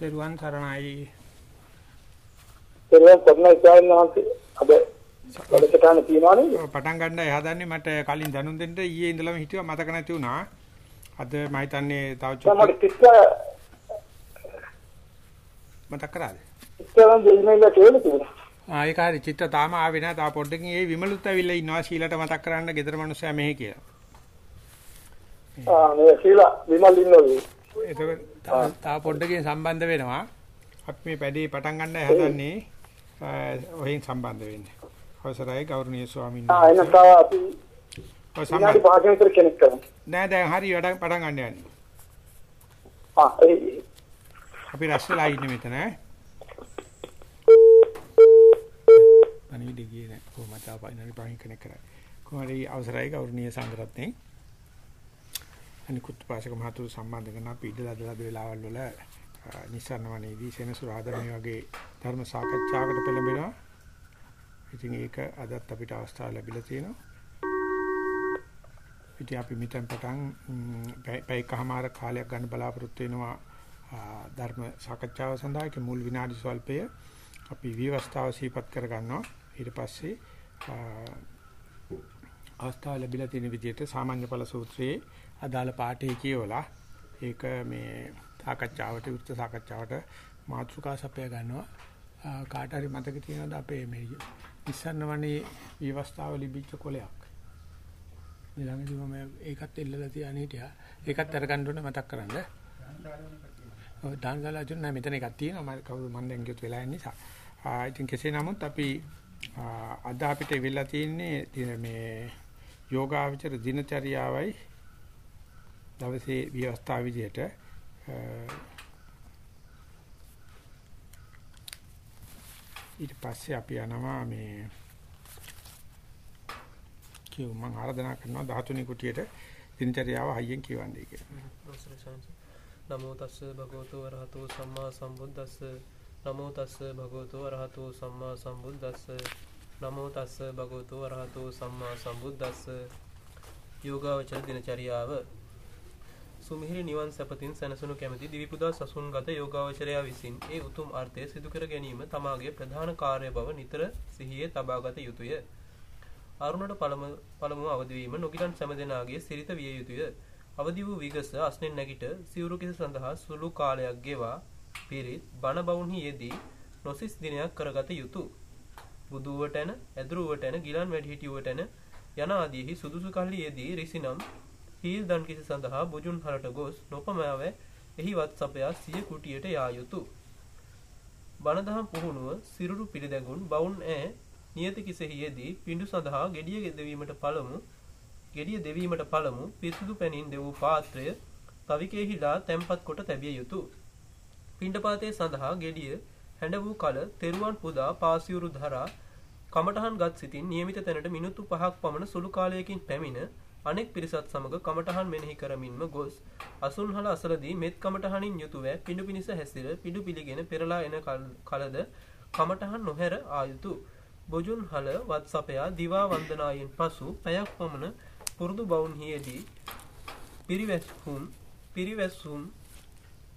තෙරුවන් සරණයි. තෙරුවන් සරණයි ස්වාමීන් අද වැඩසටහන තියනවා නේද? පටන් ගන්නයි හදන්නේ මට කලින් දැනුම් දෙන්න ඊයේ ඉඳලම හිතුවා මතක නැති වුණා. අද මම හිතන්නේ තව චුට්ටක් මතක් කරාද? තිස්සාවන් දෙයිමේල කියලා තිබුණා. ආ ඒක හරි චිත්ත තාම ආවේ නැහැ. තා පොඩ්ඩකින් ඒ විමලුත් ඇවිල්ලා ඉන්නවා ශීලට මතක් කරන්න ගෙදර මිනිස්සයා මෙහි කියලා. ආ මේ සීලා විමල් ඉන්නවලු. එතකොට තා- පොඩ්ඩකින් සම්බන්ධ වෙනවා. අපි මේ පැඩේ පටන් ගන්නයි හදන්නේ. ඔහෙන් සම්බන්ධ වෙන්න. අවසරයි ගෞරවනීය ස්වාමීන් ආ එන්න තව අපි විනාඩි 5 විතර කෙනෙක් කරමු. නෑ දැන් හරි වැඩ පටන් ගන්න යන්නේ. ආ අපි රැස් වෙලා ඉන්නේ මෙතන. අනිත් දෙකේ නෑ කොහමද ආපයින් පහින් කනෙක් කරා. කොහොමද අවසරයි ගෞරවනීය සංඝරත්නයේ. අනිකුත් පාසක මහතුරු සම්බන්ධ කරන අපි ඉඳලා දලා වෙලාවල් වල නිසන්නවනේදී සෙනසුරාදා මේ වගේ ධර්ම සාකච්ඡාවකට පෙළඹෙනවා. ඉතින් ඒක අදත් අපිට අවස්ථාව ලැබිලා තියෙනවා. ඉතින් අපි මෙතෙන් පටන් ම්, පැය- පැයකමාර කාලයක් ගන්න බලාපොරොත්තු වෙනවා ආ, ධර්ම සාකච්ඡාව සඳහා ඒක මුල් විනාඩි ස්වල්පය අපි විවස්ථාව සිහිපත් කර ගන්නවා ඊට පස්සේ ආ, අවස්ථාව ලැබිලා තියෙන විදිහට සාමාන්‍ය ඵල සූත්‍රයේ අදාළ පාඩේ කියවලා ඒක මේ සාකච්ඡාවට උත්තර සාකච්ඡාවට මාතෘකා සපය ගන්නවා. ආ, කාට හරි මතක තියෙනවද අපේ මේ ඉස්සන්නවනේ විවස්ථාව ලිබිච්ච කොලයක්? මේ ළඟදී මම ඒකත් එල්ලලා තියාගෙන හිටියා. ඒකත් අරගන්න ඕනේ මතක් කරන්න. ඔව් දානසලා අජුන්. නෑ මෙතන එකක් තියෙනවා. මම කවුරු මන් දැන් ගියොත් වෙලා යන නිසා. ආ ඉතින් කෙසේ නමුත් අපි ආ, අද අපිට වෙලා තියෙන්නේ තියෙන මේ යෝගාවචර දිනචරියාවයි. දවසේ ව්‍යවස්ථා විදියට ආ, ඊට පස්සේ අපි යනවා මේ කියු මම ආරාධනා කරනවා 13 කුටියට දිනචරියාව හයියෙන් කියවන්නේ කියලා. අවසරයි සාංශ. නමෝ තස්ස භගවතු වරහතෝ සම්මා සම්බුද්දස්ස. නමෝ තස්ස භගවතු වරහතෝ සම්මා සම්බුද්දස්ස. නමෝ තස්ස භගවතු වරහතෝ සම්මා සම්බුද්දස්ස. යෝගාවචර දිනචරියාව. සුමිහිරි නිවන් සැපතින් සැනසුණු කැමැති දිවිපුදා සසුන්ගත යෝගාවචරයා විසින් ඒ උතුම් අර්ථය සිදු කර ගැනීම තමාගේ ප්‍රධාන කාර්ය බව නිතර සිහියේ තබාගත යුතුය. අරුණට පළමු පළමුව අවදිවීම නොගිලන් සැමදෙනාගේ සිරිත විය යුතුය. අවදි වූ විගස අස්නෙන් නැගිට සිවුරු කිස සඳහා සුළු කාලයක් ගෙවා පිරිත් බණ බවුන්හි යෙදී නොසිස් දිනයක් කරගත යුතු. බුදුවට එන ඇදුරුවට එන ගිලන් වැඩිහිටියුවට එන යන ආදීහි සුදුසු කල්හි යෙදී රිසිනම් හීල් දන් කිසි සඳහා බුජුන් හරට ගොස් නොපමෑව එහිවත් සපයා සිය කුටියට යා යුතු. බණදහම් පුහුණුව සිරුරු පිළිදැගුන් බවුන් ඈ නියත කිසෙහියේදී පිඩු සඳහා ගෙඩිය ගෙදවීමට පළමු ගෙඩිය දෙවීමට පළමු පිරිසුදු පැනින් දෙවූ පාත්‍රය තවිකෙහිලා තැන්පත් කොට තැබිය යුතු. පිණ්ඩපාතය සඳහා ගෙඩිය හැඬ වූ කල තෙරුවන් පුදා පාසියුරු ධරා කමටහන් ගත් සිතින් නියමිත තැනට මිනිත්තු පහක් පමණ සුළු කාලයකින් පැමිණ අනෙක් පිරිසත් සමග කමඨහන් මෙනෙහි කරමින්ම ගොස් අසුන්හල අසලදී මෙත් කමඨහනින් යුතුව පිඬු පිනිස හැසිර පිඬු පිළිගෙන පෙරලා එන කල්- කලද කමඨහන් නොහැර ආයුතු බොජුන් හල වත් සපයා දිවා වන්දනායෙන් පසු පැයක් පමණ පුරුදු බවුන්හියේදී පිරිවැස්හුම් පිරිවැස්සුම්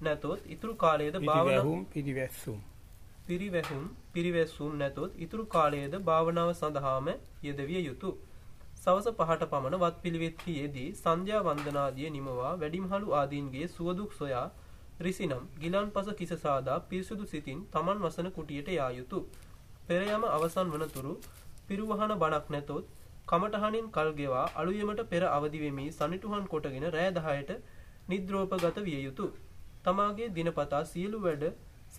නැතොත් ඉතුරු කාලයේද භාවනා පිටිවැහුම් පිටිවැස්සුම් පිරිවැහුම් පිරිවැස්සුම් නැතොත් ඉතුරු කාලයේද භාවනාව සඳහාම යෙදවිය යුතුය. සවස පහට පමණ වත් පිළිවෙත්හි යෙදී සන්ධ්‍යා වන්දනාදිය නිමවා වැඩිමහලු ආදීන්ගේ සුවදුක් සොයා රිසිනම් ගිලන්පස කිස සාදා පිරිසුදු සිතින් තමන් වසන කුටියට යා යුතුය. පෙර යම අවසන් වනතුරු පිරුවහන බණක් නැතොත් කමටහනින් කල් ගෙවා අලුයමට පෙර අවදි වෙමි සනිටුහන් කොටගෙන රෑ 10ට නිද්‍රෝපගත විය යුතුය. තමාගේ දිනපතා සියලු වැඩ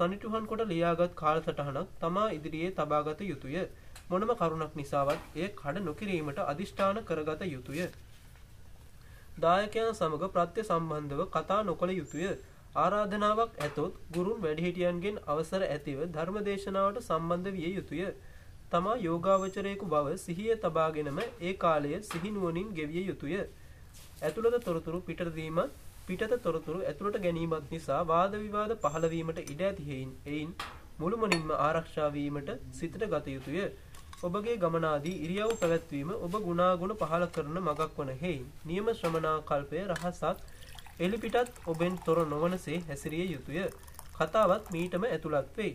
සනිටුහන් කොට ලියාගත් කාලසටහනක් තමා ඉදිරියේ තබාගත යුතුය. මොනම කරුණක් නිසාවත් එය කඩ නොකිරීමට අදිෂ්ඨාන කරගත යුතුය. දායකයන් සමග ප්‍රත්‍ය සම්බන්ධව කතා නොකළ යුතුය. ආරාධනාවක් ඇතොත් ගුරුන් වැඩිහිටියන්ගෙන් අවසර ඇතිව ධර්මදේශනාවට සම්බන්ධ විය යුතුය. තමා යෝගාවචරයෙකු බව සිහිය තබාගෙනම ඒ කාලය සිහිනුවනින් ගෙවිය යුතුය. ඇතුළත තොරතුරු පිටදීමත් පිටත තොරතුරු ඇතුළට ගැනීමත් නිසා වාද විවාද පහළ වීමට ඉඩ ඇති හේයින් එයින් මුළුමනින්ම ආරක්ෂා වීමට සිතට ගත යුතුය. ඔබගේ ගමනාදී ඉරියව් පැවැත්වීම ඔබ ගුණාගුණ පහළ කරන මගක් වන හේයින් නියම ශ්‍රමණා කල්පය රහසක් එලිපිටත් ඔබෙන් තොර නොවනසේ හැසිරිය යුතුය. කතාවත් මීටම ඇතුළත් වෙයි.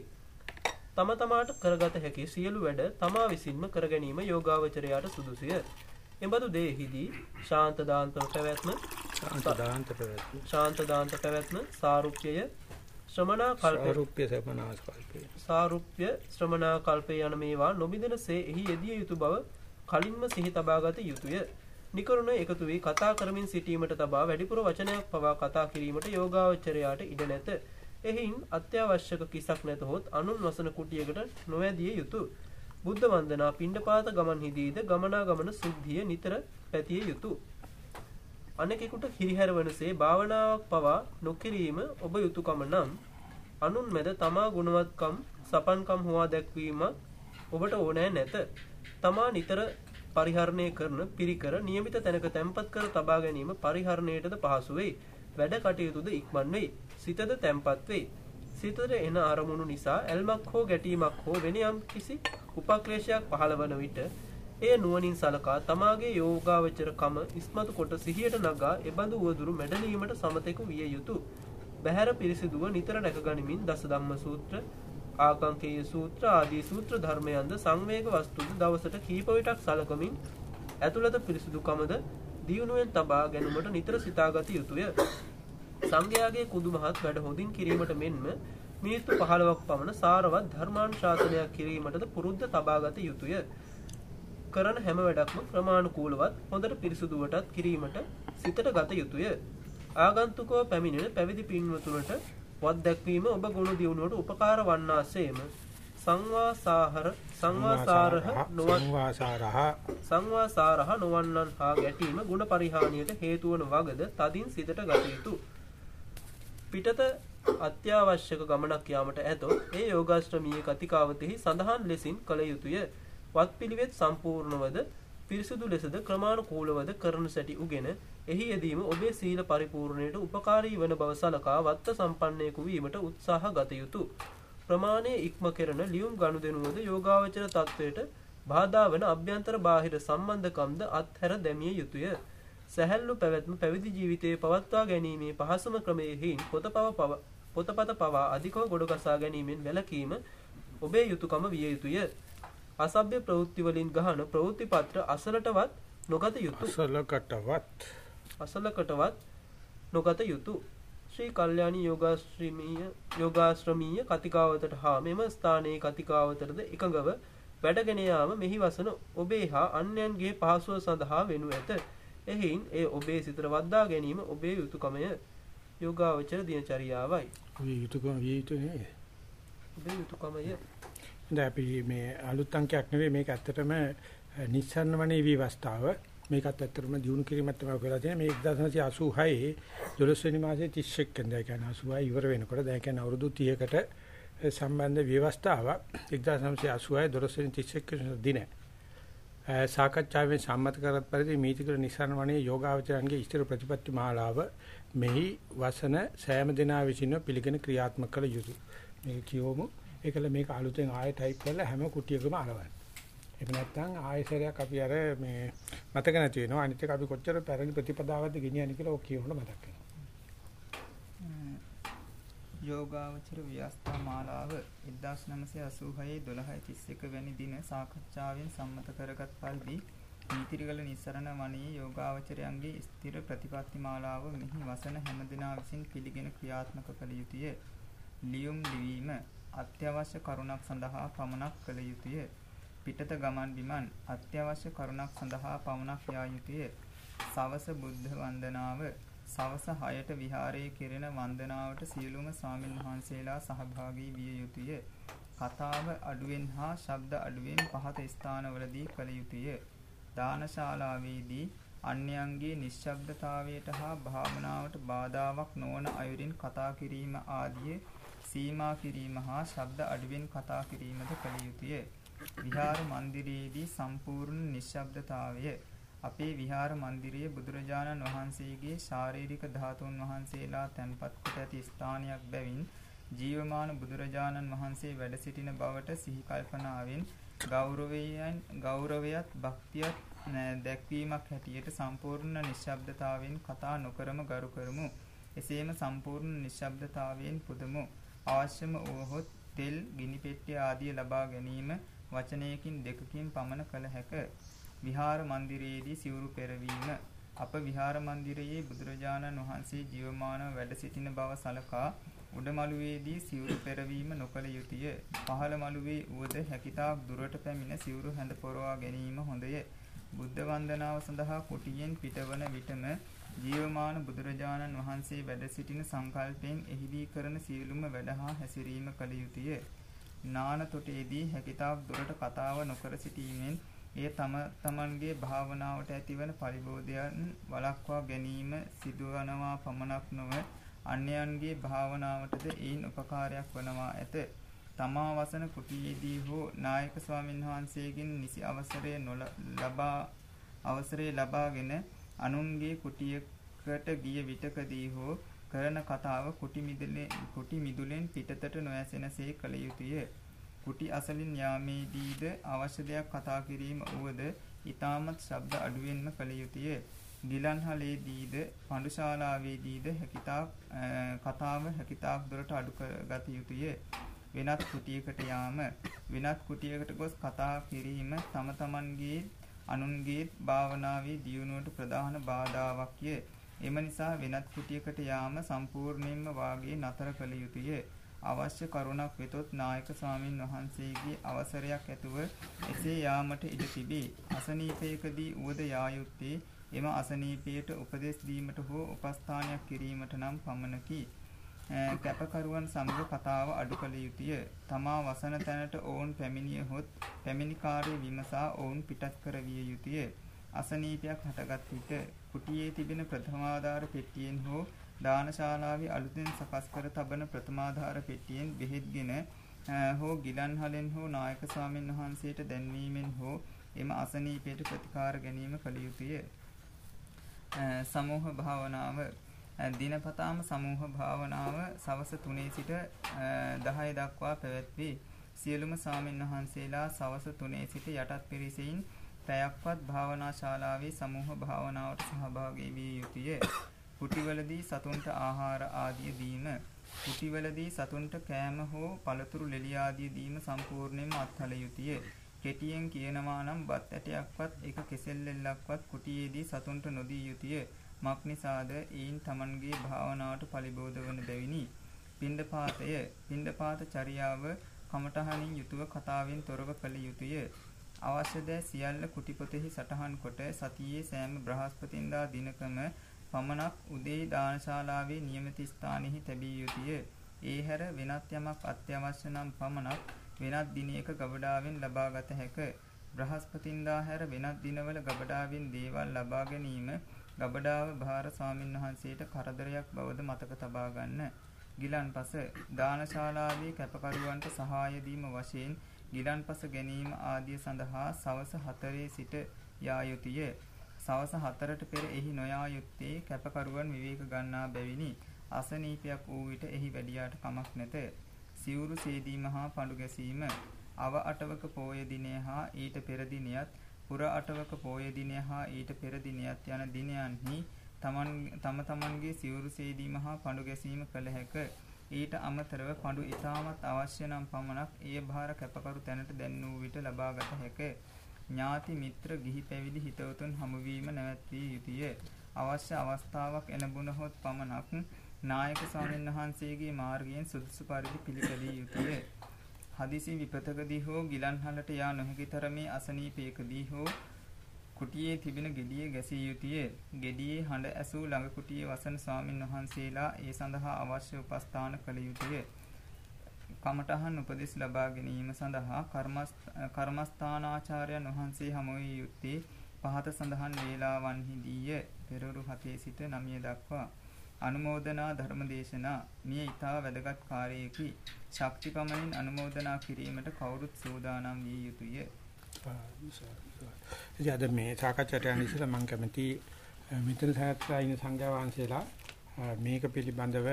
තම තමාට කරගත හැකි සියලු වැඩ තමා විසින්ම කර ගැනීම යෝගාවචරයාට සුදුසුය. එබඳු දේහිදී ශාන්ත දාන්ත පැවැත්ම ශාන්තදාන්ත පැවැත්ම ශාන්ත දාන්ත පැවැත්ම සාරුප්‍යය ශ්‍රමණා කල්පය සාරුප්‍ය සමනාස්කල්පය සාරුප්‍ය ශ්‍රමණා කල්පය යන මේවා නොබිදෙනසේ එහි යෙදිය යුතු බව කලින්ම සිහි තබාගත යුතුය. නිකරුණ එකතු වී කතා කරමින් සිටීමට තබා වැඩිපුර වචනයක් පවා කතා කිරීමට යෝගාවචරයාට ඉඩ නැත. එහින් අත්‍යවශ්‍යක කිසක් නැතහොත් අනුන් වසන කුටියකට නොවැදිය යුතු. බුද්ධ වන්දනා පිණ්ඩපාත ගමන්හිදීද ගමනාගමන සුද්ධිය නිතර පැතිය යුතු. අනෙකෙකුට හිරිහැර වනසේ භාවනාවක් පවා නොකිරීම ඔබ යුතුකම නම් අනුන් මැද තමා ගුණවත්කම් සපන්කම් හොවා දැක්වීම ඔබට ඕනෑ නැත. තමා නිතර පරිහරණය කරන පිරිකර නියමිත තැනක තැන්පත් කර තබා ගැනීම පරිහරණයටද පහසු වෙයි. වැඩ කටයුතුද ඉක්මන් වෙයි. සිතද තැන්පත් වෙයි. සිතට එන අරමුණු නිසා ඇල්මක් හෝ ගැටීමක් හෝ වෙන යම් කිසි උපක්ලේශයක් පහළ වන විට එය නුවණින් සලකා තමාගේ යෝගාවචර කම ඉස්මතු කොට සිහියට නගා එබඳු වදුරු මැඩලීමට සමතෙකු විය යුතුය. බහැර පිරිසිදුව නිතර රැකගනිමින් දස ධම්ම සූත්‍ර ආකංකේය සූත්‍ර ආදී සූත්‍ර ධර්මයන්ද සංවේග වස්තුද දවසට කීප විටක් සලකමින් ඇතුළත පිරිසිදුකමද දියුණුවෙන් තබා ගැනීමට නිතර සිතාගත යුතුය. සංඝයාගේ කුදු මහත් වැඩ හොඳින් කිරීමට මෙන්ම මිනිත්තු 15ක් පමණ සාරවත් ධර්මානුශාසනයක් කිරීමටද පුරුද්ද තබාගත යුතුය. කරන හැම වැඩක්ම ක්‍රමානුකූලවත් හොඳට පිරිසුදුවටත් කිරීමට සිතට ගත යුතුය. ආගන්තුකව පැමිණෙන පැවිදි පින්වතුන්ට වත් දැක්වීම ඔබ ගුණ දියුණුවට උපකාර වන්නාසේම සංවාසාහර සංවාසාරහ නොවන් සංවාසාරහ නොවන්නන් හා ගැටීම ගුණ පරිහානියට හේතුවන වගද තදින් සිතට ගත යුතු. පිටත අත්‍යවශ්‍යක ගමනක් යාමට ඇතොත් ඒ යෝගාශ්‍රමීය කතිකාවතෙහි සඳහන් ලෙසින් කළ යුතුය. වත් පිළිවෙත් සම්පූර්ණවද පිරිසුදු ලෙසද ක්‍රමානුකූලවද කරන සැටි උගෙන එහි යෙදීම ඔබේ සීල පරිපූර්ණයට උපකාරී වන බව සලකා වත්ත සම්පන්නයෙකු වීමට උත්සාහ ගත යුතුය. ප්‍රමාණය ඉක්ම කෙරෙන ලියුම් ගනුදෙනුවද යෝගාවචර තත්වයට බාධා වන අභ්‍යන්තර බාහිර සම්බන්ධකම්ද අත්හැර දැමිය යුතුය. සැහැල්ලු පැවැත්ම පැවිදි ජීවිතයේ පවත්වා ගැනීමේ පහසුම ක්‍රමයෙහින් පොතපව පව පොතපත පවා අධිකව ගොඩගසා ගැනීමෙන් වැළකීම ඔබේ යුතුයකම විය යුතුය. අසභ්‍ය ප්‍රවෘත්ති වලින් ගහන ප්‍රවෘත්ති පත්‍ර අසලටවත් නොගත යුතුය. අසලකටවත් අසලකටවත් නොගත යුතුය. ශ්‍රී කල්යාණී යෝගාශ්‍රමීය යෝගාශ්‍රමීය කතිකාවතට හා මෙම ස්ථානයේ කතිකාවතටද එකඟව වැඩගෙන යාම මෙහි වසන ඔබේ හා අන්‍යයන්ගේ පහසුව සඳහා වෙනු ඇත. එහින් ඒ ඔබේ සිතට වද්දා ගැනීම ඔබේ යුතුයකමය. යෝගාවචර දිනචරියාවයි. විය යුතුකම විය යුතු නේ. ඔබේ යුතුයකමය. දැන් අපි මේ අලුත් අංකයක් නෙවෙයි මේක ඇත්තටම නිස්සරණ වනේ විවස්ථාව. මේකත් ඇත්තටම දිනු කිරීමක් තමයි කරලා තියෙන්නේ. මේ 1986 12 වෙනි මාසේ 31 වෙනිදා කියන්නේ 86 ඉවර වෙනකොට දැන් කියන්නේ අවුරුදු 30කට සම්බන්ධ විවස්ථාවක් 1986 12 වෙනි 31 වෙනි දින. සාකච්ඡාවෙන් සම්මත කරත් පරිදි මීතිකර නිසරණ වනේ යෝගාවචරයන්ගේ ඉස්තර ප්‍රතිපත්ති මාලාව මෙහි වසන සෑම දිනා විසින්ම පිළිගෙන ක්‍රියාත්මක කළ යුතුය. මේක කියවමු. ඒකල මේක අලුතෙන් ආයෙ ටයිප් කරලා හැම කුටියකම අරවන්න. එහෙම නැත්නම් ආයෙසරයක් අපි අර මේ මතක නැති වෙනවා. අනිත් එක අපි කොච්චර පැරණි ප්‍රතිපදාවක්ද ගෙනියන්නේ කියලා ඔක් කියනකොට මතක් වෙනවා. යෝගාවචර ව්‍යස්ථා මාලාව 1986 1231 වැනි දින සාකච්ඡාවෙන් සම්මත කරගත් පරිදි නීතිරිගල නිස්සරණ වනයේ යෝගාවචරයන්ගේ ස්ථිර ප්‍රතිපත්ති මාලාව මෙහි වසන හැම දිනා විසින් පිළිගෙන ක්‍රියාත්මක කළ යුතුය. ලියුම් ලිවීම අත්‍යවශ්‍ය කරුණක් සඳහා පමණක් කළ යුතුය. පිටත ගමන් බිමන් අත්‍යවශ්‍ය කරුණක් සඳහා පමණක් යා යුතුය. සවස බුද්ධ වන්දනාව සවස 6ට විහාරයේ කෙරෙන වන්දනාවට සියලුම ස්වාමින් වහන්සේලා සහභාගී විය යුතුය. කතාව අඩුවෙන් හා ශබ්ද අඩුවෙන් පහත ස්ථානවලදී කළ යුතුය. දානශාලාවේදී අන්‍යයන්ගේ නිශ්ශබ්දතාවයට හා භාවනාවට බාධාවක් නොවන අයුරින් කතා කිරීම ආදිය සීමා කිරීම හා ශබ්ද අඩුවෙන් කතා කිරීමද කළ යුතුය. විහාර මන්දිරයේදී සම්පූර්ණ නිශ්ශබ්දතාවය අපේ විහාර මන්දිරයේ බුදුරජාණන් වහන්සේගේ ශාරීරික ධාතුන් වහන්සේලා තැන්පත් කොට ඇති ස්ථානයක් බැවින් ජීවමාන බුදුරජාණන් වහන්සේ වැඩ සිටින බවට සිහි කල්පනාවෙන් ගෞරවයෙන් ගෞරවයත් භක්තියත් දැක්වීමක් හැටියට සම්පූර්ණ නිශ්ශබ්දතාවයෙන් කතා නොකරම ගරු කරමු. එසේම සම්පූර්ණ නිශ්ශබ්දතාවයෙන් පුදමු. අවශ්‍යම වූහොත් තෙල්, ගිනි පෙට්ටිය ආදිය ලබා ගැනීම වචනයකින් දෙකකින් පමණ කළ හැක. විහාර මන්දිරයේදී සිවුරු පෙරවීම අප විහාර මන්දිරයේ බුදුරජාණන් වහන්සේ ජීවමානව වැඩ සිටින බව සලකා උඩමළුවේදී සිවුරු පෙරවීම නොකළ යුතුය. පහළ මළුවේ උවද හැකිතාක් දුරට පැමිණ සිවුරු හැඳ පොරවා ගැනීම හොඳය. බුද්ධ වන්දනාව සඳහා කුටියෙන් පිටවන විටම ජීවමාන බුදුරජාණන් වහන්සේ වැඩ සිටින සංකල්පයෙන් එහිදී කරන සියලුම වැඩ හා හැසිරීම කළ යුතුය. නාන තොටේදී හැකිතාක් දුරට කතාව නොකර සිටීමෙන් එය තම තමන්ගේ භාවනාවට ඇතිවන පරිබෝධයන් වළක්වා ගැනීම සිදුවනවා පමණක් නොව අන්‍යයන්ගේ භාවනාවටද එයින් උපකාරයක් වනවා ඇත. තමා වසන කුටියේදී හෝ නායක ස්වාමින් වහන්සේගෙන් නිසි අවසරය ලබා අවසරය ලබාගෙන අනුන්ගේ කුටියකට ගිය විටකදී හෝ කරන කතාව කුටි මිදුලෙන් පිටතට නොඇසෙනසේ කළ යුතුය. කුටි අසලින් යාමේදීද අවශ්‍ය දෙයක් කතා කිරීම වුවද ඊටමත් ශබ්ද අඩුවෙන්ම කළ යුතුය. ගිලන්හලේදීද පඬුශාලාවේදීද හැකිතාක් කතාව හැකිතාක් දුරට අඩු කරගත යුතුය. වෙනත් කුටියකට යාම වෙනත් කුටියකට ගොස් කතා කිරීම තම තමන්ගේ අනුන්ගේ භාවනාවේ දියුණුවට ප්‍රධාන බාධාවක්ය. එම නිසා වෙනත් කුටියකට යාම සම්පූර්ණයෙන්ම වාගේ නතර කළ යුතුය. අවශ්‍ය කරුණක් වෙතොත් නායක ස්වාමින් වහන්සේගේ අවසරයක් ඇතුව එසේ යාමට ඉඩ තිබේ. අසනීපයකදී උවද යා යුත්තේ එම අසනීපයට උපදෙස් දීමට හෝ උපස්ථානයක් කිරීමට නම් පමණකි. කැපකරුවන් සමග කතාව අඩු කළ යුතුය. තමා වසන තැනට ඔවුන් පැමිණියහොත් පැමිණිකාරය විමසා ඔවුන් පිටත් කරවිය යුතුය. අසනීපයක් හටගත් විට කුටියේ තිබෙන ප්‍රථමාධාර පෙට්ටියෙන් හෝ දානශාලාවේ අලුතෙන් සකස් කර තබන ප්‍රථමාධාර පෙට්ටියෙන් බෙහෙත්ගෙන හෝ ගිලන්හලෙන් හෝ නායක ස්වාමීන් වහන්සේට දැන්වීමෙන් හෝ එම අසනීපයට ප්‍රතිකාර ගැනීම කළ යුතුය. සමූහ භාවනාව දිනපතාම සමූහ භාවනාව සවස 3 සිට 10 දක්වා පැවැත්වේ. සියලුම ස්වාමීන් වහන්සේලා සවස 3 සිට යටත් පිරිසෙන් පැයක්වත් භාවනා ශාලාවේ සමූහ භාවනාවට සහභාගී විය යුතුය. කුටිවලදී සතුන්ට ආහාර ආදිය දීම කුටිවලදී සතුන්ට කෑම හෝ පළතුරු ලෙලි ආදිය දීම සම්පූර්ණයෙන්ම අත්හල යුතුය. කෙටියෙන් කියනවා නම් බත් ඇටයක්වත් එක කෙසෙල්ලෙල්ලක්වත් කුටියේදී සතුන්ට නොදී යුතුය. මක්නිසාද ඊයින් Tamanගේ භාවනාවට පරිබෝධ වන බැවිනි. පින්ඩපාතය පින්ඩපාත චර්යාව කමඨහනින් යුතුව කතාවෙන් තොරව කළ යුතුය. අවශ්‍ය දෑ සියල්ල කුටි පොතෙහි සටහන් කොට සතියේ සෑම බ්‍රහස්පතින්දා දිනකම පමණක් උදේ දානශාලාවේ නියමිත ස්ථානෙහි තැබිය යුතුය. ඒ හැර වෙනත් යමක් අත්‍යවශ්‍ය නම් පමණක් වෙනත් දිනයක ගබඩාවෙන් ලබාගත හැක. බ්‍රහස්පතින්දා හැර වෙනත් දිනවල ගබඩාවෙන් දේවල් ලබා ගැනීම ගබඩාව භාර ස්වාමින් වහන්සේට කරදරයක් බවද මතක තබා ගන්න. ගිලන්පස දානශාලාවේ කැපකරුවන්ට සහාය දීම වශයෙන් ගිලන්පස ගැනීම ආදිය සඳහා සවස 4 සිට යා යුතුය. සවස 4ට පෙර එහි නොයා යුත්තේ කැපකරුවන් විවේක ගන්නා බැවිනි. අසනීපයක් වූ විට එහි වැඩියාට කමක් නැත. සිවුරු සේදීම හා පඳු ගැසීම අව අටවක පෝය දිනය හා ඊට පෙර දිනයත් පුර අටවක පෝය දිනය හා ඊට පෙර දිනයත් යන දිනයන්හි තමන් තම තමන්ගේ සිවුරු සේදීම හා පඳු ගැසීම කළ හැක. ඊට අමතරව පඳු ඉතාමත් අවශ්‍ය නම් පමණක් එය භාර කැපකරු තැනට දැන්වූ විට ලබාගත හැක. ඥාති මිත්‍ර ගිහි පැවිදි හිතවතුන් හමුවීම නැවැත්විය යුතුය. අවශ්‍ය අවස්ථාවක් එළඹුණහොත් පමණක් නායක ස්වාමීන් වහන්සේගේ මාර්ගයෙන් සුදුසු පරිදි පිළිපැදිය යුතුය. හදිසි විපතකදී හෝ ගිලන්හලට යා නොහැකි තරමේ අසනීපයකදී හෝ කුටියේ තිබෙන gediye ගැසිය යුතුය. gediye හඬ ඇසූ ළඟ කුටියේ වසන ස්වාමින් වහන්සේලා ඒ සඳහා අවශ්‍ය උපස්ථාන කළ යුතුය. කමඨහන් උපදෙස් ලබා ගැනීම සඳහා කර්මස්ථානාචාර්යයන් වහන්සේ හමු වී යුත්තේ පහත සඳහන් වේලාවන්හිදීය පෙරවරු 7 සිට 9 දක්වා අනුමෝදනා ධර්මදේශනා මිය ඊතා වැදගත් කාර්යයකි ශක්ති පමණින් අනුමෝදනා කිරීමට කවුරුත් සූදානම් විය යුතුය. ඉතින් අද මේ සාකච්ඡාට යන ඉස්සෙල්ලා මම කැමති මෙතන සාකච්ඡා ඉන්න සංඝයා වහන්සේලා මේක පිළිබඳව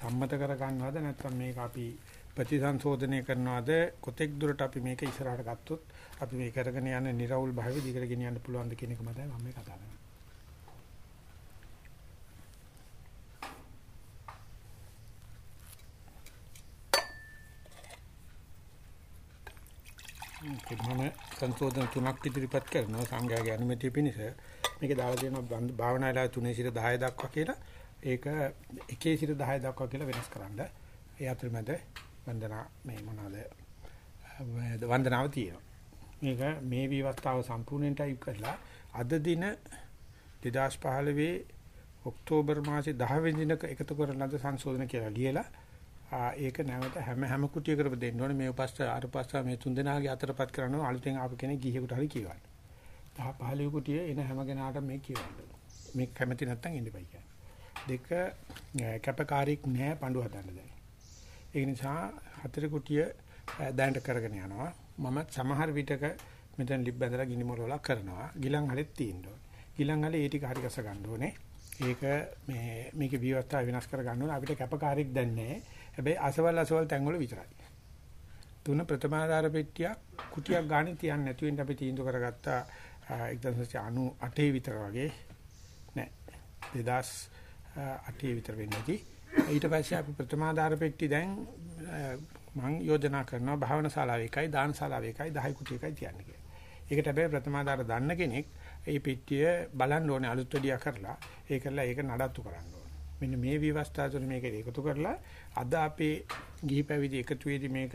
සම්මත කර ගන්නවද නැත්නම් මේක අපි ප්‍රතිසංශෝධනය කරනවාද කොතෙක් දුරට අපි මේක ඉස්සරහට ගත්තොත් අපි මේ කරගෙන යන निराවුල් භාවය දිගට ගෙනියන්න පුළුවන්ද කියන එක මතයි මම මේ කතා කරන්නේ. මම සංශෝධන තුනක් ඉදිරිපත් කරනවා සංඝයාගේ අනුමැතිය පිණිස. මේකේ දාලා තියෙනවා භාවනා වෙලාව 3 සිට 10 දක්වා කියලා. ඒක 1 සිට 10 දක්වා කියලා වෙනස් කරන්න. ඒ අතරමැද වන්දනා මේ මොනවාද වන්දනාව තියෙනවා. මේක මේ විවස්ථාව සම්පූර්ණයෙන් ටයිප් කරලා අද දින 2015 ඔක්තෝබර් මාසේ 10 වෙනි දිනක එකතු කරන ලද සංශෝධන කියලා ලියලා ඒක නැවත හැම හැම කුටියකටම දෙන්න ඕනේ මේ උපස්ස අර පස්ස මේ තුන් දෙනාගේ අතරපත් කරනවා අලුතෙන් ආපු කෙනෙක් ගිහියෙකුට හරි කියවන්න. 10 15 කුටිය එන හැම කෙනාටම මේ කියවන්න. මේ කැමති නැත්තම් ඉන්න බයි කියන්නේ. දෙක කැපකාරීක් නැහැ පඬු හදන්න දැන්. ඒ නිසා හතර කුටිය දැනට කරගෙන යනවා. මම සමහර විටක මෙතන ලිප් බැඳලා ගිනි මොලවලා කරනවා. ගිලන් හලෙත් තියෙන්න ඕනේ. ගිලන් හලේ ඒ ටික හරි ගස ගන්න ඕනේ. ඒක මේ මේකේ විවස්ථා වෙනස් කර ගන්න ඕනේ. අපිට කැපකාරීක් දැන් නැහැ. හැබැයි අසවල් අසවල් තැන්වල විතරයි. තුන ප්‍රථමාධාර පෙට්ටියක් කුටියක් ගන්න තියන්නේ නැතුව ඉන්න අපි තීන්දුව කරගත්තා 1998 විතර වගේ නෑ 2008 විතර වෙන්නේදී ඊට පස්සේ අපි ප්‍රථමාධාර පෙට්ටි දැන් මම යෝජනා කරනවා භාවනා ශාලාව එකයි දාන ශාලාව එකයි 10 කුටි එකයි තියන්නේ කියලා. ඒකට හැබැයි ප්‍රථමාධාර දන්න කෙනෙක් මේ පෙට්ටිය බලන්න ඕනේ අලුත් වැඩියා කරලා ඒ කරලා ඒක නඩත්තු කරන්න ඕනේ. මෙන්න මේ විවස්ථා තුන මේක එකතු කරලා අද අපේ ගිහි පැවිදි එකතු වේදී මේක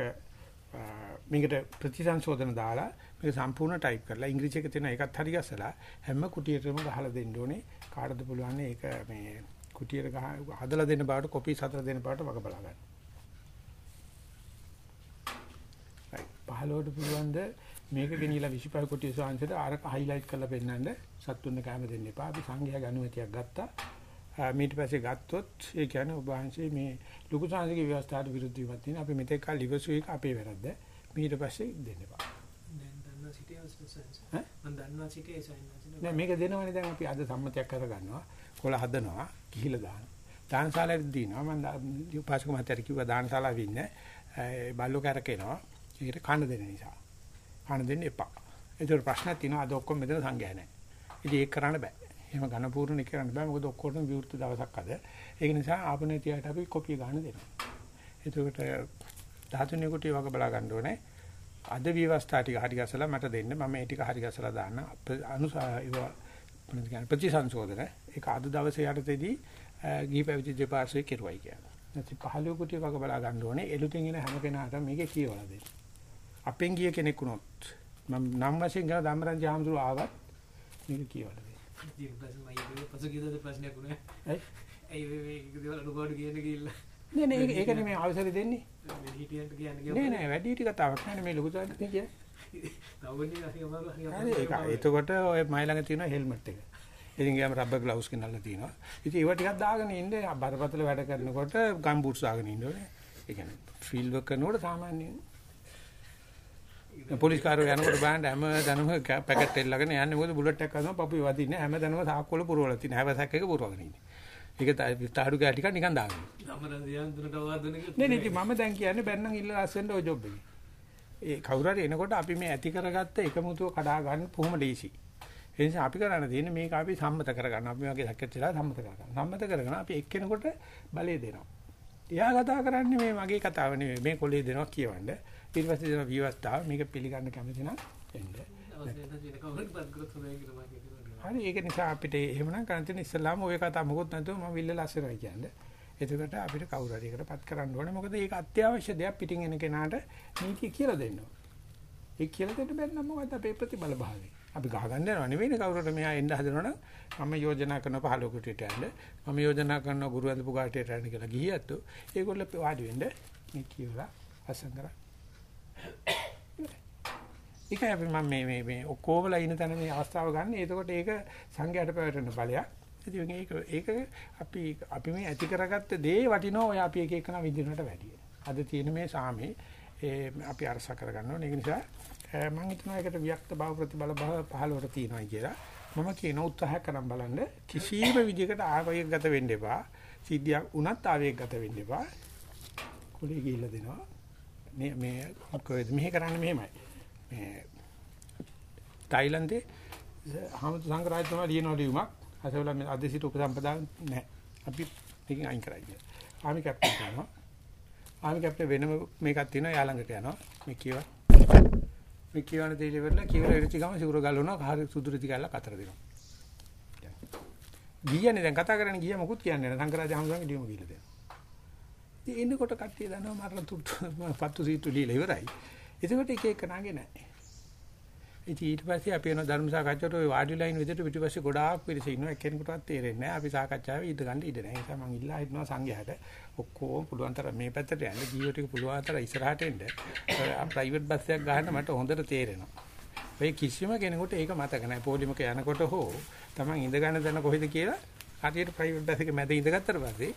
මේකට ප්‍රතිසංශෝධන දාලා මේක සම්පූර්ණ ටයිප් කරලා ඉංග්‍රීසි එක තියෙන එකත් හරි ගස්සලා හැම කුටියකටම ගහලා දෙන්න ඕනේ කාටද පුළුවන් ඒක මේ කුටියට ගහ හදලා දෙන්න බවට කොපිස් හදලා දෙන්න බවට වග බලා ගන්න. 15ට පුළුවන්ද මේක ගෙනියලා 25 කුටිය සාංශයට අරක හයිලයිට් කරලා පෙන්නන්න සත්තුන්න කැම දෙන්න එපා. අපි සංඝයා ගනුවතියක් ගත්තා. ඊට පස්සේ ගත්තොත් ඒ කියන්නේ ඔබ වහන්සේ මේ ලොකු සංඝික ව්‍යවස්ථාවට විරුද්ධ වීමක් තියෙන අපි මෙතෙක් කල් ඉවසු එක අපේ වැරද්ද. ඊට පස්සේ දෙන්න එපා. නෑ මේක දෙනවනේ දැන් අපි අද සම්මතයක් කරගන්නවා. කොළ හදනවා, කිහිලා දානවා. දානශාලාවේ දිනවා මම පාසක මහත්තයාට කිව්වා දානශාලාවේ ඉන්නේ බල්ලෝ කරකිනවා. ඒකට කන්න දෙන නිසා. කන්න දෙන්න එපා. ඒතර ප්‍රශ්නක් තියෙනවා අද ඔක්කොම මෙතන සංඝයා නැහැ. ඉතින් ඒක කරන්න බෑ. එහෙම ඝන පූර්ණ කරන්න බෑ මොකද ඔක්කොටම විවෘත දවසක් අද. ඒක නිසා ආපනේ තියාට අපි කොපිය ගන්න දෙනවා. එතකොට ධාතුනේ කොටිය වගේ බලා ගන්න ඕනේ. අද විවස්ථා ටික හරි ගසලා මට දෙන්න මම ඒ ටික හරි ගසලා දාන්න අනුසා ඒවා මොනවද කියන්නේ ප්‍රතිසංශෝධන ඒක අද දවසේ යටතේදී ගිහි පැවිදි දෙපාර්ශ්වයේ කෙරුවයි කියන්නේ. නැති පහළ කොටිය වගේ බලා ගන්න ඕනේ. එළුතෙන් එන හැම කෙනාටම මේකේ කියවලා දෙන්න. අපෙන් ගිය කෙනෙක් වුණොත් මම නම් වශයෙන් ගා ධම්මරංජ ආමතුරු ආවත් මේක කියවලා නෑ නෑ ඒක නෙමෙයි අවසරය දෙන්නේ. හිටියන්ට කියන්න ගියා. නෑ නෑ වැඩි හිටි කතාවක් නෑ මේ ලොකු සාහිත්‍ය කියන්නේ. තවන්නේ හරි අමාරු හරි ඒක එතකොට ඔය මයි ළඟ තියෙන හෙල්මට් එක. ඉතින් ගියාම රබර් ග්ලව්ස් ගෙනල්ලා තියෙනවා. ඉතින් ඒව ටිකක් දාගෙන ඉන්න බරපතල වැඩ කරනකොට ගම් බූට්ස් දාගෙන ඉන්න ඕනේ. ඒ කියන්නේ ෆීල්ඩ් වර්ක් කරනකොට සාමාන්‍යයෙන් පොලිස් කාරෝ යනකොට බෑන්ඩ් හැම දනම පැකට් එල්ලගෙන යන්නේ මොකද බුලට් එකක් අදම පපුවේ වදින්නේ හැම දනම සාක්කුවල පුරවලා තියෙන හැවසක් එක පුරවගෙන ඉන්නේ. ඒක තාඩු කෑ ටිකක් නිකන් දාගෙන. සම්මරදියන් දුනට වාදන එක. නේ නේ මම දැන් කියන්නේ බැන්නම් ඉල්ල ලස්සනට ඔය ජොබ් එකේ. ඒ කවුරු හරි එනකොට අපි මේ ඇති කරගත්ත එකමුතුව කඩා ගන්න කොහොම ලේසි. ඒ නිසා අපි කරන්න තියෙන්නේ මේක අපි සම්මත කරගන්න. අපි වගේ සැකච්ඡලා සම්මත කරගන්න. සම්මත කරගෙන අපි එක්කෙනෙකුට බලය දෙනවා. එයා කතා කරන්නේ මේ මගේ කතාව නෙමෙයි. මේ කොලේ දෙනවා කියවන්න. ඊට පස්සේ දෙන විවස්ථාව මේක පිළිගන්න කැමති නම් එන්න. හරි ඒක නිසා අපිට එහෙමනම් කරන් තියෙන ඉස්සලාම ওই කතා මොකොත් නැතුව මම විල්ල ලස්සනයි කියන්නේ. එතකොට අපිට කවුරු හරි එකටපත් කරන්න ඕනේ. මොකද ඒක අත්‍යවශ්‍ය දෙයක් පිටින් එන කෙනාට නීතිය කියලා දෙන්න ඕනේ. ඒ කියලා දෙන්න බැරි නම් මොකද අපේ ප්‍රතිබල භාවය. අපි ගහගන්න යනවා නෙවෙයිනේ කවුරුට මෙහා එන්න හදනවනම් මම යෝජනා කරන 15 කුටියට යන්න මම යෝජනා කරන ගුරු ඇඳපු කාටියට යන්න කියලා ගියත් ඒගොල්ලෝ වාඩි වෙන්න මේ කියලා අසංගරයි ඒකයි අපි මම මේ මේ මේ ඔක්කොමලා ඉන්න තැන මේ අවස්ථාව ගන්න. එතකොට ඒක සංඝයාට පැවැටෙන බලයක්. ඉතින් ඒක ඒක අපි අපි මේ ඇති කරගත්ත දේ වටිනවා ඔය අපි එක එකන විඳිනවට වැඩිය. අද තියෙන මේ සාමේ ඒ අපි අරස කරගන්න ඕනේ. ඒක නිසා මම හිතනවා ඒකට වික්ත භාව ප්‍රතිබල භාව පහළවට තියෙනවා කියලා. මම කියන උත්සාහ කරන් බලන්න කිසිම විදිහකට ආවේගගත වෙන්න එපා. සිද්ධියක් වුණත් ආවේගගත වෙන්න එපා. කුලී ගිහිල්ලා දෙනවා. මේ මේ කොහෙද මෙහෙ කරන්නේ මෙහෙමයි. මේ තායිලන්තේ හමුදු සංග්‍රහයතුමා ලියන ලියුමක් අසවල මේ අද සිට උපසම්පදා නැහැ. අපි මේකෙන් අයින් කරයි කියලා. ආමි කැප්ටන් කරනවා. ආමි කැප්ටන් වෙනම මේකක් තියෙනවා යා ළඟට යනවා. මේ කියව. මේ කියවන දේ ඉවරලා කියවල ඉරිචි ගම සිවුර ගලවනවා හරි සුදු රිති කැල්ලක් අතර දෙනවා. ගියන්නේ දැන් කතා කරන්නේ ගියා මොකුත් කියන්නේ නැහැ. සංකරාජ හමුදුරන් ඉදීම ගිහලා දෙනවා. ඉතින් එන්නකොට කට්ටිය දන්නවා මරණ තුට්ටු පත්තු සීතු ලීලා ඉවරයි. ඒකට එක එක නාගේ නැහැ. ඉතින් ඊට පස්සේ අපි යන ධර්ම සාකච්ඡාවට ওই වාඩි ලයින් විදිහට පිටිපස්සේ ගොඩාක් පිරිස ඉන්නවා එක්කෙනෙකුටවත් තේරෙන්නේ නැහැ. අපි සාකච්ඡාවේ ඉඳ ගන්න ඉඩ නැහැ. ඒ නිසා මම ඉල්ලා හිටනවා සංඝයාට ඔක්කොම පුළුවන් තරම් මේ පැත්තට යන්න ජීවිත ටික පුළුවන් තරම් ඉස්සරහට එන්න. ප්‍රයිවට් බස් එකක් ගන්න මට හොඳට තේරෙනවා. ඔය කිසිම කෙනෙකුට ඒක මතක නැහැ. පොලිමක යනකොට හෝ Taman ඉඳ ගන්න දන කොහෙද කියලා හරියට ප්‍රයිවට් බස් එකේ මැද ඉඳගත්තට පස්සේ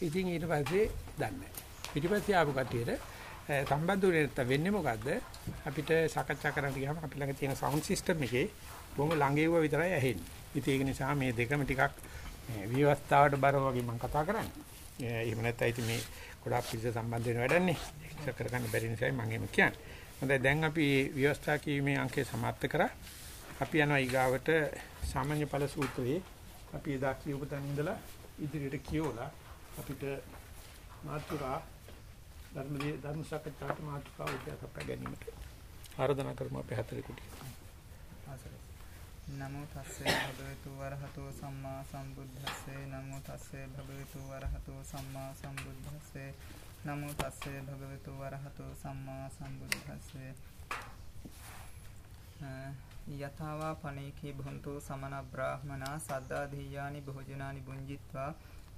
ඉතින් ඊට පස්සේ දන්නේ පිටිපස්සේ ආපු කට්ටියට සම්බන්ධුනේ නැත්තම් වෙන්නේ මොකද්ද අපිට සාකච්ඡා කරන්න ගියාම අපි ළඟ තියෙන සවුන්ඩ් සිස්ටම් එකේ බොහොම ළඟේව විතරයි ඇහෙන්නේ. ඉතින් ඒක නිසා මේ දෙකම ටිකක් මේ විවස්ථාවට බරව වගේ මම කතා කරන්නේ. එහෙම නැත්නම් ඉතින් මේ ගොඩාක් පිළිස සම්බන්ධ වෙන වැඩන්නේ. ඒක කරගන්න බැරි නිසායි මම එහෙම කියන්නේ. හොඳයි දැන් අපි විවස්ථා කීමේ අංකය සමර්ථ කරා. අපි යනවා ඊගාවට සාමාන්‍ය ඵල සූත්‍රයේ අපි එදා කියපු තැන ඉඳලා ඉදිරියට කියවලා අපිට මාතුරා ධර්මදී ධර්ම සාකච්ඡාට මාතෘකාව උදයක් අප ගැනීමට ආරාධනා කරමු අපේ හතරේ කුටිය. නමෝ තස්සේ භගවතු වරහතෝ සම්මා සම්බුද්දස්සේ. නමෝ තස්සේ භගවතු වරහතෝ සම්මා සම්බුද්දස්සේ. නමෝ තස්සේ භගවතු වරහතෝ සම්මා සම්බුද්දස්සේ. යථාවා පණේකේ භන්තෝ සමන බ්‍රාහමනා සද්දා දීයානි භෝජනානි බුංජිත්වා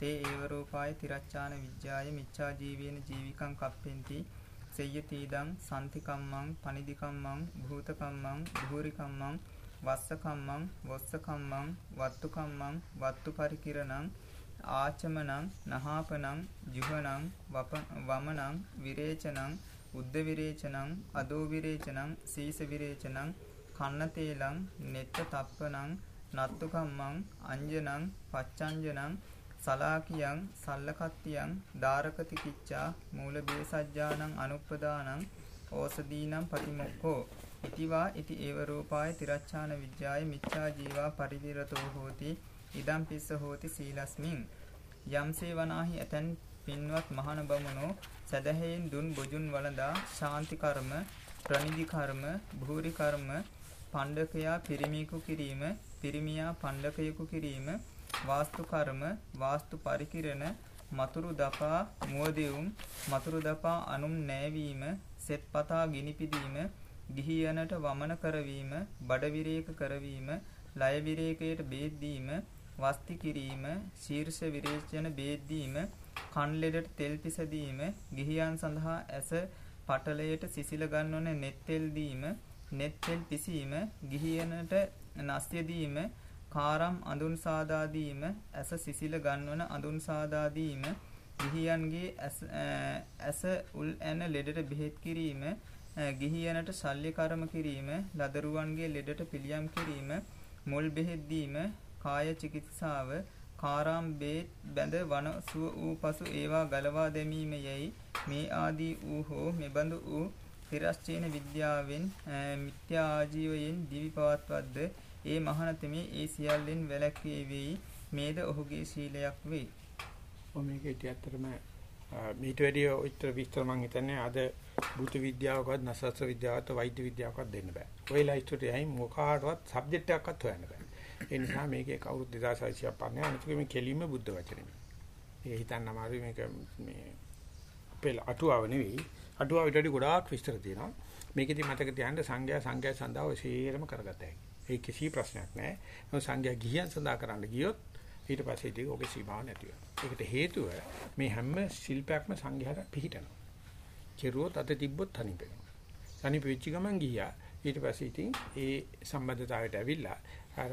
තේ ඒවරෝපාය තිරච්ඡාන විජ්ජාය මිච්ඡා ජීවේන ජීවිකං කප්පෙන්ති සෙය්‍යතීදං සම්තිකම්මං පනිදිකම්මං භූතකම්මං භූරිකම්මං වස්සකම්මං වොස්සකම්මං වත්තුකම්මං වත්තු පරිකිරණං ආචමනං නහාපනං ජුහනං වමනං විරේචනං උද්ද විරේචනං අදෝ විරේචනං සීස විරේචනං කන්නතේලං නෙත්ත තප්පනං නත්තුකම්මං අංජනං පච්චංජනං සලාකියං සල්ලකත්තියං ධාරකති කිච්චා මූල බේසජ්ජානං අනුප්පදානං ඕසදීනම් පටිමොක්ඛෝ. ඉතිවා ඉති ඒව රූපාය තිරච්ඡාන විජ්ජාය මිච්ඡා ජීවා පරිවිරතෝ හෝති ඉදම් පිස්ස හෝති සීලස්මින්. යම්සේ වනාහි ඇතැන් පින්වත් මහණ බමුණෝ සදහෙයින් දුන් බොජුන් වළඳා ශාන්ති කර්ම ප්‍රනිදි කර්ම භූරි කර්ම පණ්ඩකයා පිරිමියෙකු කිරීම පිරිමියා පණ්ඩකයෙකු කිරීම වාස්තු කර්ම වාස්තු පරිකිරණ මතුරු දපා මුවදෙවුම් මතුරු දපා අනුම් නෑවීම සෙත් පතා ගිනි පිදීම ගිහියනට වමන කරවීම බඩ විරේක කරවීම ලය විරේකයට බේත් දීම වස්ති කිරීම ශීර්ෂ විරේචන බේත් දීම කන් ලෙඩට තෙල් පිසදීම ගිහියන් සඳහා ඇස පටලයට සිසිල ගන්වන නෙත් තෙල් දීම නෙත් තෙල් පිසීම ගිහියනට නස්ය දීම කාරම් අඳුන් සාදා දීම ඇස සිසිල ගන්වන අඳුන් සාදා දීම ගිහියන්ගේ ඇස උල් ඇන ලෙඩට බෙහෙත් කිරීම ගිහියනට ශල්්‍ය කර්ම කිරීම ලදරුවන්ගේ ලෙඩට පිළියම් කිරීම මුල් බෙහෙත් දීම කාය චිකිත්සාව කාරාම් බේත් බැඳ වන සුව වූ පසු ඒවා ගලවා දැමීම යැයි මේ ආදී වූ හෝ මෙබඳු වූ තිරස්චේන විද්‍යාවෙන් මිත්‍යා ආජීවයෙන් දිවි පවත්වද්ද ඒ මහානතමේ ඒ සියල්ලෙන් වැළැක්වේ වෙයි. මේද ඔහුගේ ශීලයක් වෙයි. ඔ මේක ඉතින් ඇත්තටම මීට වැඩිය උත්තර විස්තර මම හිතන්නේ අද භූත විද්‍යාවකවත් නසස්ත්‍ර විද්‍යාවකවත් වෛද්‍ය විද්‍යාවකවත් දෙන්න බෑ. ඔය ලයිස්ට්ට යයි මොකාටවත් සබ්ජෙක්ට් එකක්වත් හොයන්න බෑ. ඒ නිසා මේකේ කවුරුත් 2600ක් පන්නේ අනිත් මේ කෙලින්ම බුද්ධ වචනේ. ඒ හිතන්න අමාරුයි මේක මේ අපේ අටුවාව නෙවෙයි. අටුවාවට වඩා ගොඩාක් විස්තර තියෙනවා. මේකෙදි මතක තියාගන්න සංඥා සංඥා සඳහා ඔය සීරම කරගත හැකියි. ඒ කිසි ප්‍රශ්නයක් නැහැ. නමුත් සංඝයා ගිහියන් සඳහා කරන්න ගියොත් ඊට පස්සේ ඉතින් ඔගේ සීමාව නැති වෙනවා. ඒකට හේතුව මේ හැම ශිල්පයක්ම සංඝයාට පිළිහිටනවා. කෙරුවොත් අත තිබ්බොත් තනිපෙනවා. තනිප වෙච්ච ගමන් ගියා. ඊට පස්සේ ඉතින් ඒ සම්බන්ධතාවයට ඇවිල්ලා අර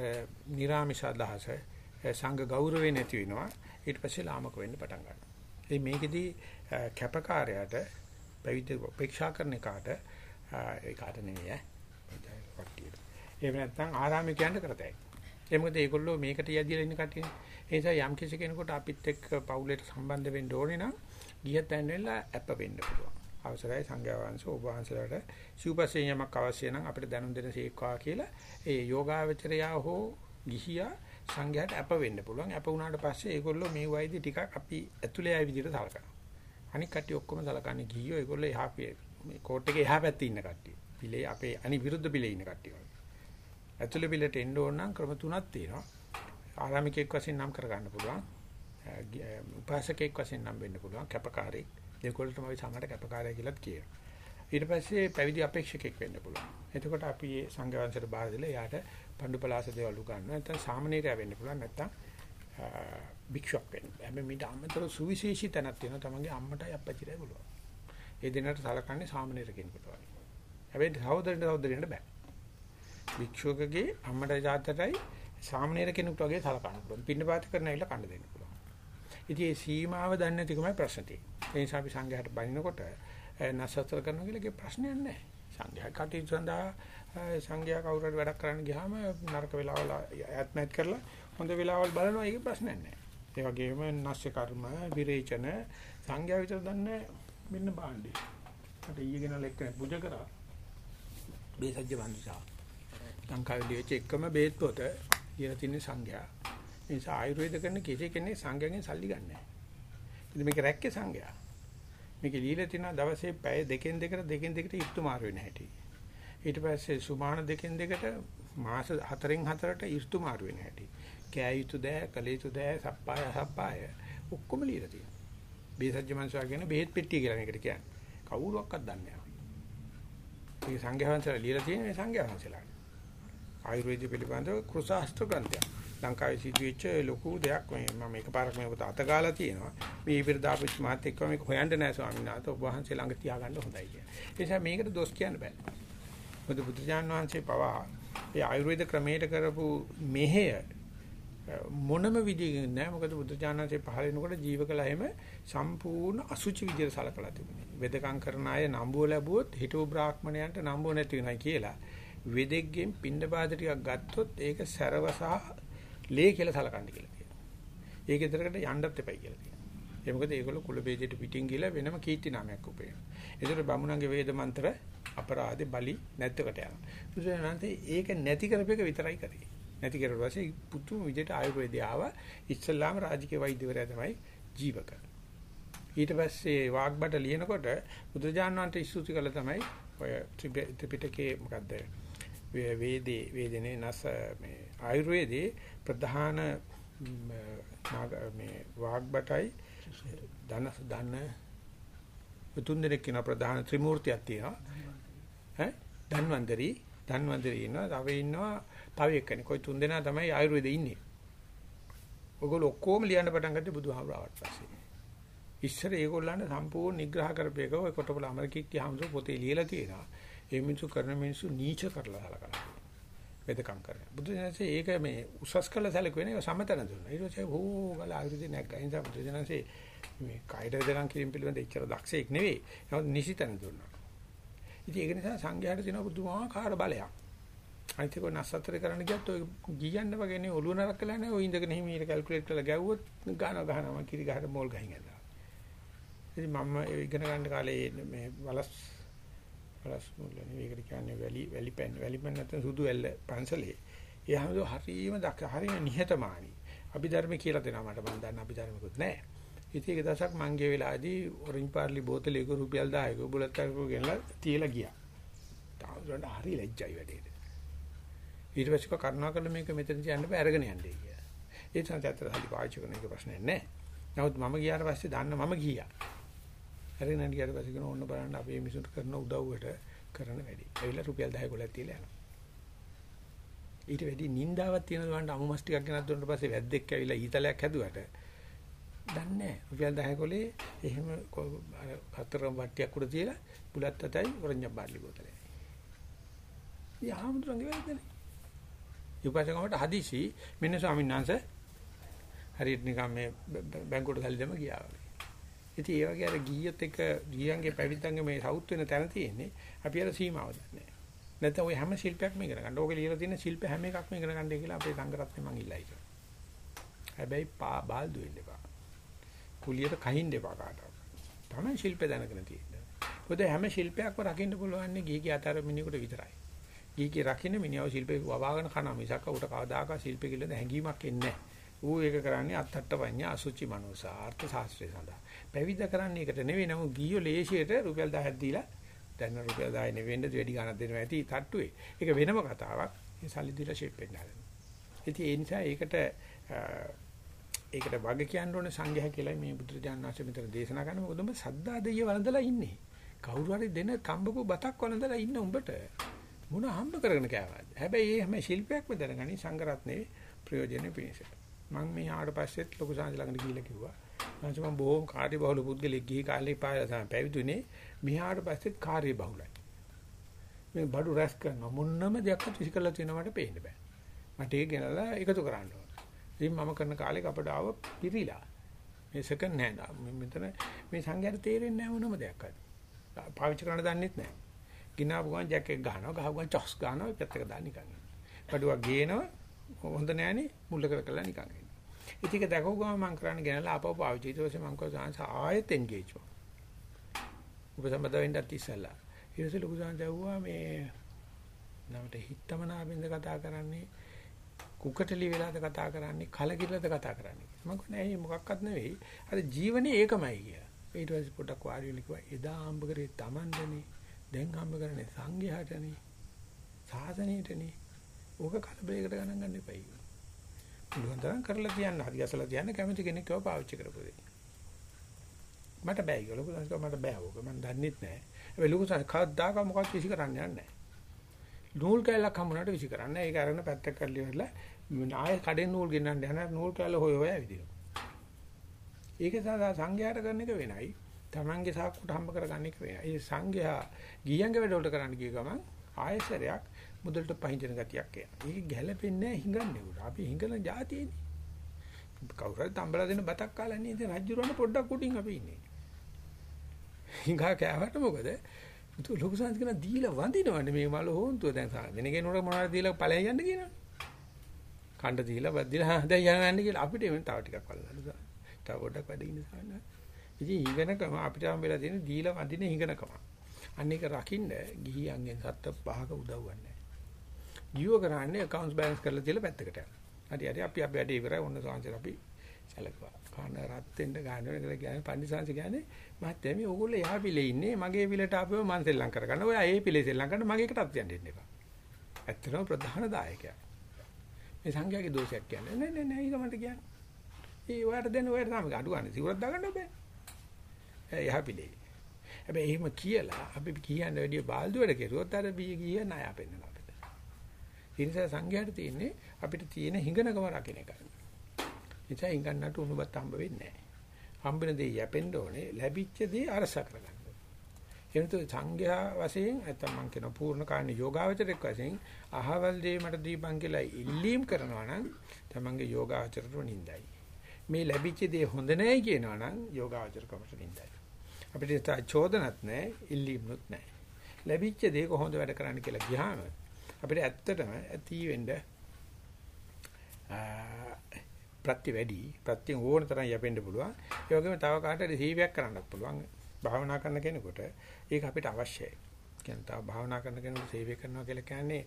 නිර්ාමිෂ අදහස සංඝ ගෞරවේ නැති වෙනවා. ඊට පස්සේ ලාමක වෙන්න පටන් ගන්නවා. ඒ මේකෙදි කැපකාරයාට පැවිදි උපේක්ෂා කරන එකාට ඒ කාට නෙවෙයි ඈ. එහෙම නැත්නම් ආරාමිකයන්ට කරතයි. ඒ මොකද ඒගොල්ලෝ මේකට යදිලා ඉන්න කට්ටිය. ඒ නිසා යම් කිසි කෙනෙකුට අපිත් එක්ක පවුලට සම්බන්ධ වෙන්න ඕනේ නම් ගියත් ඇන්නෙලා අප වෙන්න පුළුවන්. අවසරයි සංඝයා වහන්සේ ඔබ වහන්සේලාට සිව්පස්සේ යමක් අවශ්‍ය නම් අපිට දැනුම් දෙන සීක්වා කියලා ඒ යෝගාවචරයා හෝ ගිහියා සංඝයාට අප වෙන්න පුළුවන්. අප වුණාට පස්සේ ඒගොල්ලෝ මේ වයිදි ටිකක් අපි ඇතුලේ ආය විදිහට සලකනවා. අනික කට්ටිය ඔක්කොම සලකන්නේ ගිහියෝ ඒගොල්ලෝ එහා මේ කෝට් එකේ එහා පැත්තේ ඉන්න කට්ටිය. පිළේ අපේ අනිවිරුද්ධ පිළේ ඉන්න කට්ටිය වගේ. ඇතුළේ පිළට එන්න ඕන නම් ක්‍රම තුනක් තියෙනවා. ආරාමිකෙක් වශයෙන් නම් කරගන්න පුළුවන්. උපාසකෙක් වශයෙන් නම් වෙන්න පුළුවන්. කැපකාරයෙක්. ඒකවලටම අපි සමහර කැපකාරය කියලාත් කියනවා. ඊට පස්සේ පැවිදි අපේක්ෂකෙක් වෙන්න පුළුවන්. එතකොට අපි මේ සංඝ වංශයට බාර දීලා එයාට පඬු පලාස දේවල් උගන්වනවා. නැත්නම් සාමණේරය වෙන්න පුළුවන්. නැත්නම් භික්ෂුවක් වෙන්න. හැබැයි මීට අමතරව සුවිශේෂී තැනක් තියෙනවා. තමන්ගේ අම්මටයි අප්පච්චිටයි පුළුවන්. ඒ දෙන්නට සලකන්නේ සාමණේර කෙනෙකුට වගේ. හැබැයි සහෝදරට සහෝදරියන්ට බෑ. භික්ෂුවකගේ අම්මටයි තාත්තටයි සාමණේර කෙනෙකුට වගේ සලකන්න පුළුවන්. පින්නපාත කරන ඇවිල්ලා කන්න දෙන්න පුළුවන්. ඉතින් මේ සීමාව දන්නේ නැතිකමයි ප්‍රශ්න තියෙන්නේ. ඒ නිසා අපි සංඝයාට බනිනකොට නසතර කරනවා කියලා ප්‍රශ්නයක් නැහැ. සංඝයා කටයුතු සඳහා සංඝයා කවුරු හරි වැඩක් කරන්න ගියාම නරක වෙලාවල ඈත්මත් කරලා හොඳ වෙලාවල් බලනවා ඒක ප්‍රශ්නයක් නැහැ. ඒ වගේම නැස්ස කර්ම විරේචන සංඝයා විතර දන්නේ මෙන්න බාණ්ඩේ. මට ඊයේ ගෙනල එක්කනේ පුජ කරා. බේසජ්‍ය වන්දිසා. ලංකාවේ ලියවිච්ච එකම බේත් පොත කියලා තින්නේ සංඝයා. ඒ නිසා ආයුර්වේද කරන කිසි කෙනෙක් සංඝයාගෙන් සල්ලි ගන්න නැහැ. ඉතින් මේක රැක්කේ සංඝයා. මේක ලියලා තිනවා දවසේ පැය දෙකෙන් දෙකට දෙකෙන් දෙකට ඉස්තුමාරු වෙන හැටි. ඊට පස්සේ සුමාන දෙකෙන් දෙකට මාස හතරෙන් හතරට ඉස්තුමාරු වෙන හැටි. කෑ යුතු දෑ, කළ යුතු දෑ, සප්පාය සප්පාය ඔක්කොම ලියලා තියෙනවා. බේසජ්ජ මංසවා කියන බෙහෙත් පෙට්ටිය කියලා මේකට කියන්නේ. කවුරුවක්වත් දන්නේ නැහැ. මේ සංඝයා වහන්සේලා ලියලා තියෙන මේ සංඝයා වහන්සේලා. ආයුර්වේද පිළිබඳව කෘසාස්ත්‍ර ග්‍රන්ථයක්. ලංකාවේ සිදුවෙච්ච ලොකු දෙයක් මේ මම එකපාරක් මේ පොත අතගාලා තියෙනවා. මේ ඉදිරියට දාපු මාත් එක්ක මේක හොයන්න නෑ ස්වාමීන් වහන්සේ ඔබ වහන්සේ ළඟ තියාගන්න හොඳයි කියලා. ඒ නිසා මේකට දොස් කියන්න බෑ. මොකද බුදුජාන් වහන්සේ පවා ඒ ආයුර්වේද ක්‍රමයට කරපු මෙහෙය මොනම විදිහකින් නෑ මොකද බුදුජානනාංශේ පහල වෙනකොට ජීවකලා එහෙම සම්පූර්ණ අසුචි විදියට සලකලා තිබුණේ. වෙදකම් කරන අය නම්බුව ලැබුවොත් හිටු බ්‍රාහ්මණයන්ට නම්බුව නැති වෙනයි කියලා. වෙදෙක්ගෙන් පින්ඩ බාධ ටිකක් ගත්තොත් ඒක සරව සහ ලේ කියලා සලකන්න කියලා කියනවා. ඒක ඉදරකට යන්නත් එපයි කියලා කියනවා. ඒ මොකද ඒගොල්ලෝ කුල බේජයට පිටින් ගිහලා වෙනම කීර්ති නාමයක් උපයනවා. ඒතර බමුණන්ගේ වේද මන්ත්‍ර අපරාධේ බලි නැත්තකට යනවා. බුදුරජාණන්සේ ඒක නැති කරපේක විතරයි කරේ. නැති කරුවා පස්සේ පුතුම විදිහට ආයුර්වේදය ආවා. ඉස්සල්ලාම රාජකීය වෛද්‍යවරයා තමයි ජීවක. ඊට පස්සේ වාග්බට ලියනකොට බුදුරජාණන් වහන්සේ ඉස්තුති කළ තමයි ඔය ත්‍රිපිටකේ මොකද්ද වේදේ වේදනේ නැස මේ ආයුර්වේදේ ප්‍රධාන මේ වාග්බටයි ධන ධන තුන් දෙනෙක් කියන ප්‍රධාන ත්‍රිමූර්තියක් තියෙනවා ඈ ධන්වන්තරි ධන්වන්තරි ඉන්නවා තව ඉන්නවා තව එක්කෙනෙක්. කොයි තුන් දෙනා තමයි ආයුර්වේදේ ඉන්නේ. ඔයගොල්ලෝ ඔක්කොම ලියන්න පටන් ගත්තේ බුදුහාමුදුරුවෝට පස්සේ. ඉස්සර ඒගොල්ලන්ට සම්පූර්ණ නිග්‍රහ කරපේක ඔය කොටබල අමරකික්කේ හම්සෝ පොතේ ලියලා තියෙනවා. ඒ මිනිස්සු කරන මිනිස්සු නීච කරලා හලකලා. වෙදකම් කරන. බුදුසෙන්සේ ඒක මේ උසස් කළ සැලකුවේ නේ සමතන දුන්නා. ඊට පස්සේ හෝ ගල ආයුර්වේදේ නැග්ගා. ඒ නිසා බුදුසෙන්සේ මේ කායිද වෙදකම් කිරීම පිළිබඳ එච්චර දක්ෂෙක් නෙවෙයි. නමුත් නිසිතන දුන්නා. ඉතින් ඒක නිසා සංඝයාට තියෙන පුදුමාකාර බලයක්. අනිත් එක නස්සතර කරන්න ගියත් ඔය ගියන්න වගේ නේ ඔළුව නරක් කළා නේ ඔය ඉඳගෙන හිමීට කැල්කියුලේට් කරලා ගැව්වොත් ගානවා ගහනවා කිරි ගහට මෝල් ගහින් ඇදලා. ඉතින් මම ඉගෙන ගන්න කාලේ මේ වලස් වලස් මුල්ල නෙවෙයි කියන්නේ වැලි වැලි පෙන් වැලි පෙන් නැත්නම් සුදු ඇල්ල පන්සලේ. ඒ හැමදෝ හරීම දක්ෂ හරීම නිහතමානී. අභිධර්ම කියලා දෙනවා මට මම දන්න අභිධර්මකුත් නැහැ. ඉතින් ඒක දවසක් මං ගිය වෙලාවේදී ඔරින්ජ් පාර්ලි බෝතලයක රුපියල් 10ක බුලත් අරකෝ ගෙනලා තියලා ගියා. තාම හරි ලැජ්ජයි වැඩේට. ඊට පස්සේ කරුණා කරලා මේක මෙතන තියන්න බෑ අරගෙන යන්නේ කියලා. ඒ සංසතර හරි පාවිච්චි කරන එක ප්‍රශ්නයක් නෑ. නමුත් මම ගියාට පස්සේ දන්න මම ගියා. අරගෙන යන ඊට පස්සේ කරන ඕන්න බලන්න අපේ මිනිසුන්ට කරන උදව්වට කරන වැඩි. ඇවිල්ලා රුපියල් 10 ගොල්ලක් තියලා යනවා. ඊට වැඩි නින්දාවක් තියෙන දුවන්ට අමුමස් ටිකක් ගෙනත් දුන්නට පස්සේ වැද්දෙක් ඇවිල්ලා ඊතලයක් හැදුවට දන්නේ නැහැ. රුපියල් 10 කොලේ එහෙම අර හතරම් වට්ටියක් උඩ තියලා බුලත් අතයි වරඤ්ඤා බාර්ලි බෝතලේ. යහමුදුරන්ගේ වැරදනේ. ඊපස්සේ හදිසි මෙන්න ස්වාමීන් වහන්සේ හරියට නිකන් මේ බැංකුවට සල්ලි දෙම ගියා වගේ. ඉතින් ඒ වගේ අර ගියත් එක ගියන්ගේ පැවිද්දන්ගේ මේ සවුත් වෙන තැන තියෙන්නේ අපි අර සීමාව දන්නේ නැහැ. නැත්නම් ওই හැම ශිල්පයක්ම ඉගෙන ගන්න. ඕකේ ලියලා තියෙන ශිල්ප හැම එකක්ම ඉගෙන ගන්නයි කියලා අපේ සංගරත්නේ මං ඉල්ලයි කියලා. හැබැයි පා බාල්දු වෙන්න එපා. කුලියට කහින්න එපා කාටවත්. තමයි ශිල්ප දැනගෙන තියෙන්නේ. මොකද හැම ශිල්පයක්ම රකින්න පුළුවන් ගිහිගේ අතර මිනිහෙකුට විතරයි. ගිහිගේ රකින්න මිනිහව ශිල්පේ වවාගෙන කනවා මිසක් උට කවදාකවත් ශිල්පේ කියලා හැඟීමක් එන්නේ නැහැ. ඌ ඒක කරන්නේ අත්තට්ට පඤ්ඤා අසුචි මනෝසා අර්ථ ශාස්ත්‍රය සඳහා. පැවිද්ද කරන්නේ ඒකට නෙවෙයි නමුත් ගියෝ ලේසියට රුපියල් 10ක් දීලා දැන් රුපියල් 10 නෙවෙන්න වැඩි ගණන් දෙනවා ඇති තට්ටුවේ. ඒක වෙනම කතාවක්. ඒ සල්ලි දීලා ෂේප් වෙන්න හදනවා. ඉතින් ඒ නිසා ඒකට ඒකට වග කියන්න ඕනේ සංඝයා කියලා මේ බුදුරජාණන් වහන්සේ මෙතන දේශනා කරන මොකද උඹ සද්දා දෙය වළඳලා ඉන්නේ. කවුරු හරි දෙන තඹකෝ බතක් වළඳලා ඉන්න උඹට මොන හම්බ කරගෙන කෑවද? හැබැයි මේ හැම ශිල්පයක්ම දැනගනි සංඝරත්නේ ප්‍රයෝජනෙ පිණිස. මම මේ ආවට පස්සෙත් ලොකු සාංශ ළඟට ගිහිල්ලා කිව්වා. මම බොහොම කාර්යබහුල පුද්ගලෙක් ගිහි කාලේ පායලා පැවිදුනේ. මෙහාට පස්සෙත් කාර්යබහුලයි. මේ බඩු රැස් කරන මොන්නම දෙයක් විසි කරලා තියෙනවා මට පේන්න බෑ. මට ඒක ගෙනලා එකතු කරන්න ඕන. ඉතින් මම කරන කාලේ කපට ආව පිරිලා. මේ සෙකන්ඩ් හෑන්ඩ් මෙතන මේ සංඝයාට තේරෙන්නේ නැහැ මොනම දෙයක් අද. පාවිච්චි කරන්න දන්නෙත් නැහැ. ගිනාපු ගමන් ජැක් එක ගන්නවා, ගහපු ගමන් චොස් ගන්නවා, පැත්තක දාන්න නිකන්. බඩුවක් ගේනවා, හොඳ නෑනේ මුල්ල කර කරලා නිකන් ඉන්න. ඉතින් ඒක දැකව ගමන් මම කරන්න ගෙනලා ආපහු පාවිච්චි ඊට පස්සේ මම කිව්වා ආයෙත් එන්ගේජ් වුණා. උපසම්පද වෙන්නත් ඉස්සලා. ඊට පස්සේ ලොකු සංජාවුවා මේ නමට හිතමනාවෙන්ද කතා කරන්නේ කුකටලි වෙලාද කතා කරන්නේ කලකිරලද කතා කරන්නේ? මම කියන්නේ මොකක්වත් නෙවෙයි. අර ජීවනේ ඒකමයි කියලා. ඊට පස්සේ පොඩක් වාඩි වෙලා කිව්වා එදා හම්බ කරේ Tamandනේ දැන් හම්බ කරන්නේ සංඝයාටනේ සාසනයටනේ. ඕක කලබලයකට ගණන් ගන්න එපයි පුළුවන් තරම් කරලා තියන්න හරි අසලා තියන්න කැමති කෙනෙක් ඒවා පාවිච්චි කරපො දෙන්න මට බෑ කියලා ලොකු සංස්කෘතිය මට බෑ ඕක. මම දන්නෙත් නෑ. හැබැයි ලොකු සංස්කෘතිය කවදාක මොකක්ද විසි කරන්නේ නැහැ නූල් කැලක් හම්බුනට විසි කරන්නේ. ඒක අරගෙන පැත්තක් කරලා ඉවරලා ආයෙ කඩෙන් නූල් ගෙන්නන්න යන නූල් කැල හොය හොය ඇවිදිනවා. ඒක සදා සංඝයාට කරන එක වෙනයි. තමන්ගේ සාක්කුට හම්බ කරගන්න එක වෙනයි. ඒ සංඝයා ගියංග වැඩවලට කරන්න ගිය ගමන් ආයෙසරයක් මුදලට පහින්දන ගතියක් එනවා ඒක ගැළපෙන්නේ නැහැ හිඟන්නේ උඩ අපි හිඟන જાතියනේ කවුරු හරි තම්බලා දෙන බතක් කාලා නේද රජුරවන්න පොඩ්ඩක් උඩින් අපි ඉන්නේ හිඟා කෑවට මොකද?තු ලොකු සංස්කෘතිය දීලා වඳිනවනේ මේ මල හොන්තුව දැන් වෙන කෙනෙකුට මොනවද දීලා ඵලයන් යන්න කියනවා. කණ්ඩ දීලා බද්දිලා දැන් යන්න කියලා අපිට එවෙන තව ටිකක් වලලා. තව පොඩ්ඩක් වැඩ ඉන්න සාන්න. ඉතින් හිඟනකම අපිට හම්බෙලා තියෙන දීලා වඳින හිඟනකම. අන්න ඒක රකින්න ගිහියන්ගෙන් සත්ත පහක උදව් ගන්නෑ. ජීව කරන්නේ accounts balance කරලා තියලා පැත්තකට යනවා. හරි හරි අපි අපි වැඩේ ඉවරයි ඔන්න සංසාර අපි සැලකුවා. කන රත් වෙන්න ගන්න වෙන කියලා කියන්නේ පන්දිසංශ කියන්නේ මහත්තයා මේ ඕගොල්ලෝ එහා පිළේ ඉන්නේ මගේ පිළට ආපුව මං සෙල්ලම් කරගන්න. ඔයා ඒ පිළේ සෙල්ලම් කරන්න මගේ එකටත් යන්න දෙන්න එපා. ඇත්තටම ප්‍රධාන දායකයා. මේ සංඝයාගේ දෝෂයක් කියන්නේ නෑ නෑ නෑ ඒක මට කියන්නේ. ඒ ඔයාට දෙන්න ඔයාට තමයි අඩු ගන්න. සිවුරක් දාගන්න බෑ. එහා පිළේ. හැබැයි එහෙම කියලා අපි කියන්නේ වැඩි බාල්දුවට කෙරුවොත් අර බී ගිය ණය අපෙන්නලා අපිට. ඒ නිසා සංඝයාට තියෙන්නේ අපිට තියෙන හිඟනකම රකින්න එකයි. නිසා ඉංගන්නට උණුබත් හම්බ වෙන්නේ නැහැ. හම්බෙන දේ යැපෙන්න ඕනේ. ලැබිච්ච දේ අරස කරගන්න. එනතු සංඝයා වශයෙන් නැත්නම් මං කියන පූර්ණ කාණ යෝගාවචරයක් වශයෙන් අහවල් දේ මට දීපන් කියලා ඉල්ලීම් කරනවා නම් තමන්ගේ යෝගාවචරයට නිඳයි. මේ ලැබිච්ච දේ හොඳ නැහැ කියනවා නම් යෝගාවචරකමට නිඳයි. අපිට චෝදනත් නැහැ, ඉල්ලීම්නුත් නැහැ. ලැබිච්ච දේ කොහොමද වැඩ කරන්න කියලා ගියාම අපිට ඇත්තටම ඇති වෙන්න ප්‍රත්‍ය වැඩි ප්‍රත්‍ය ඕන තරම් යැපෙන්න පුළුවන්. ඒ වගේම තව කාටද සීවයක් කරන්නත් පුළුවන්. භාවනා කරන කෙනෙකුට ඒක අපිට අවශ්‍යයි. කියන්නේ තව භාවනා කරන කෙනෙකුට සේවය කරනවා කියලා කියන්නේ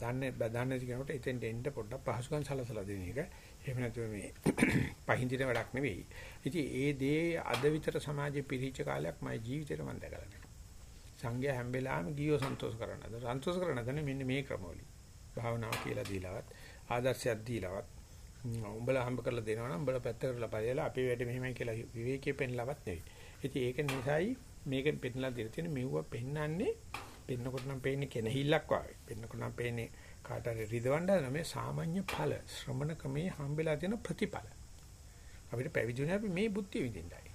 දන්නේ දන්නේ කෙනෙකුට එතෙන් දෙන්න පොඩ්ඩක් පහසුකම් සලසලා දෙන එක. එහෙම නැතුව මේ පහින්දින වැඩක් නෙවෙයි. ඉතින් ඒ දේ අද විතර සමාජයේ පිරිච්ච කාලයක් මගේ ජීවිතේට මම දැකලා නැහැ සංඝයා හැම වෙලාවෙම ගියෝ සන්තෝෂ කරනද සන්තෝෂ කරනද මෙන්න මේ ක්‍රමවලින් භාවනාව කියලා දීලවත් ආදර්ශයක් දීලවත් උඹලා හම්බ කරලා දෙනවා නම් උඹලා පැත්ත කරලා පරියලා අපේ වැඩ මෙහෙමයි කියලා විවේකයේ පෙන්ලවත් නෙවෙයි. ඉතින් ඒක නිසායි මේකෙන් පෙන්ලා දෙලා තියෙන මෙව්ව පෙන්වන්නේ පෙන්නකොට නම් පේන්නේ කෙනහිල්ලක් වගේ. පෙන්නකොට නම් පේන්නේ කාට හරි රිදවන්න හදන මේ සාමාන්‍ය ඵල ශ්‍රමණ ක්‍රමේ හම්බෙලා තියෙන ප්‍රතිඵල. අපිට පැවිදිුනේ අපි මේ බුද්ධිය විදින්නයි.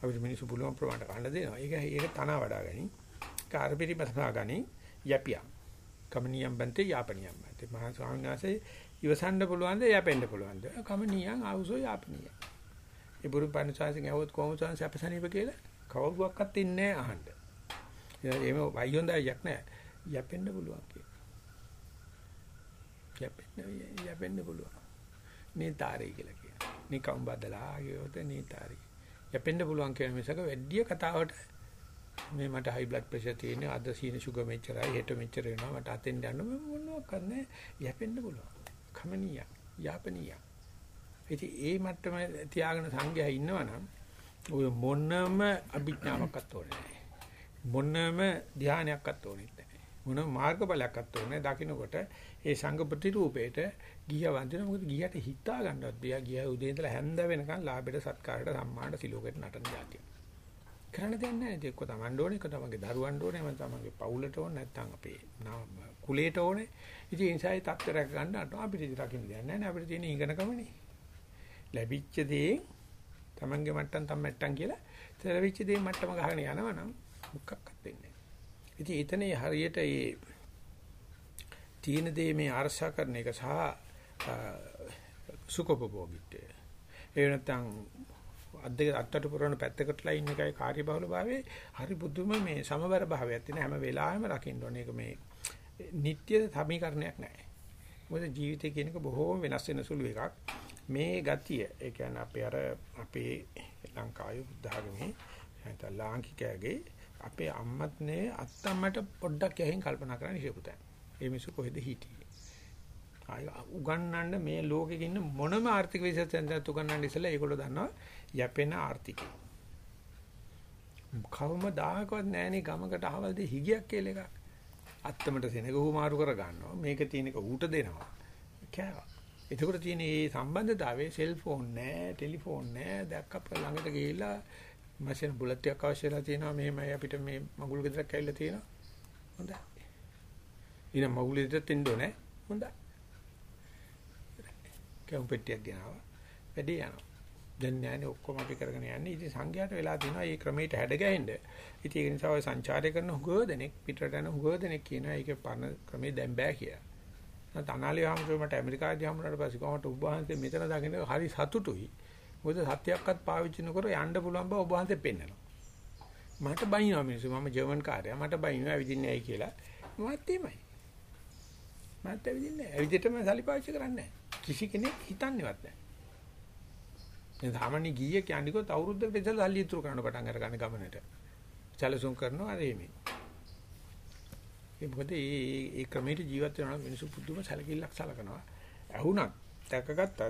අපිට මිනිස්සු පුළුවන් ප්‍රමාණයට කන්න දෙනවා. ඒක ඒක තන වඩා ගනි. කාර්පිරිමස්නා ගනි යපියා. කමනියම් බන්තේ යාපනියම් බන්තේ. මහා ස්වාමීන් වහන්සේ ඉවසන්න පුළුවන්ද යැපෙන්න පුළුවන්ද? කමනියන් ආවුසෝ යාපනිය. ඒ බුරු පණසාසින් ඇහුවොත් කොහොමද සංස අපසනීප කියලා? කවුරුවක්වත් ඉන්නේ නැහැ අහන්න. එහෙම වයියොන්දයක් නැහැ. යැපෙන්න පුළුවන් කියලා. යැපෙන්න යැපෙන්න පුළුවන්. නේතාරේ කියලා කියනවා. නිකම් බදලා කියොත් නේතාරේ. යැපෙන්න පුළුවන් කියන මිසක වැඩි කතාවට මේ මට හයි බ්ලඩ් ප්‍රෙෂර් තියෙනවා අද සීන සුගර් මෙච්චරයි හෙට මෙච්චර වෙනවා මට අතෙන් යන්න මොනවක් කරන්නේ යැපෙන්න පුළුවන්. කමනීය යාපනීය. ඉතින් ඒ මට්ටම තියාගෙන සංඝයා ඉන්නවනම් ඔය මොනම අභිඥාවක්වත් ඕනේ නැහැ. මොනම ධානයක්වත් ඕනෙත් නැහැ. මොනම මාර්ගඵලයක්වත් ඕනේ දකින්නකොට ඒ සංඝ ප්‍රතිරූපේට ගිය වන්දින මොකද ගියට හිතා ගන්නවත් බෑ. ගිය උදේ ඉඳලා හැන්ද වෙනකන් ලාභයට සත්කාරයට සම්මානට සිලෝකයට නටන જાතිය. කරන්න දෙයක් නැහැ නේද එක්ක තමන්ට ඕනේ එක්ක තමන්ගේ දරුවන්ට ඕනේ මම තමන්ගේ පවුලට ඕනේ නැත්නම් අපේ කුලයට ඕනේ. ඉතින් ඒ නිසා ඒ තත්ත්වයක් ගන්න අපිට ඉතින් රකින්න දෙයක් නැහැ අපිට තියෙන ඉගෙනකමනේ. ලැබිච්ච දේ තමන්ගේ මට්ටම් තම මට්ටම් කියලා ලැබිච්ච දේ මට්ටම ගහගෙන යනවනම් මොකක්වත් වෙන්නේ නැහැ. ඉතින් එතනේ හරියට ඒ තීන දේ මේ අරසා කරන එක සහ සුඛෝපභෝගීත්වය. ඒ නැත්නම් අද්දක අත්තට පුරවන පැත්තකටලා ඉන්න එකයි කාර්යබහුල භාවයේ හරි බුදුම මේ සමබර භාවයක් තියෙන හැම වෙලාවෙම රකින්න ඕනේ. ඒක මේ නිට්ටය සමීකරණයක් නැහැ. මොකද ජීවිතය කියන එක බොහෝම වෙනස් වෙන සුළු එකක්. මේ ගතිය ඒ කියන්නේ අපේ අර අපේ ලංකාවේ බුද්ධ ආගමේ නැත්නම් ලාංකිකයාගේ අපේ අම්මත් නේ අත්තම්මට පොඩ්ඩක් යහින් කල්පනා කරන්න ඉෂපුතන්. ඒ මිනිස්සු කොහෙද හිටියේ? ආය උගන්නන්න මේ ලෝකෙක ඉන්න මොනම ආර්ථික විශේෂයෙන්ද උගන්නන්න ඉස්සලා ඒගොල්ලෝ දන්නවා යැපෙන ආර්ථිකය. කවමදාකවත් නැහනේ ගමකට අහවලදී හිගයක් කියලා එකක්. අත්තමට සෙනග හුමාරු කර ගන්නවා. මේක තියෙන එක ඌට දෙනවා. කෑවා. එතකොට තියෙන මේ සම්බන්ධතාවයේ සෙල්ෆෝන් නෑ, ටෙලිෆෝන් නෑ. දැක්කප ළඟට ගිහිල්ලා මැෂින් බුලට් එකක් අවශ්‍යලා තියෙනවා. මෙහෙමයි අපිට මේ මගුල් ගෙදරක් ඇවිල්ලා තියෙනවා. හොඳයි. ඊන මගුල් ගෙදරට එන්න ඕනේ. හොඳයි. කැවුම් පෙට්ටියක් ගෙනාවා. වැඩි යනවා. දැන් නෑනේ ඔක්කොම අපි කරගෙන යන්නේ. ඉතින් සංඝයාට වෙලා තියෙනවා මේ ක්‍රමයට හැඩ ගැහෙන්න. ඉතින් ඒක නිසා ඔය සංචාරය කරන හුගව දෙනෙක් පිටරට යන හුගව දෙනෙක් කියනවා ඒකේ පරණ ක්‍රමේ දැන් බෑ කියලා. නැත්නම් අනාලි වහමතුරු මට ඇමරිකාදී හම්බුනාට පස්සේ කොහොමද ඔබ වහන්සේ මෙතන දකින්න හරි සතුටුයි. මොකද සත්‍යයක්වත් පාවිච්චි නොකර යන්න පුළුවන් බව ඔබ වහන්සේ පෙන්නනවා. මට බයිනවා මිනිස්සු මම ජර්මන් කාර්යය මට බයිනවා ඇවිදින්නේ ඇයි කියලා. මත් එමය. මත් ඇවිදින්නේ නැහැ. ඇවිදිටම සල්ලි පාවිච්චි කරන්නේ නැහැ. කිසි කෙනෙක් හිතන්නේවත් නැහැ. දැන් සාමාන්‍ය ගියේ කියන්නේ කොත් අවුරුද්දකට ඉස්සෙල්ලා සල්ලි ඉතුරු කරන්න පටන් අරගන්න ගමනට. සැලසුම් කරනවා අර එමේ. ඒ මොකද මේ මේ ක්‍රමයට ජීවත් වෙනවා මිනිස්සු පුදුම සැලකිල්ලක් සලකනවා. ඇහුණත් දැකගත්තත්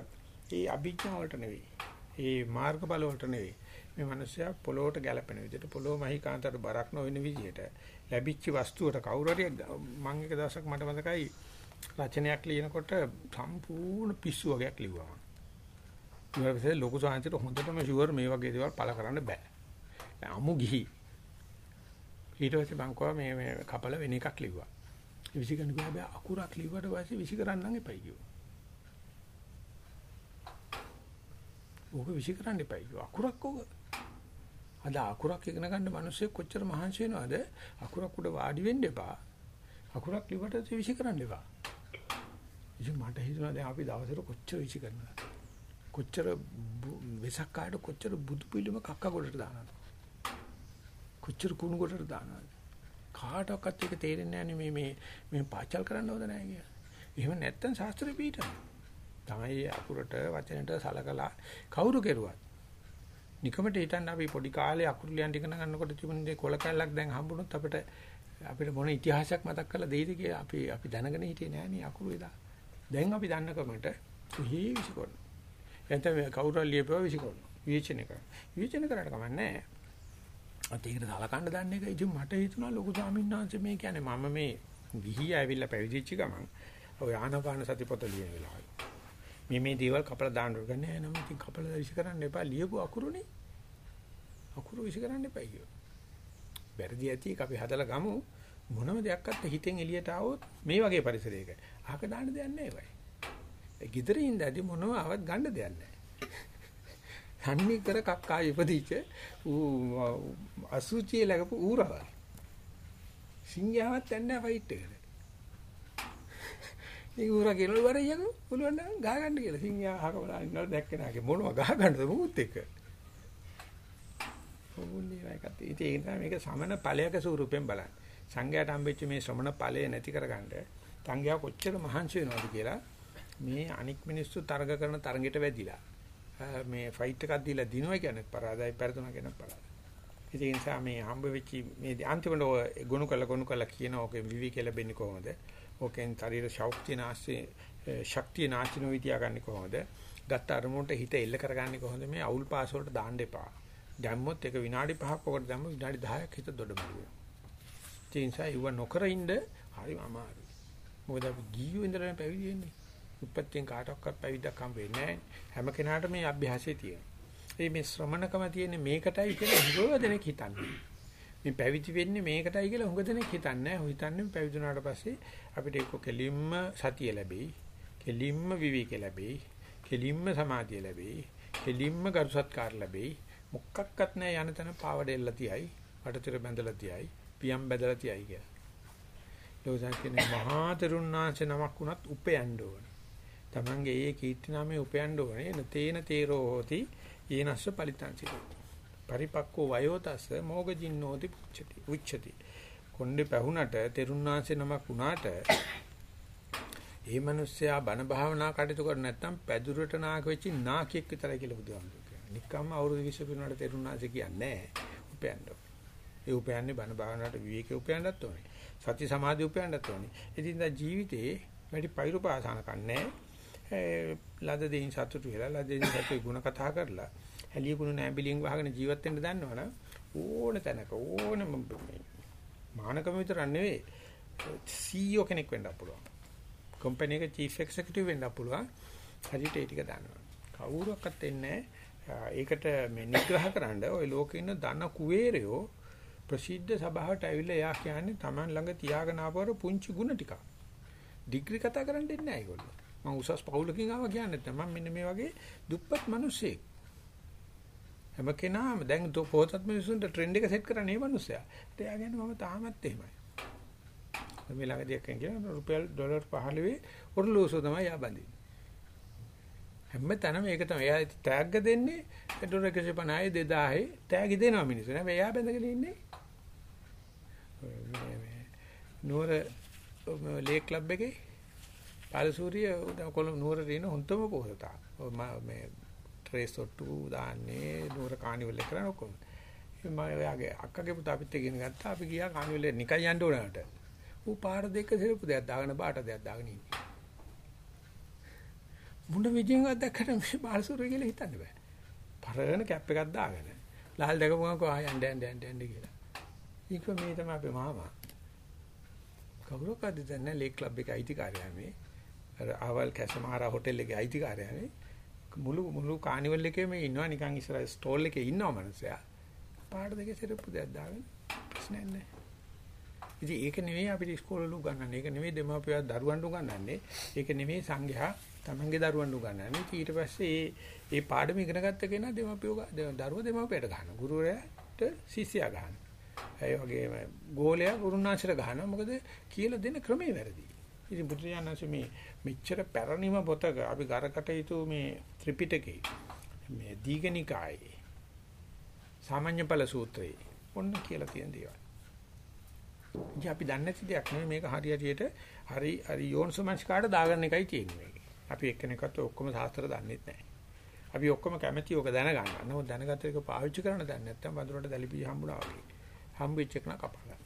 ඒ අභිඥා වලට නෙවෙයි. ඒ මාර්ගඵල වලට නෙවෙයි. මේ මිනිස්සයා පොළොවට ගැලපෙන විදිහට පොළොව මහීකාන්තයට බරක් නොවන විදිහට ලැබිච්ච වස්තුවට කවුරු හරි මම එක දවසක් මට මතකයි රචනයක් ලියනකොට සම්පූර්ණ පිස්සු වගේක් ලිව්වා. ඊට පස්සේ ලොකු සාහිත්‍යයට හොඳටම ෂුවර් මේ වගේ දේවල් පළ කරන්න බෑ. අමු ගිහි. ඊට පස්සේ මං කව මේ මේ කපල වෙන එකක් ලිව්වා. විසිකරන්න ගියා බෑ අකුරක් ලිව්වට පස්සේ විසිකරන්න එපයි කිව්වා. ඕක විසිකරන්න එපයි කිව්වා. අකුරක් ඕක. අද අකුරක් ඉගෙන ගන්න මිනිස්සු කොච්චර මහන්සි වෙනවද? අකුරක් උඩ වාඩි වෙන්න එපා. අකුරක් ලිව්වට විසිකරන්න එපා. ඉතින් මට හිතුණා දැන් අපි දවසට කොච්චර විසිකරනවද? කොච්චර වෙසක් කාට කොච්චර බුදු පිළිම කක්ක ගොඩට දානවද කොච්චර කුණු ගොඩට දානවද කාටවත් ඒක තේරෙන්නේ නැහැ මේ මේ මේ පාචල් කරන්න හොඳ නැහැ කියලා. එහෙම නැත්තම් ශාස්ත්‍රෙ පිටන. තමයි අකුරට වචනට සලකලා කවුරු කෙරුවත්. නිකමට හිටන්න අපි පොඩි කාලේ අකුරු ලියන්න ඉගෙන ගන්නකොට තිබුණ දේ කොල කැල්ලක් දැන් හම්බුනොත් අපිට අපිට මොන ඉතිහාසයක් මතක් කරලා දෙයිද කියලා අපි අපි දැනගෙන හිටියේ නෑනේ අකුරු එදා. දැන් අපි දන්න කමට හි විසිකොන්න. එතන කවුරු ලියපුවා විසිකොන්න. විචින කරා. විචින කරාට කමන්නේ නැහැ. අත ඒකට සලකන්න දන්න එක ඉතින් මට හිතුණා ලොකු ස්වාමීන් වහන්සේ මේ කියන්නේ මම මේ ගිහි ඇවිල්ලා පැවිදිච්ච ගමන් ඔය ආනපාන සති පොත ලියන වෙලාවයි. මේ මේ දේවල් කපලා දාන්න ඕන නෑ නම ඉතින් කපලා විශ් කරන්න එපා ලියපු අකුරුනේ. අකුරු විශ් කරන්න එපා කියෝ. වැරදි ඇති එක අපි හදලා ගමු මොනම දෙයක් අත්ත හිතෙන් එළියට ආවොත් මේ වගේ පරිසරයක අහක දාන්න දෙයක් නෑ ඒවයි. ඒ গিදරේ ඉඳදී මොනව ආවත් ගන්න දෙයක් නෑ. තන්නේ කර කක්කා ඉපදිච්ච ඌ අසුචිය ලගපු ඌරව. සිංහාවත් යන්නේ ෆයිට් එකට. මේ ඌරා කියනවා වරයක පුළුවන් නම් ගහ ගන්න කියලා. සිංහා අහක බලන් ඉන්නවා දැක්කේ නැහැ. මොනව ගහ ගන්නද මොකුත් එක. ඕන්නේ වයිකත්. ඉතින් ඒ නිසා මේක සමන ඵලයක ස්වරූපයෙන් බලන්න. සංඝයාට හම්බෙච්ච මේ ශ්‍රමණ ඵලය නැති කරගන්න සංඝයා කොච්චර මහන්සි වෙනවද කියලා මේ අනික් මිනිස්සු තරග කරන තරඟයට වැදිලා මේ ෆයිට් එකක් දීලා දිනුවා කියන්නේ පරාදයි පෙරතුනා කියන පරාදයි. ඒ නිසා මේ හම්බ වෙච්ච මේ අන්තිමට ඔය ගොනු කළ ගොනු කළ කියන ඕකේ විවික ලැබෙන්නේ කොහොමද? ඕකෙන් ශරීර ශක්තිය නැස්සේ ශක්තිය නැචින විදියා ගන්න කොහොමද? ගත්ත අරමුණට හිත එල්ල කරගන්නේ කොහොමද? මේ අවුල් පාස් වලට දාන්න එපා. දැම්මොත් ඒක විනාඩි 5ක් ඔකට දැම්ම විනාඩි 10ක් හිත දොඩමළු වෙනවා. ඒ නිසා ඉව නොකර ඉන්න හරිම අමාරුයි. මොකද අපි ගියෝ ඉඳලා පැවිදි වෙන්නේ. උපත්යෙන් කාටවත් පැවිද්දක් හම්බ වෙන්නේ නැහැ. හැම කෙනාටම මේ අභ්‍යාසය තියෙනවා. ඒ මේ ශ්‍රමණකම තියෙන්නේ මේකටයි කියලා හුඟ දෙනෙක් හිතන්නේ. මේ පැවිදි වෙන්නේ මේකටයි කියලා හුඟ දෙනෙක් හිතන්නේ නැහැ. හිතන්නේ පැවිදුණාට පස්සේ අපිට එක්ක කෙලින්ම සතිය ලැබෙයි. කෙලින්ම විවේක ලැබෙයි. කෙලින්ම සමාධිය ලැබෙයි. කෙලින්ම ගරුසත්කාර ලැබෙයි. මොකක්වත් නැහැ යන තැන පාවඩෙල්ල තියයි. වටතර බැඳලා තියයි. පියම් බැඳලා තියයි කියලා. ලෝසන් කියන්නේ මහා තරුණාංශ නමක් වුණත් උපයන්න ඕන. Tamange ඒ කීර්ති නාමයේ උපයන්න ඕනේ. නතේන තේරෝ හෝති ඊනස්ස පලිතංසිත. පරිපක්කෝ වයෝතස මොගජින්නෝති පුච්චති. උච්චති. කොණ්ඩේ පැහුණට තරුණාංශ නමක් වුණාට ඒ මිනිස්සයා බණ භාවනා කටයුතු කර නැත්නම් පැදුරට නාක වෙච්ච නාකියෙක් විතරයි කියලා බුදුහාමුදුරුවෝ කියනවා. නිකම්ම අවුරුදු 20 පිරුණාට තරුණාංශ කියන්නේ නැහැ. උපයන්න. ඒ උපයන්නේ බණ භාවනාවට විවේකේ උපයන්නත් ඕනේ. සති සමාධි උපයන්නත් ඕනේ. ඉතින් දා ජීවිතේ වැඩි පෛරුපාසන කන්නේ ලද දෙයින් සතුටු වෙලා ලද දෙයින් සතුටු ගුණ කතා කරලා හැලිය ගුණ නැඹිලියෙන් වහගෙන ජීවත් වෙන්න දන්නවනම් ඕන තැනක ඕන මානකම විතර නෙවෙයි CEO කෙනෙක් වෙන්න පුළුවන්. කම්පැනි එක චීෆ් එක්සිකියුටිව් වෙන්න පුළුවන්. හරියට ඒ ටික දන්නවා. කවුරක්වත් එන්නේ ඒකට මේ නිග්‍රහ කරන්න ওই ලෝකේ ඉන්න ධන කුවේරයෝ ප්‍රසිද්ධ සභාවට ඇවිල්ලා එයා කියන්නේ Taman ළඟ තියාගෙන ආපුවර පුංචි ಗುಣ ටිකක්. ඩිග්‍රී කතා කරන්න දෙන්නේ නැහැ ඒගොල්ලෝ. මම උසස් පවුලකින් ආවා කියන්නේ නැත්නම් මම මෙන්න මේ වගේ දුප්පත් මිනිස්සෙක්. හැම කෙනාම දැන් පොතත් මිනිසුන්ට ට්‍රෙන්ඩ් එක සෙට් කරන්නේ මේ මිනිස්සයා. ඒත් එයා කියන්නේ මම තාමත් එහෙමයි. මේ ළඟදී එක්කෙන් කියන රුපියල් ඩොලර් 15 ඔරලෝසුව තමයි යා බඳින්නේ. හැම තැනම ඒක තමයි. එයා ටැග් දෙන්නේ ඩොලර් 150 2000 ටැග් දෙනවා මිනිස්සු. නෑ එයා බඳගෙන ඉන්නේ. නුවර ලේක් ක්ලබ් එකේ පාලසූරිය කොළඹ නුවර තියෙන හොන්තම පොහොසතා. මේ ට්‍රේස් ඔට්ටු දාන්නේ නුවර කානිවල් එක කරන ඔක්කොම. මම ඔයාගේ අක්කගේ පුතා අපිත් එක්ක ගෙන ගත්තා. අපි ගියා කානිවල් එක නිකන් යන්න ඕනකට. ඌ පාර දෙක සෙරපු දෙයක් දාගෙන බාට දෙයක් දාගෙන ඉන්නේ. මුණ විදියෙන්වත් දැක්කට මේ පාලසූරිය කියලා හිතන්න බෑ. පරණ කැප් එකක් දාගෙන. ලාල් දැකපුවම කෝ ආ යන්න යන්න යන්න යන්න කියලා. ඒක මේ තමයි අපේ මාමා. කවුරක්වත් දන්නේ ලේක් ක්ලබ් එකේ අයිතිකාරයා මේ. අර ආවල් කැසමාරා හොටෙල් එකේ අයිතිකාරයා මේ. මුළු මුළු කානිවල් එකේම ඉන්නවා නිකන් ඉස්සර ස්ටෝල් එකේ ඉන්නවා මනුස්සයා. පාට දෙකේ සිරප්පු දෙයක් දාගෙන ප්‍රශ්නයක් නැහැ. ඉතින් ඒක නෙවෙයි අපිට ඉස්කෝලේ උගන්වන්නේ. ඒක නෙවෙයි දෙමාපියෝ දරුවන්ට උගන්වන්නේ. ඒක නෙවෙයි සංඝයා තමන්ගේ දරුවන්ට උගන්වන්නේ. ඊට පස්සේ ඒ ඒ පාඩම ඉගෙන ගත්ත කෙනා දෙමාපියෝ දරුවෝ දෙමාපියට ගන්නවා. ගුරුවරයාට ශිෂ්‍යයා ගන්නවා. ඒ වගේම ගෝලයා ගුරුනාචර ගහනවා. මොකද කියලා දෙන ක්‍රමේ වැරදි. ඉතින් බුදුරජාණන්සේ මේ මෙච්චර පැරණිම පොතක අපි ගරකට යුතු මේ ත්‍රිපිටකේ මේ දීඝනිකායේ සාමාන්‍ය ඵල සූත්‍රයේ ඔන්න කියලා තියෙන දේවල්. ඉතින් අපි දන්නේ නැති දෙයක් නෙවෙයි මේක හරියටියට හරි හරි යෝන්සමංස්කාරට දාගන්න එකයි තියෙන්නේ. අපි එක්කෙනෙක්වත් ඔක්කොම සාස්ත්‍ර දන්නේ නැහැ. අපි ඔක්කොම කැමැති ඕක දැනගන්න. නමුත් දැනගත්ත එක පාවිච්චි කරන්න දන්නේ නැත්නම් වඳුරට දැලිපි හම්බුණා වගේ. හම්බෙච්ච එක නා කපා ගන්න.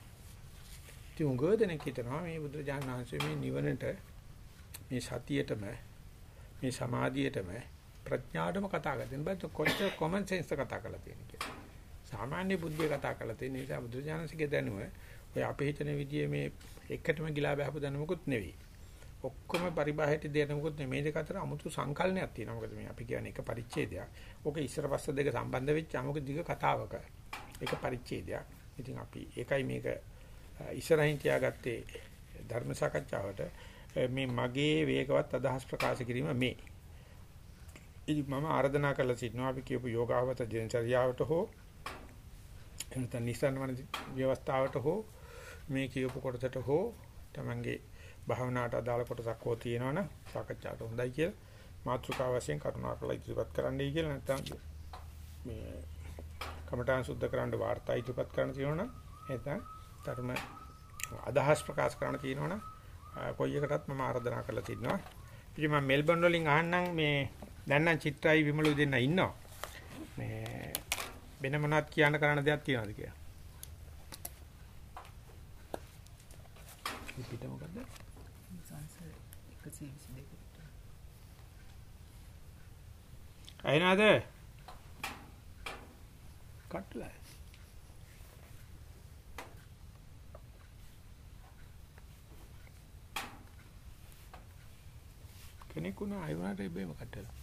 ඉතින් උගෝදෙනෙක් හිතනවා මේ බුදුරජාණන් වහන්සේ මේ නිවනට මේ සතියේටම මේ සමාධියේටම ප්‍රඥාවටම කතා කරගෙන බත් කොච්චර කොමන් සෙන්ස් කතා කරලා තියෙන කියලා. සාමාන්‍ය බුද්ධිය කතා කරලා තියෙන නිසා බුදුරජාණන්සේගේ දැනුම ඔය අපේ හිතන විදිහේ මේ එකටම ගිලා බහපු දැනුමකුත් නෙවෙයි. ඔක්කොම පරිබාහිර දෙයක්මුකුත් මේ දෙක අතර 아무තු සංකල්පයක් තියෙනවා. මොකද මේ අපි කියන්නේ එක පරිච්ඡේදයක්. ඕක ඉස්සර පස්ස දෙක සම්බන්ධ වෙච්ච අමුක දිග කතාවක. ඒක පරිච්ඡේදයක්. ඉතින් අපි ඒකයි මේක ඉස්සරහින් තියාගත්තේ ධර්ම සාකච්ඡාවට මේ මගේ වේගවත් අදහස් ප්‍රකාශ කිරීම මේ. ඉතින් මම ආරාධනා කරලා සිටිනවා අපි කියපු යෝගාවත දිනචර්යාවට හෝ එනතන නිසන් වන ව්‍යවස්ථාවට හෝ මේ කියපු කොටසට හෝ තමන්ගේ භාවනාවට අදාළ කොටසක් හෝ තියෙනවනම් සාකච්ඡාට හොඳයි කියලා මාතෘකාව වශයෙන් කරුණාකරලා ඉදිරිපත් කරන්නයි කියලා නැත්නම් මේ කමඨාන් සුද්ධ කරන්න වාර්තා ඉදිරිපත් කරන්න තියෙනවනම් නැත්නම් ධර්ම අදහස් ප්‍රකාශ කරන්න තියෙනවනම් කොයි එකටත් මම ආරාධනා කරලා තිනවා. ඉතින් මම මෙල්බන් වලින් අහන්නම් මේ දැන් නම් චිත්‍රායි විමලු දෙන්න ඉන්නවා. මේ වෙන මොනවද කියන්න කරන්න දෙයක් තියනවද කියලා. පිට මොකද්ද? අයනාද? කට්ලා. කෙනෙක් උනා ආය වුණාට ඉබේම කටලා.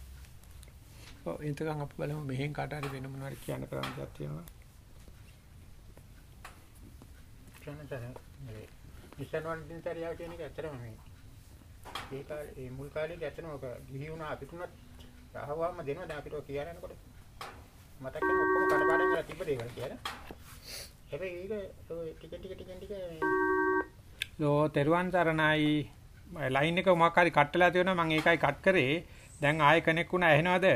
ඔව් එතකන් අපි බලමු මෙහෙන් කාට හරි වෙන මොනවද කියන්න කරන්න දෙයක් තියෙනවා. මේ ඉස්සන් වන් දිනචරියාව කියන එක ඇත්තටම මේ ඒ කාලේ ඒ මුල් කාලේ ඇත්තටම ඔක ගිහි වුණා අපිට උනත් අහවම දෙනවා දැන් අපිට ඔය කියලා යනකොට මතක වෙන ඔක්කොම කඩපාඩම් කරලා තිබ්බ දේවල් කියලා. හැබැයි ඒක ටික ටික ටික ටික ලෝ තෙරුවන් සරණයි ලයින් එක මොකක් හරි කට්ටලා තියෙනවා මම ඒකයි කට් කරේ. දැන් ආයෙ කනෙක් වුණා ඇහෙනවද?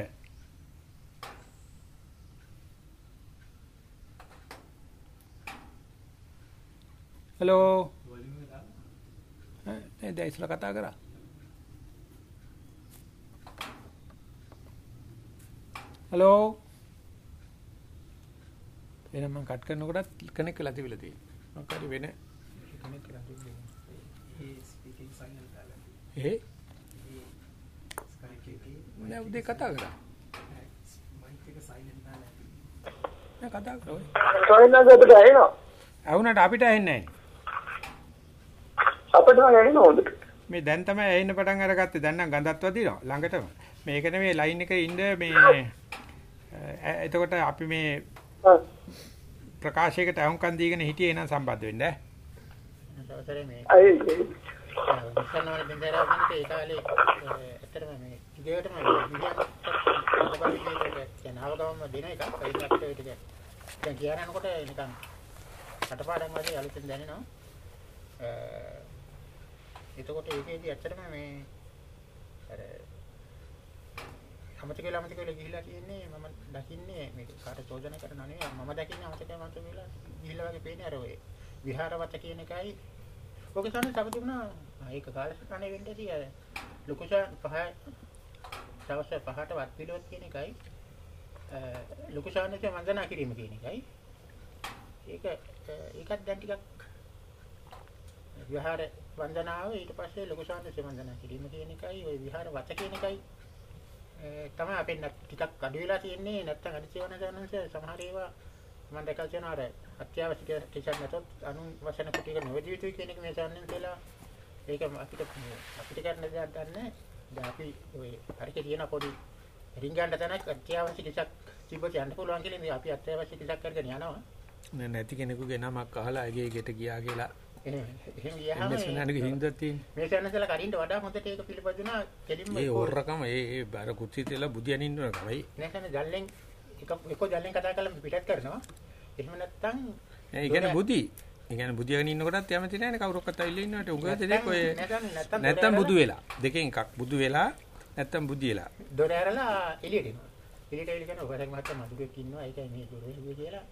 හලෝ ඈ eh, දැන් ඉස්සලා කතා කරා. හලෝ එහෙනම් මම කට් කරනකොටත් කනෙක් වෙලා තිබිලා තියෙනවා. මොකක් හරි වෙන. කෙනෙක් කියලා තිබ්බේ. ඒ නෑ උදේ කතා කරා නෑ කතා කරා ඔය සොයනද අපිට ඇහෙනවා. ඇහුණාට අපිට ඇහෙන්නේ අපිට නම් ඇහෙනවා හොඳට. මේ දැන් තමයි ඇහෙන්න පටන් අරගත්තේ දැන් නම් ගඳත් වදිනවා ළඟටම මේක නෙමෙයි ලයින් එකේ ඉන්න මේ එතකොට අපි මේ. ප්‍රකාශයකට අහුම්කන් දීගෙන හිටියේ නම් සම්බන්ධ වෙන්න ඈ. දවසරේ මේ අයි ඉස්සන් වන් දිනචරියාව කියන එක ඒ කාලේ ඇත්තටම මේ ඉගෙයටම විද්‍යාත්මක අවගමන දෙන එක ඒකට අපිට ටික දැන් කියන යනකොට නිකන් කටපාඩම් වගේ අලුතෙන් දැනෙනවා. අ, එතකොට ඒකේදී ඇත්තටම මේ අර අමතක වෙලා අමතක වෙලා ගිහිලා තියෙන්නේ මම දකින්නේ මේක කාට චෝදනා කරනවා නෙවෙයි මම දකින්නේ අමතක අමතක වෙලා ගිහිලා වගේ පේන්නේ අර ඔය විහාරවත කියන එකයි ඔක සම්මත තව තිබුණා ඒක කාලසටහනේ වෙන්න ඇති අර ලොකුසා පහ දවස් පහට වත් පිළිවෙත් කියන එකයි. අ, ලොකු ශානසේ වන්දනා කිරීම කියන එකයි. ඒක අ, ඒකත් දැන් ටිකක් විහාර වන්දනාව. ඊට පස්සේ ලොකු ශානසේ වන්දනා කිරීම කියන එකයි. ওই විහාර වත කියන එකයි. අ, තමයි අපෙන් නැත්- ටිකක් අඩු වෙලා තියෙන්නේ. නැත්තම් අදිසේවන ගන්නන්සේ සමහර ඒවා මම දැකලා තියෙනවා අර අත්‍යවශ්‍ය ටිකක් නැතොත් අනු වචන කුටියක නොවැදී යුතුයි කියන එක මේ සම්මන්ත්‍රලා ඒක අපිට අපිට කරන්න දෙයක් ගන්න දැන් අපි ඔය හරියට කියන පොඩි රින්ගන්න තැනක් අත්‍යවශ්‍ය ටිකක් තිබ්බොත් යන්න පුළුවන් කියලා ඉතින් අපි අත්‍යවශ්‍ය ටිකක් කරගෙන යනවා නෑ නැති කෙනෙකුගේ නමක් අහලා ඇගේ ගෙට ගියා කියලා එහෙම ගියාම එම්එස් වෙනානගේ හින්දා තියෙන. මේ සන්නසලා කරින්ට වඩා හොඳට ඒක පිළිපදිනා කෙලින්ම ඒ ඕරකම ඒ ඒ බර කුත්ති තියලා බුදියන් ඉන්නවා තමයි. නැසන ජල්ලෙන් එක එක ජල්ලෙන් කතා කරලා පිටත් කරනවා එහෙම නැත්තම් ඒ කියන්නේ බුදි. ඒ කියන්නේ බුදියන් ඉන්නකොටත් යැමති නෑනේ කවුරක්වත් ඇවිල්ලා ඉන්නවට උග දෙනෙක් ඔය නැත්තම් බුදු වෙලා. දෙකෙන් එකක් බුදු වෙලා නැත්තම් බුදි වෙලා. දොර ඇරලා එළියට එනවා එළියට එළිය කරන ඔබට මහත්තයා මදුකෙක් ඉන්නවා ඒකයි මේ එළිය කියලා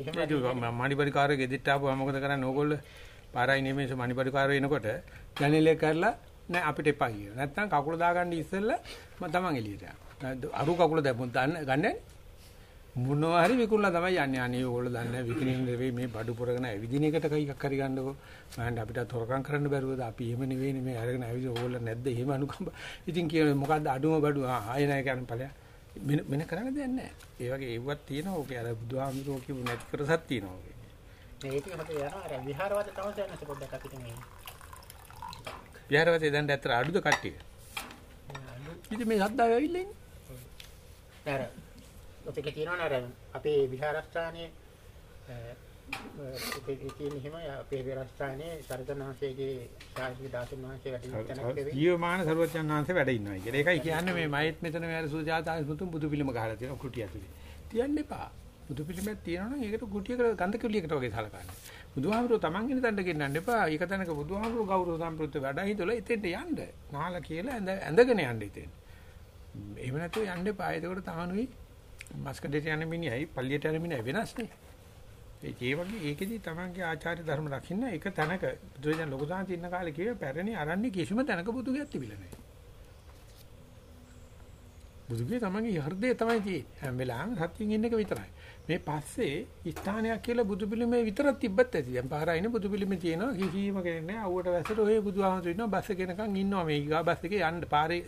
එහෙම ඒක මණිපරි කාර්ය ගෙදිට ආපුවා මොකද කරන්නේ ඕගොල්ලෝ පාරයි නෙමෙයි මණිපරි කාර්ය එනකොට ජනේලේ කරලා නෑ අපිට එපා කියනවා. නැත්තම් කකුල දාගන්න ඉස්සෙල්ලා මම තමන් එළියට යනවා. අරු කකුල දැම්මොත් ගන්න ගන්නෑ. මොනවා හරි විකුණලා තමයි යන්නේ. අනේ ඕගොල්ලෝ දන්නේ විකිනින් නෙවෙයි මේ බඩු පුරගෙන ඇවිදින එකට කයික් හරි ගන්නකො. මම අපිට තොරකම් කරන්න බැරුවද අපි එහෙම නෙවෙයිනේ මේ අරගෙන ඇවිදින ඕගොල්ලෝ නැද්ද එහෙම අනුකම්ප. ඉතින් කියන මොකද්ද අඩුම බඩු ආ ආයෙ නෑ කියන්නේ ඵලයක්. මෙන්න මෙන්න කරන්න දෙයක් නෑ. ඒ වගේ ඒවත් තියෙනවා. ඕකේ අර බුදුහාමුදුරුවෝ කියපු නැති කරසක් තියෙනවා. මේක හොඳ යනවා අර විහාරවාද තමයි යනස පොඩ්ඩක් අපිට මේ විහාරවතේ දැන් ඇත්තට අඩුද කට්ටිය. ඉතින් මේ සද්දාව ඇවිල්ලා ඉන්නේ. අර ඔතේ කියනවනේ අර අපේ විහාරස්ථානයේ ඒ කියන්නේ එහෙම අපේ විහාරස්ථානයේ සරදනාංශයේ ශාස්ත්‍රීය දාසුන් වහන්සේ වැඩි තැනක් වෙයි. ජීවමාන සර්වඥාන් වහන්සේ වැඩ ඉන්නවා කියලා. ඒකයි කියන්නේ මේ මයිත් මෙතන මේ අර සුජාතා මුතුන් බුදු පිළිම ගහලා තියෙනවා කුටිය ඇතුලේ. තියන්න එපා. බුදු පිළිමයක් තියෙනවා නම් ඒකට කුටියකට ගඳ කුලියකට වගේ සලකන්න. බුදුහාමුදුරුවෝ Taman ඉන්න තැනට ගෙන්නන්න එපා. ඒක තැනක බුදුහාමුදුරුවෝ ගෞරව සම්ප්‍රයුක්ත වැඩ හිතලා එතෙන්ට යන්න. නාලා කියලා ඇඳ ඇඳගෙන යන්න ඉතින්. එහෙම නැතුව යන්න එපා. ඒකට තමනුයි මස්කඩේට යන මිනිහයි පල්ලියට යන මිනිහයි වෙනස්නේ. ඒ වගේ ඒකෙදි තමන්ගේ ආචාර්ය ධර්ම රකින්න එක තැනක බුදුරජාණන් ලොකු දාන තින්න කාලේ කිව්වේ පැරණි අරන්නේ කිසිම තැනක බුදුගයක් තිබිලා නැහැ. බුදුගේ තමන්ගේ හෘදේ තමයි තියෙන්නේ. හැම වෙලාවෙම සත්‍යයෙන් ඉන්න එක විතරයි. මේ පස්සේ ස්ථානයක් කියලා බුදු පිළිමේ විතරක් තිබ්බත් ඇති. දැන් පාරයිනේ බුදු පිළිමේ තියෙනවා කිසිම කෙනෙක් නැහැ. අවුවට වැසට ඔය බුදුහාමුදුරු ඉන්නවා බස් එකේ යනකම් ඉන්නවා මේ ඊගා බස් එකේ යන්න පාරේ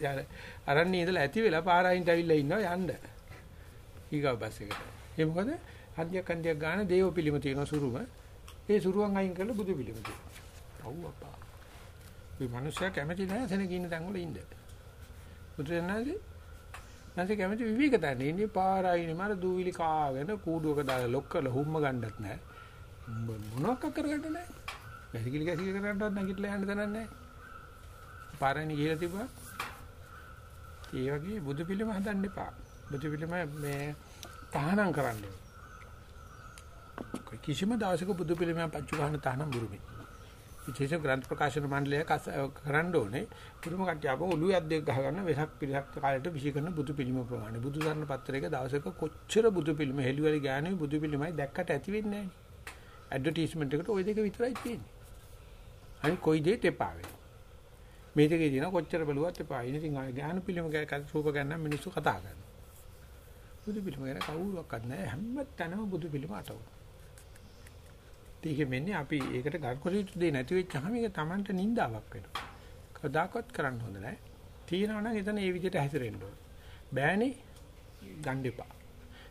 අරන්නේ ඉඳලා ඇති වෙලා පාරයින්ට ඇවිල්ලා ඉන්නවා යන්න. ඊගා බස් එකට. ඒ මොකද හන්දියක් හන්දියක් ගන්න දේව පිළිම තියෙනවා සුරුම. ඒ සුරුවන් අයින් කරලා බුදු පිළිම තියෙනවා. අවු අප්පා. මේ මිනිස්සයා කැමති නැහැ සෙනග ඉන්න තැන් වල ඉන්න. බුදුරජාණන්සේ නැන්සේ කැමති විවේක තැන ඉන්නේ පාරායිනේ මාර දූවිලි කාගෙන කූඩුවක දාලා ලොක් කරලා හුම්ම ගන්නත් නැහැ. මොනවක් කරගන්න නැහැ. වැසිකිලි කැසිකිලි කරන්නවත් නැගිටලා යන්න තැනක් නැහැ. පාරායිනේ ගිහලා තිබ්බා. ඒ වගේ බුදු පිළිම හදන්න එපා. බුදු පිළිම මේ තහනම් කරන්න. කිසිම දවසක බුදු පිළිමයක් පච්චු ගන්න තහනම් බුරුමේ. විශේෂ ග්‍රන්ථ ප්‍රකාශන මණ්ඩලය කරන්න ඕනේ. පුදුම කට්ටිය අපෝ ඔළුවේ අද්දෙක් ගහ ගන්න වෙසක් පිළිසක් කාලයට විශ් කරන බුදු පිළිම ප්‍රමාණය. බුදු සරණ පත්‍රයක දවසක කොච්චර බුදු පිළිම හෙළුවලි ගානේ බුදු පිළිමයි දැක්කට ඇති වෙන්නේ නැහැ. ඇඩ්වර්ටයිස්මන්ට් එකට ওই දෙක විතරයි තියෙන්නේ. අනිත් කොයි දෙයක් එපා වෙන්නේ. මේ දෙකේ දින කොච්චර බලුවත් එපා. ඉතින් ඥාන පිළිම ගැන රූප ගන්න මිනිස්සු කතා කරනවා. බුදු පිළිම ගැන කවුරුවක්වත් නැහැ. හැම තැනම බුදු පිළිම අටවනවා. ඒක වෙන්නේ අපි ඒකට ගල්කොළ යුතු දෙයක් නැති වෙච්චාම ඒක Tamanට නින්දාවක් වෙනවා. කවදාකවත් කරන්න හොඳ නැහැ. තියෙනවා නම් එතන ඒ විදිහට හැසිරෙන්න ඕනේ. බෑනේ ගන්න එපා.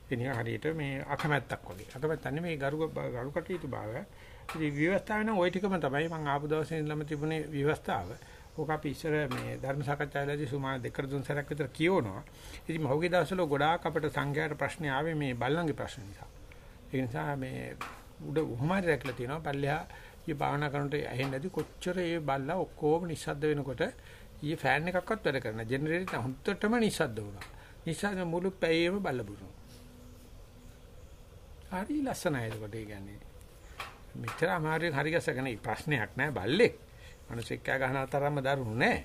එනික හරියට මේ අකමැත්තක් වගේ. අකමැත්ත නෙමේ ගරු ගරු කටයුතු භාවය. ඉතින් විවස්ථාව නම් ওই ටිකම තමයි මම ආපු දවසේ ඉඳලම තිබුණේ විවස්ථාව. ඕක අපි ඉස්සර මේ ධර්ම සාකච්ඡාවේදී සුමාන දෙකකට තුන් සැරයක් විතර කියවනවා. ඉතින් මහුගේ දවස්වල ගොඩාක් අපිට සංඝයාට ප්‍රශ්න ආවේ මේ බල්ලන්ගේ ප්‍රශ්න නිසා. ඒ නිසා මේ උඩ උහුමාරි රැකලා තියෙනවා පල්ලෙහා ඊ භාවනා කරනට ඇහෙන්නේ නැති කොච්චර ඒ බල්ලා ඔක්කොම නිස්සද්ද වෙනකොට ඊ ෆෑන් එකක්වත් වැඩ කරන ජෙනරේටර් හුත්තටම නිස්සද්ද වුණා. නිස්සද්ද මුළු පැයේම බල්ල බුරුනවා. හරි ලස්සනයි ඒකට ඒ කියන්නේ. මෙච්චර අමාරුවෙන් හරි ගසගෙන ප්‍රශ්නයක් නෑ බල්ලෙක්. මිනිස්සෙක් කෑ ගහන තරම්ම දරුණු නෑ.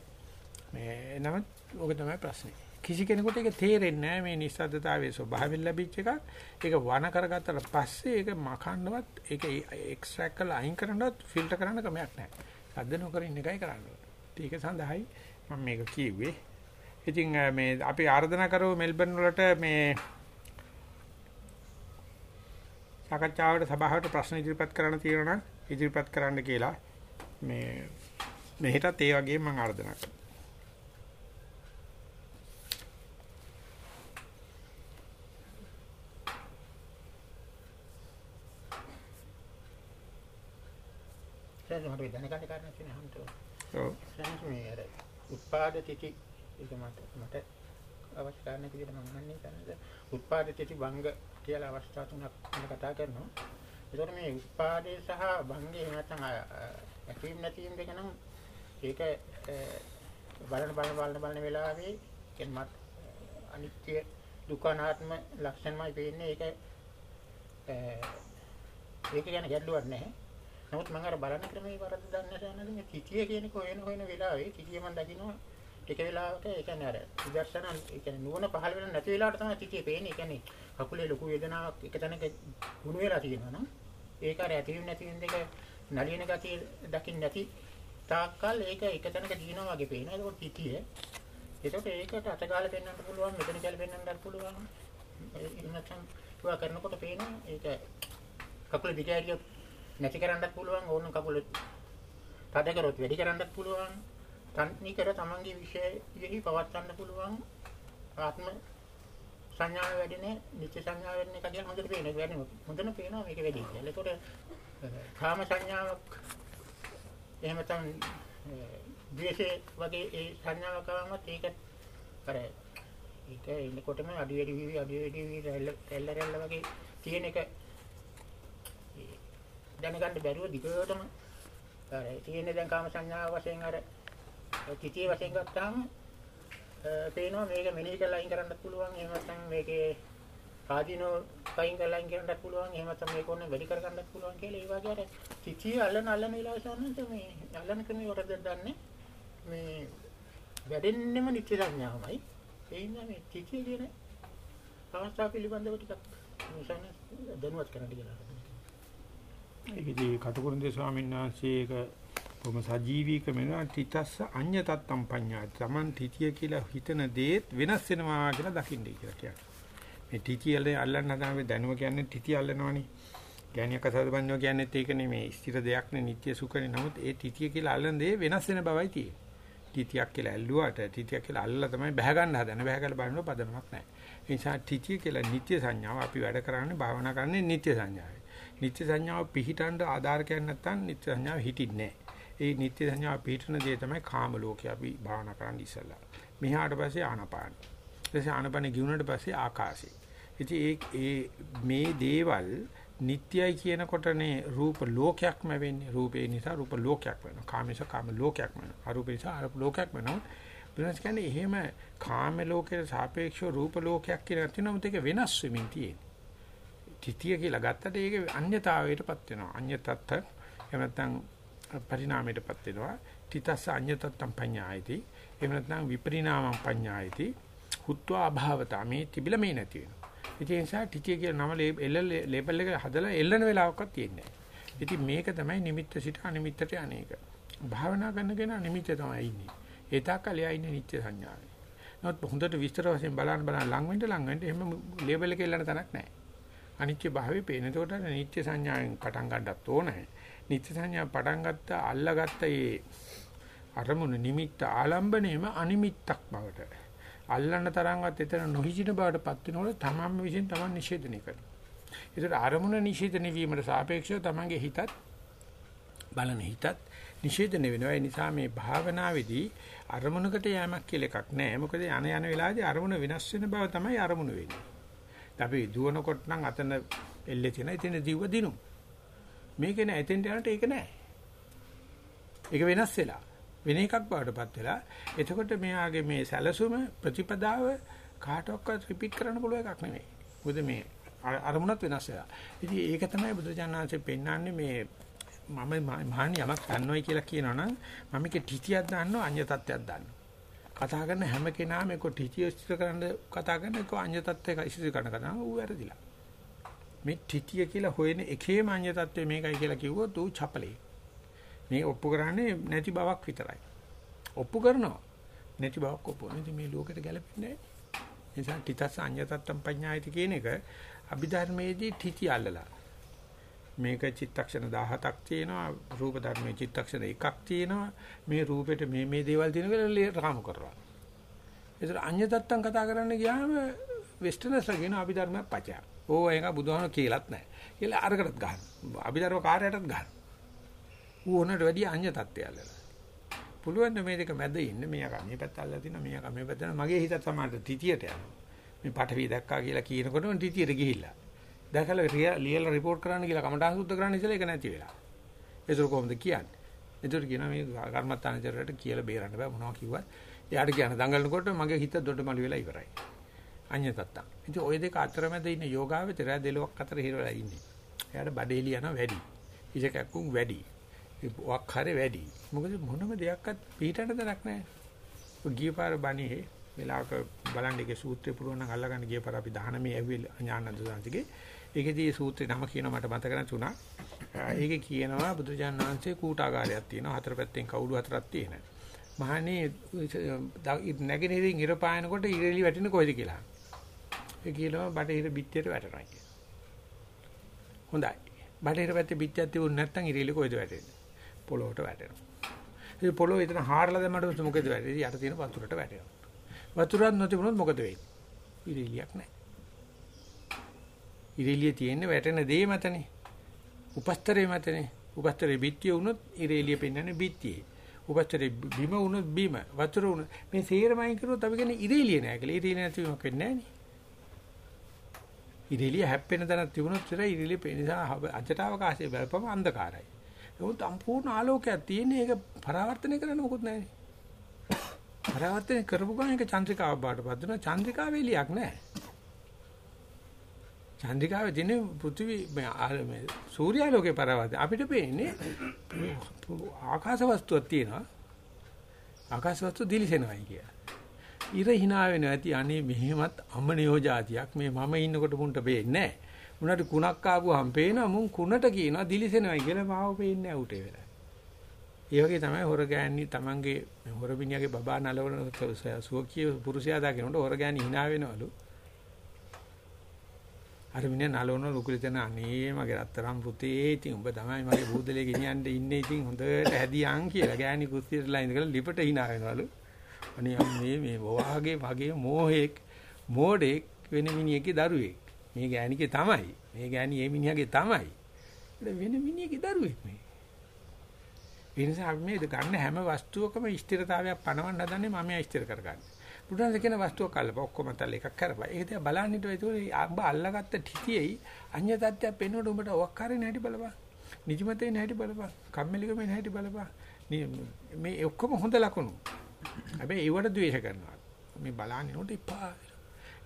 මේ නම ඔක තමයි ප්‍රශ්නේ. කිසි කෙනෙකුට ඒක තේරෙන්නේ නැහැ මේ නිස්සද්දතාවයේ ස්වභාවයෙන් ලැබිච්ච එකක්. ඒක වණ කරගත්තට පස්සේ ඒක මකන්නවත් ඒක එක්ස්ට්‍රැක්ට් කරලා අයින් කරනවත් ෆිල්ටර් කරන්න ක්‍රමයක් නැහැ. සද්ද නොකර ඉන්න එකයි කරන්න ඕනේ. ඒක සඳහායි මම මේක කිව්වේ. ඉතින් මේ අපි ආරාධනා කරමු මෙල්බන් වලට මේ සාකච්ඡාවට සභාවට ප්‍රශ්න ඉදිරිපත් කරන්න තියෙනවා නම් ඉදිරිපත් කරන්න කියලා මේ මෙහෙටත් ඒ වගේම මම ආරාධනා කරනවා. සර් මට දැනගන්න කාරණා තියෙනවා හන්ට. ඔව්. සර් මේ අර උත්පාද තිති ඒක මට මට අවශ්‍ය කාරණා විදිහට මම මන්නේ කරන්නේ. උත්පාද තිති භංග කියලා අවස්ථා තුනක් මම කතා කරනවා. ඒතකොට මේ උත්පාදේ සහ භංගේ නැත්නම් ඇතිවීම නැතිවීම දෙක නම් ඒක බලන බලන බලන බලන වෙලාවේ කියන්නේ මත් අනිත්‍ය දුක්ඛ අනාත්ම ලක්ෂණමයි පේන්නේ ඒක ඒක ගැන ගැටලුවක් නැහැ. නමුත් මම අර බලන ක්‍රමේ වරද දන්නේ නැහැ නේද? තිතිය කියන කොහෙන හොයන වෙලාවේ තිතිය මම දකින්නවා ටික වෙලාවක ඒ කියන්නේ අර විදර්ශන ඒ කියන්නේ නුවණ පහළ වෙන නැති වෙලාවට තමයි තිතිය පේන්නේ. ඒ කියන්නේ කකුලේ ලොකු වේදනාවක් එක තැනක ගුණ වෙලා තියෙනවා නම් ඒක අර ඇතිවීම නැතිවීම දෙක නලියන ගතිය දකින්න නැති තාක්කල් ඒක එක තැනක දිනනවා වගේ පේනවා. ඒක තිතිය. ඒකට ඒකට අතගාලා පෙන්වන්න පුළුවන් මෙතන කියලා පෙන්වන්නත් පුළුවන්. එහෙම නැත්නම් ඒවා කරනකොට පේනවා ඒක කකුල දිගහැරියොත් නැති කරන්නත් පුළුවන් ඕන කකුල තද කරොත් වැඩි කරන්නත් පුළුවන් තන්නිකර තමන්ගේ විශේෂයෙහි පවත්වන්න පුළුවන් ආත්ම සංඥාව වැඩිනේ නිත්‍ය සංඥාව වෙන එක කියන හොඳට පේනවා වැඩි හොඳට පේනවා මේක වැඩි කියලා. ඒකට කාම සංඥාවක් එහෙම නැත්නම් ද්වේෂේ වගේ ඒ සංඥාවක් ආවමත් ඒක අර ඒක ඉන්නකොටම අඩි වැඩි වී අඩි වැඩි වී රැල්ල රැල්ල වගේ තියෙන එක දැනගන්න බැරුව දිගටම අර තියෙන්නේ දැන් කාම සංඥාව වශයෙන් අර කිතිය වශයෙන් ගත්තාම පේනවා මේක මෙනෙහි කරලා අයින් කරන්නත් පුළුවන්. එහෙම නැත්නම් මේකේ ආදීනෝ කයින් කරලා අයින් කරන්නත් පුළුවන් එහෙම නැත්නම් මේක ඕනේ වැඩි කරගන්නත් පුළුවන් කියලා ඒ වගේ අර කිතිය අල්ලන අල්ලන වෙලාව සම්මත මේ අල්ලන ක්‍රමයේ වරද දන්නේ මේ වැඩෙන්නෙම නිත්‍ය සංඥාවමයි ඒ හින්දා මේ කිතිය කියන අවස්ථාව පිළිබඳව ටිකක් මිසන දැනුවත් කරන්න කියලා ඒකදී කටුකුරුන්දේ ස්වාමීන් වහන්සේ ඒක කොහොම සජීවීක වෙනවා තිතස්ස අඤ්‍ය තත්තම් පඤ්ඤා. Taman තිතිය කියලා හිතන දේත් වෙනස් වෙනවා කියලා දකින්නයි කියලා කියන්නේ. මේ තිතියලේ අල්ලන්න හදාන්නේ දැනුව කියන්නේ තිතිය අල්ලනවනේ. ඥානියක සදබන්නවා කියන්නේ ඒක නෙමෙයි. ස්ථිර දෙයක් නේ නිට්ටය සුඛනේ. නමුත් ඒ තිතිය කියලා අල්ලන දේ වෙනස් වෙන බවයි තියෙන්නේ. තිතියක් කියලා ඇල්ලුවාට තිතියක් කියලා අල්ලලා තමයි බැහැ ගන්න හදන්නේ. බැහැ කරලා බලනකොට පදනමක් නැහැ. ඒ නිසා තිතිය කියලා නිට්ටය සංඥාව අපි වැඩ කරන්නේ භාවනා කරන්නේ නිට්ටය සංඥාවයි. නිත්‍ය සංඥාව පිහිටන්න ආධාරකයක් නැත්නම් නිත්‍ය සංඥාව හිටින්නේ නැහැ. ඒ නිත්‍ය සංඥා පිටන දේ තමයි කාම ලෝකේ අපි භාවනා කරන්න ඉස්සලා. මෙහාට පස්සේ ආනපාන. ඊටසේ ආනපාන ගිහුණාට පස්සේ ආකාශය. ඉතින් ඒ ඒ මේ දේවල් නිට්යයි කියනකොටනේ රූප ලෝකයක්ම වෙන්නේ. රූපේ නිසා රූප ලෝකයක් වෙනවා. කාමේශ කාම ලෝකයක් වෙනවා. අරූප නිසා අරූප ලෝකයක් වෙනවා. වෙනස් කියන්නේ එහෙම කාම ලෝකයට සාපේක්ෂව රූප ලෝකයක් කියලා තියෙනවා. ඒක වෙනස් වෙමින් තියෙන්නේ. තිතිය කියලා ගත්තට ඒක අන්‍යතාවයටපත් වෙනවා. අන්‍යතත්ත එහෙම නැත්නම් පරිණාමයටපත් වෙනවා. තිතස්ස අඤ්ඤතත්තම් පඤ්ඤායති. එහෙම නැත්නම් විපරිණාමම් පඤ්ඤායති. හුත්වා අභාවතා මේ තිබිලා මේ නැති වෙනවා. ඉතින් ඒ නිසා ටිකේ කියන නම ලේබල් එක හදලා එල්ලන වෙලාවක්වත් තියෙන්නේ නැහැ. ඉතින් මේක තමයි නිමිත්ත සිට අනිමිත්තට අනේක. භාවනා කරන කෙනා නිමිත්ත තමයි ඉන්නේ. ඒ තාක්කල් එයා ඉන්නේ නිත්‍ය සංඥාවේ. නමුත් හොඳට විස්තර වශයෙන් බලන්න බලන්න ලඟ වෙන්න ලඟ වෙන්න එහෙම ලේබල් එක එල්ලන තැනක් නැහැ. අනිත්‍ය භාවයේ පේන. එතකොට නිත්‍ය සංඥාවෙන් පටන් ගන්නත් ඕනේ. නිත්‍ය සංඥා පටන් ගත්ත අල්ලගත්ත ඒ අරමුණ නිමිත්ත ආලම්බණයම අනිමිත්තක් බවට අල්ලන්න තරම්වත් එතන නොහිසින බවට පත් වෙනකොට තමන්ම විසින් තමන් නිෂේධනය කරනවා. ඒතර අරමුණ නිෂේධනය වීමට සාපේක්ෂව තමන්ගේ හිතත් බලන හිතත් නිෂේධනය වෙනවා. ඒ නිසා මේ භාවනාවේදී අරමුණකට යෑමක් කියලා එකක් නැහැ. මොකද යන යන වෙලාවේදී අරමුණ වෙනස් වෙන බව තමයි අරමුණ වෙන්නේ. අපි දුවනකොට නම් අතන එල්ලේ තියෙන ඉතින් දිව්ව දිනු. මේක නෑ එතෙන්ට යනට ඒක නෑ. ඒක වෙනස් වෙලා. වෙන එකක් බවටපත් වෙලා. එතකොට මෙයාගේ මේ සැලසුම ප්‍රතිපදාව කාටවත් රිපීට් කරන්න පුළුවන් එකක් නෙමෙයි. මොකද මේ අරමුණත් වෙනස් වෙලා. ඉතින් ඒක තමයි බුදුජානනාංශයෙන් පෙන්වන්නේ මේ මම මහානි යමක් දන්නවයි කියලා කියනවනම් මම මේකේ තිතියක් දන්නවා අඤ්‍ය තත්ත්වයක් දන්නවා. කතා කරන හැම කෙනාම ඒක තිතිය ඉස්තර කරන්න කතා කරන එක අඤ්‍ය තත්ත්වයක ඉස්තර කරන කතාව ඌ වැරදිලා. මේ තිතිය කියලා හොයන එකේම අඤ්‍ය තත්ත්වය මේකයි කියලා කිව්වොත් ඌ චපලේ. මේ ඔප්පු කරන්නේ නැති බවක් විතරයි. ඔප්පු කරනවා. නැති බවක් ඔප්පු. ඉතින් මේ ලෝකෙට ගැලපෙන්නේ නැහැ. නිසා තිතස් අඤ්‍ය තත්තම් පඤ්ඤායිති කියන එක අභිධර්මයේදී තිති අල්ලලා. මේක චිත්තක්ෂණ 17ක් තියෙනවා රූප ධර්මයේ චිත්තක්ෂණ එකක් තියෙනවා මේ රූපෙට මේ මේ දේවල් තියෙන කියලා රාමු කරනවා. ඒතර අඤ්‍ය තත්තම් කතා කරන්න ගියාම වෙස්ටර්නස්ලා කියන අභිධර්මයක් පචයක්. ඕ ඒක බුදුහාම කියලාත් නැහැ. කියලා අරකටත් ගහන. අභිධර්ම කාර්යයටත් ගහන. ඌ උනට වැඩි අඤ්‍ය තත්ත්වයල්ලා. පුළුවන් මේ දෙක මැද ඉන්න මෙයා මේ පැත්ත අල්ලලා තිනවා මෙයා මේ පැත්ත මගේ හිතත් සමානට තිතියට යනවා. මේ පටවි දැක්කා කියලා කියනකොටම තිතියට ගිහිල්ලා. දැකලා ලියලා report කරන්න කියලා කමටහන් සුද්ධ කරන්න ඉතල ඒක නැති වෙලා. ඒක කොහොමද කියන්නේ? ඒතර කියනවා මේ කර්මත්තානචරයට කියලා බේරන්න බෑ මොනවා කිව්වත්. එයාට කියන දඟලනකොට මගේ හිත දොඩමළු වෙලා ඉවරයි. අඤ්‍ය තත්තා. ඉතින් ওই දෙක අතරමැද ඉන්න යෝගාවචරය දෙලොක් අතර හිරවලා ඉන්නේ. එයාට බඩේලි යන වැඩි. ඉජ කැක්කුම් වැඩි. වක් හරි වැඩි. මොකද මොනම දෙයක්වත් පිටට දරක් නැහැ. ඔය ගියපාර බණේ වෙලාවක බලන්න ඒකේ සූත්‍රය පුරවන්න අල්ලගන්න ගියපාර අපි 19 ඇවිල් ඥානන්ද සාන්තිගේ. ඒකේදී සූත්‍රේ නම කියනවා මට මතක නැතුණා. ඒකේ කියනවා බුදුජානක වහන්සේ කූටාගාරයක් තියෙනවා. හතර පැත්තෙන් කවුළු හතරක් තියෙනවා. මහණේ නැගෙනහිරින් ඉර පායනකොට ඉරෙලි වැටෙන්නේ කොයිද කියලා. ඒ කියනවා බටහිර බිත්තියට වැටෙනවා කියලා. හොඳයි. බටහිර පැත්තේ බිත්තියක් තිබුණ නැත්නම් ඉරෙලි කොයිද වැටෙන්නේ? පොළොවට වැටෙනවා. ඒ පොළොව එතන හාරලා දැම්මට මොකද වෙන්නේ? යට තියෙන වතුරට වැටෙනවා. වතුරක් නොතිබුණොත් මොකද වෙන්නේ? ඉරෙලියක් නැහැ. ඉරෙලිය තියෙන්නේ වැටෙන දේ මතනේ. උපස්තරේ මතනේ. උපස්තරේ බිත්තිය වුණොත් ඉරෙලිය පෙන්වන්නේ බිත්තියේ. උපස්තරේ බිම වුණොත් බිම. වතුර වුණොත් මේ සේරමයින් කරුවොත් අපි කියන්නේ ඉරෙලිය නෑ කියලා. ඉරෙලිය නැතිවම වෙන්නේ නෑනේ. ඉරෙලිය හැප්පෙන තැනක් තිබුණොත් ඉතින් ඉරෙලිය පේන නිසා අජට අවකාශයේ බලපම අන්ධකාරයි. නමුත් සම්පූර්ණ ආලෝකයක් තියෙන එක පරාවර්තනය කරන්න මොකුත් නැහැ. පරාවර්තනය කරපු ගමන් ඒක චන්ද්‍රිකාවක් බාටපත් වෙනවා. චන්ද්‍රිකාවේ එළියක් නැහැ. චන්ද්‍රිකාවේ තියෙන පෘථිවි මේ සූර්යාලෝකේ පරාවර්තන අපිට පේන්නේ ආකාශ වස්තුවක් තියෙනවා. ආකාශ වස්තු දිලිසෙනවායි කියලා. ඉර hina වෙනවා ඇති අනේ මෙහෙමත් අමනියෝ જાතියක් මේ මම ඉන්නකොට මුන්ට පේන්නේ නැහැ. උනට කුණක් ආපුවාම පේනවා මුන් කුණට කියනවා දිලිසෙනවයි කියලා මාව පේන්නේ නැහැ උටේ වෙලා. ඒ වගේ තමයි හොර ගෑණි තමන්ගේ හොර බිනියගේ බබා නලවන සුවකී පුරුෂයා දාගෙනට හොර ගෑණි hina වෙනවලු. අර මිනිහ නලවන ලුකුලිතන අනේ මගේ රත්තරන් පුතේ ඉතින් උඹ තමයි මගේ බූදලේ ගෙනියන්න ඉන්නේ ඉතින් හොඳට හැදියන් කියලා ගෑණි කුස්සියටලා ඉඳලා ලිපට hina වෙනවලු. අනේ මේ මේ වාගේ වගේ මෝහෙක් මෝඩෙක් වෙන මිනිහගේ දරුවෙක්. මේ ගෑණිගේ තමයි. මේ ගෑණි මේ මිනිහගේ තමයි. වෙන මිනිහගේ දරුවෙක් මේ. ඒ නිසා අපි මේ ගන්න හැම වස්තුවකම ස්ථිරතාවයක් පනවන්න හදන්නේ මම ස්ථිර කරගන්න. බුදුන් කියන වස්තුවක් අල්ලප ඔක්කොම තල එකක් කරපන්. ඒක දිහා බලන්න හිටුවා ඒක අඹ අල්ලගත්ත ඨිතියෙයි අඤ්‍ය තත්ත්වයක් පෙන්වන්න උඹට ඔක්කාරේ නැහැටි බලපන්. නිදිමතේ නැහැටි බලපන්. කම්මැලිකමේ නැහැටි බලපන්. මේ ඔක්කොම හොඳ ලකුණු. හැබැයි ඒවට ද්වේෂ කරනවා. මේ බලන්නේ නෝට ඉපා.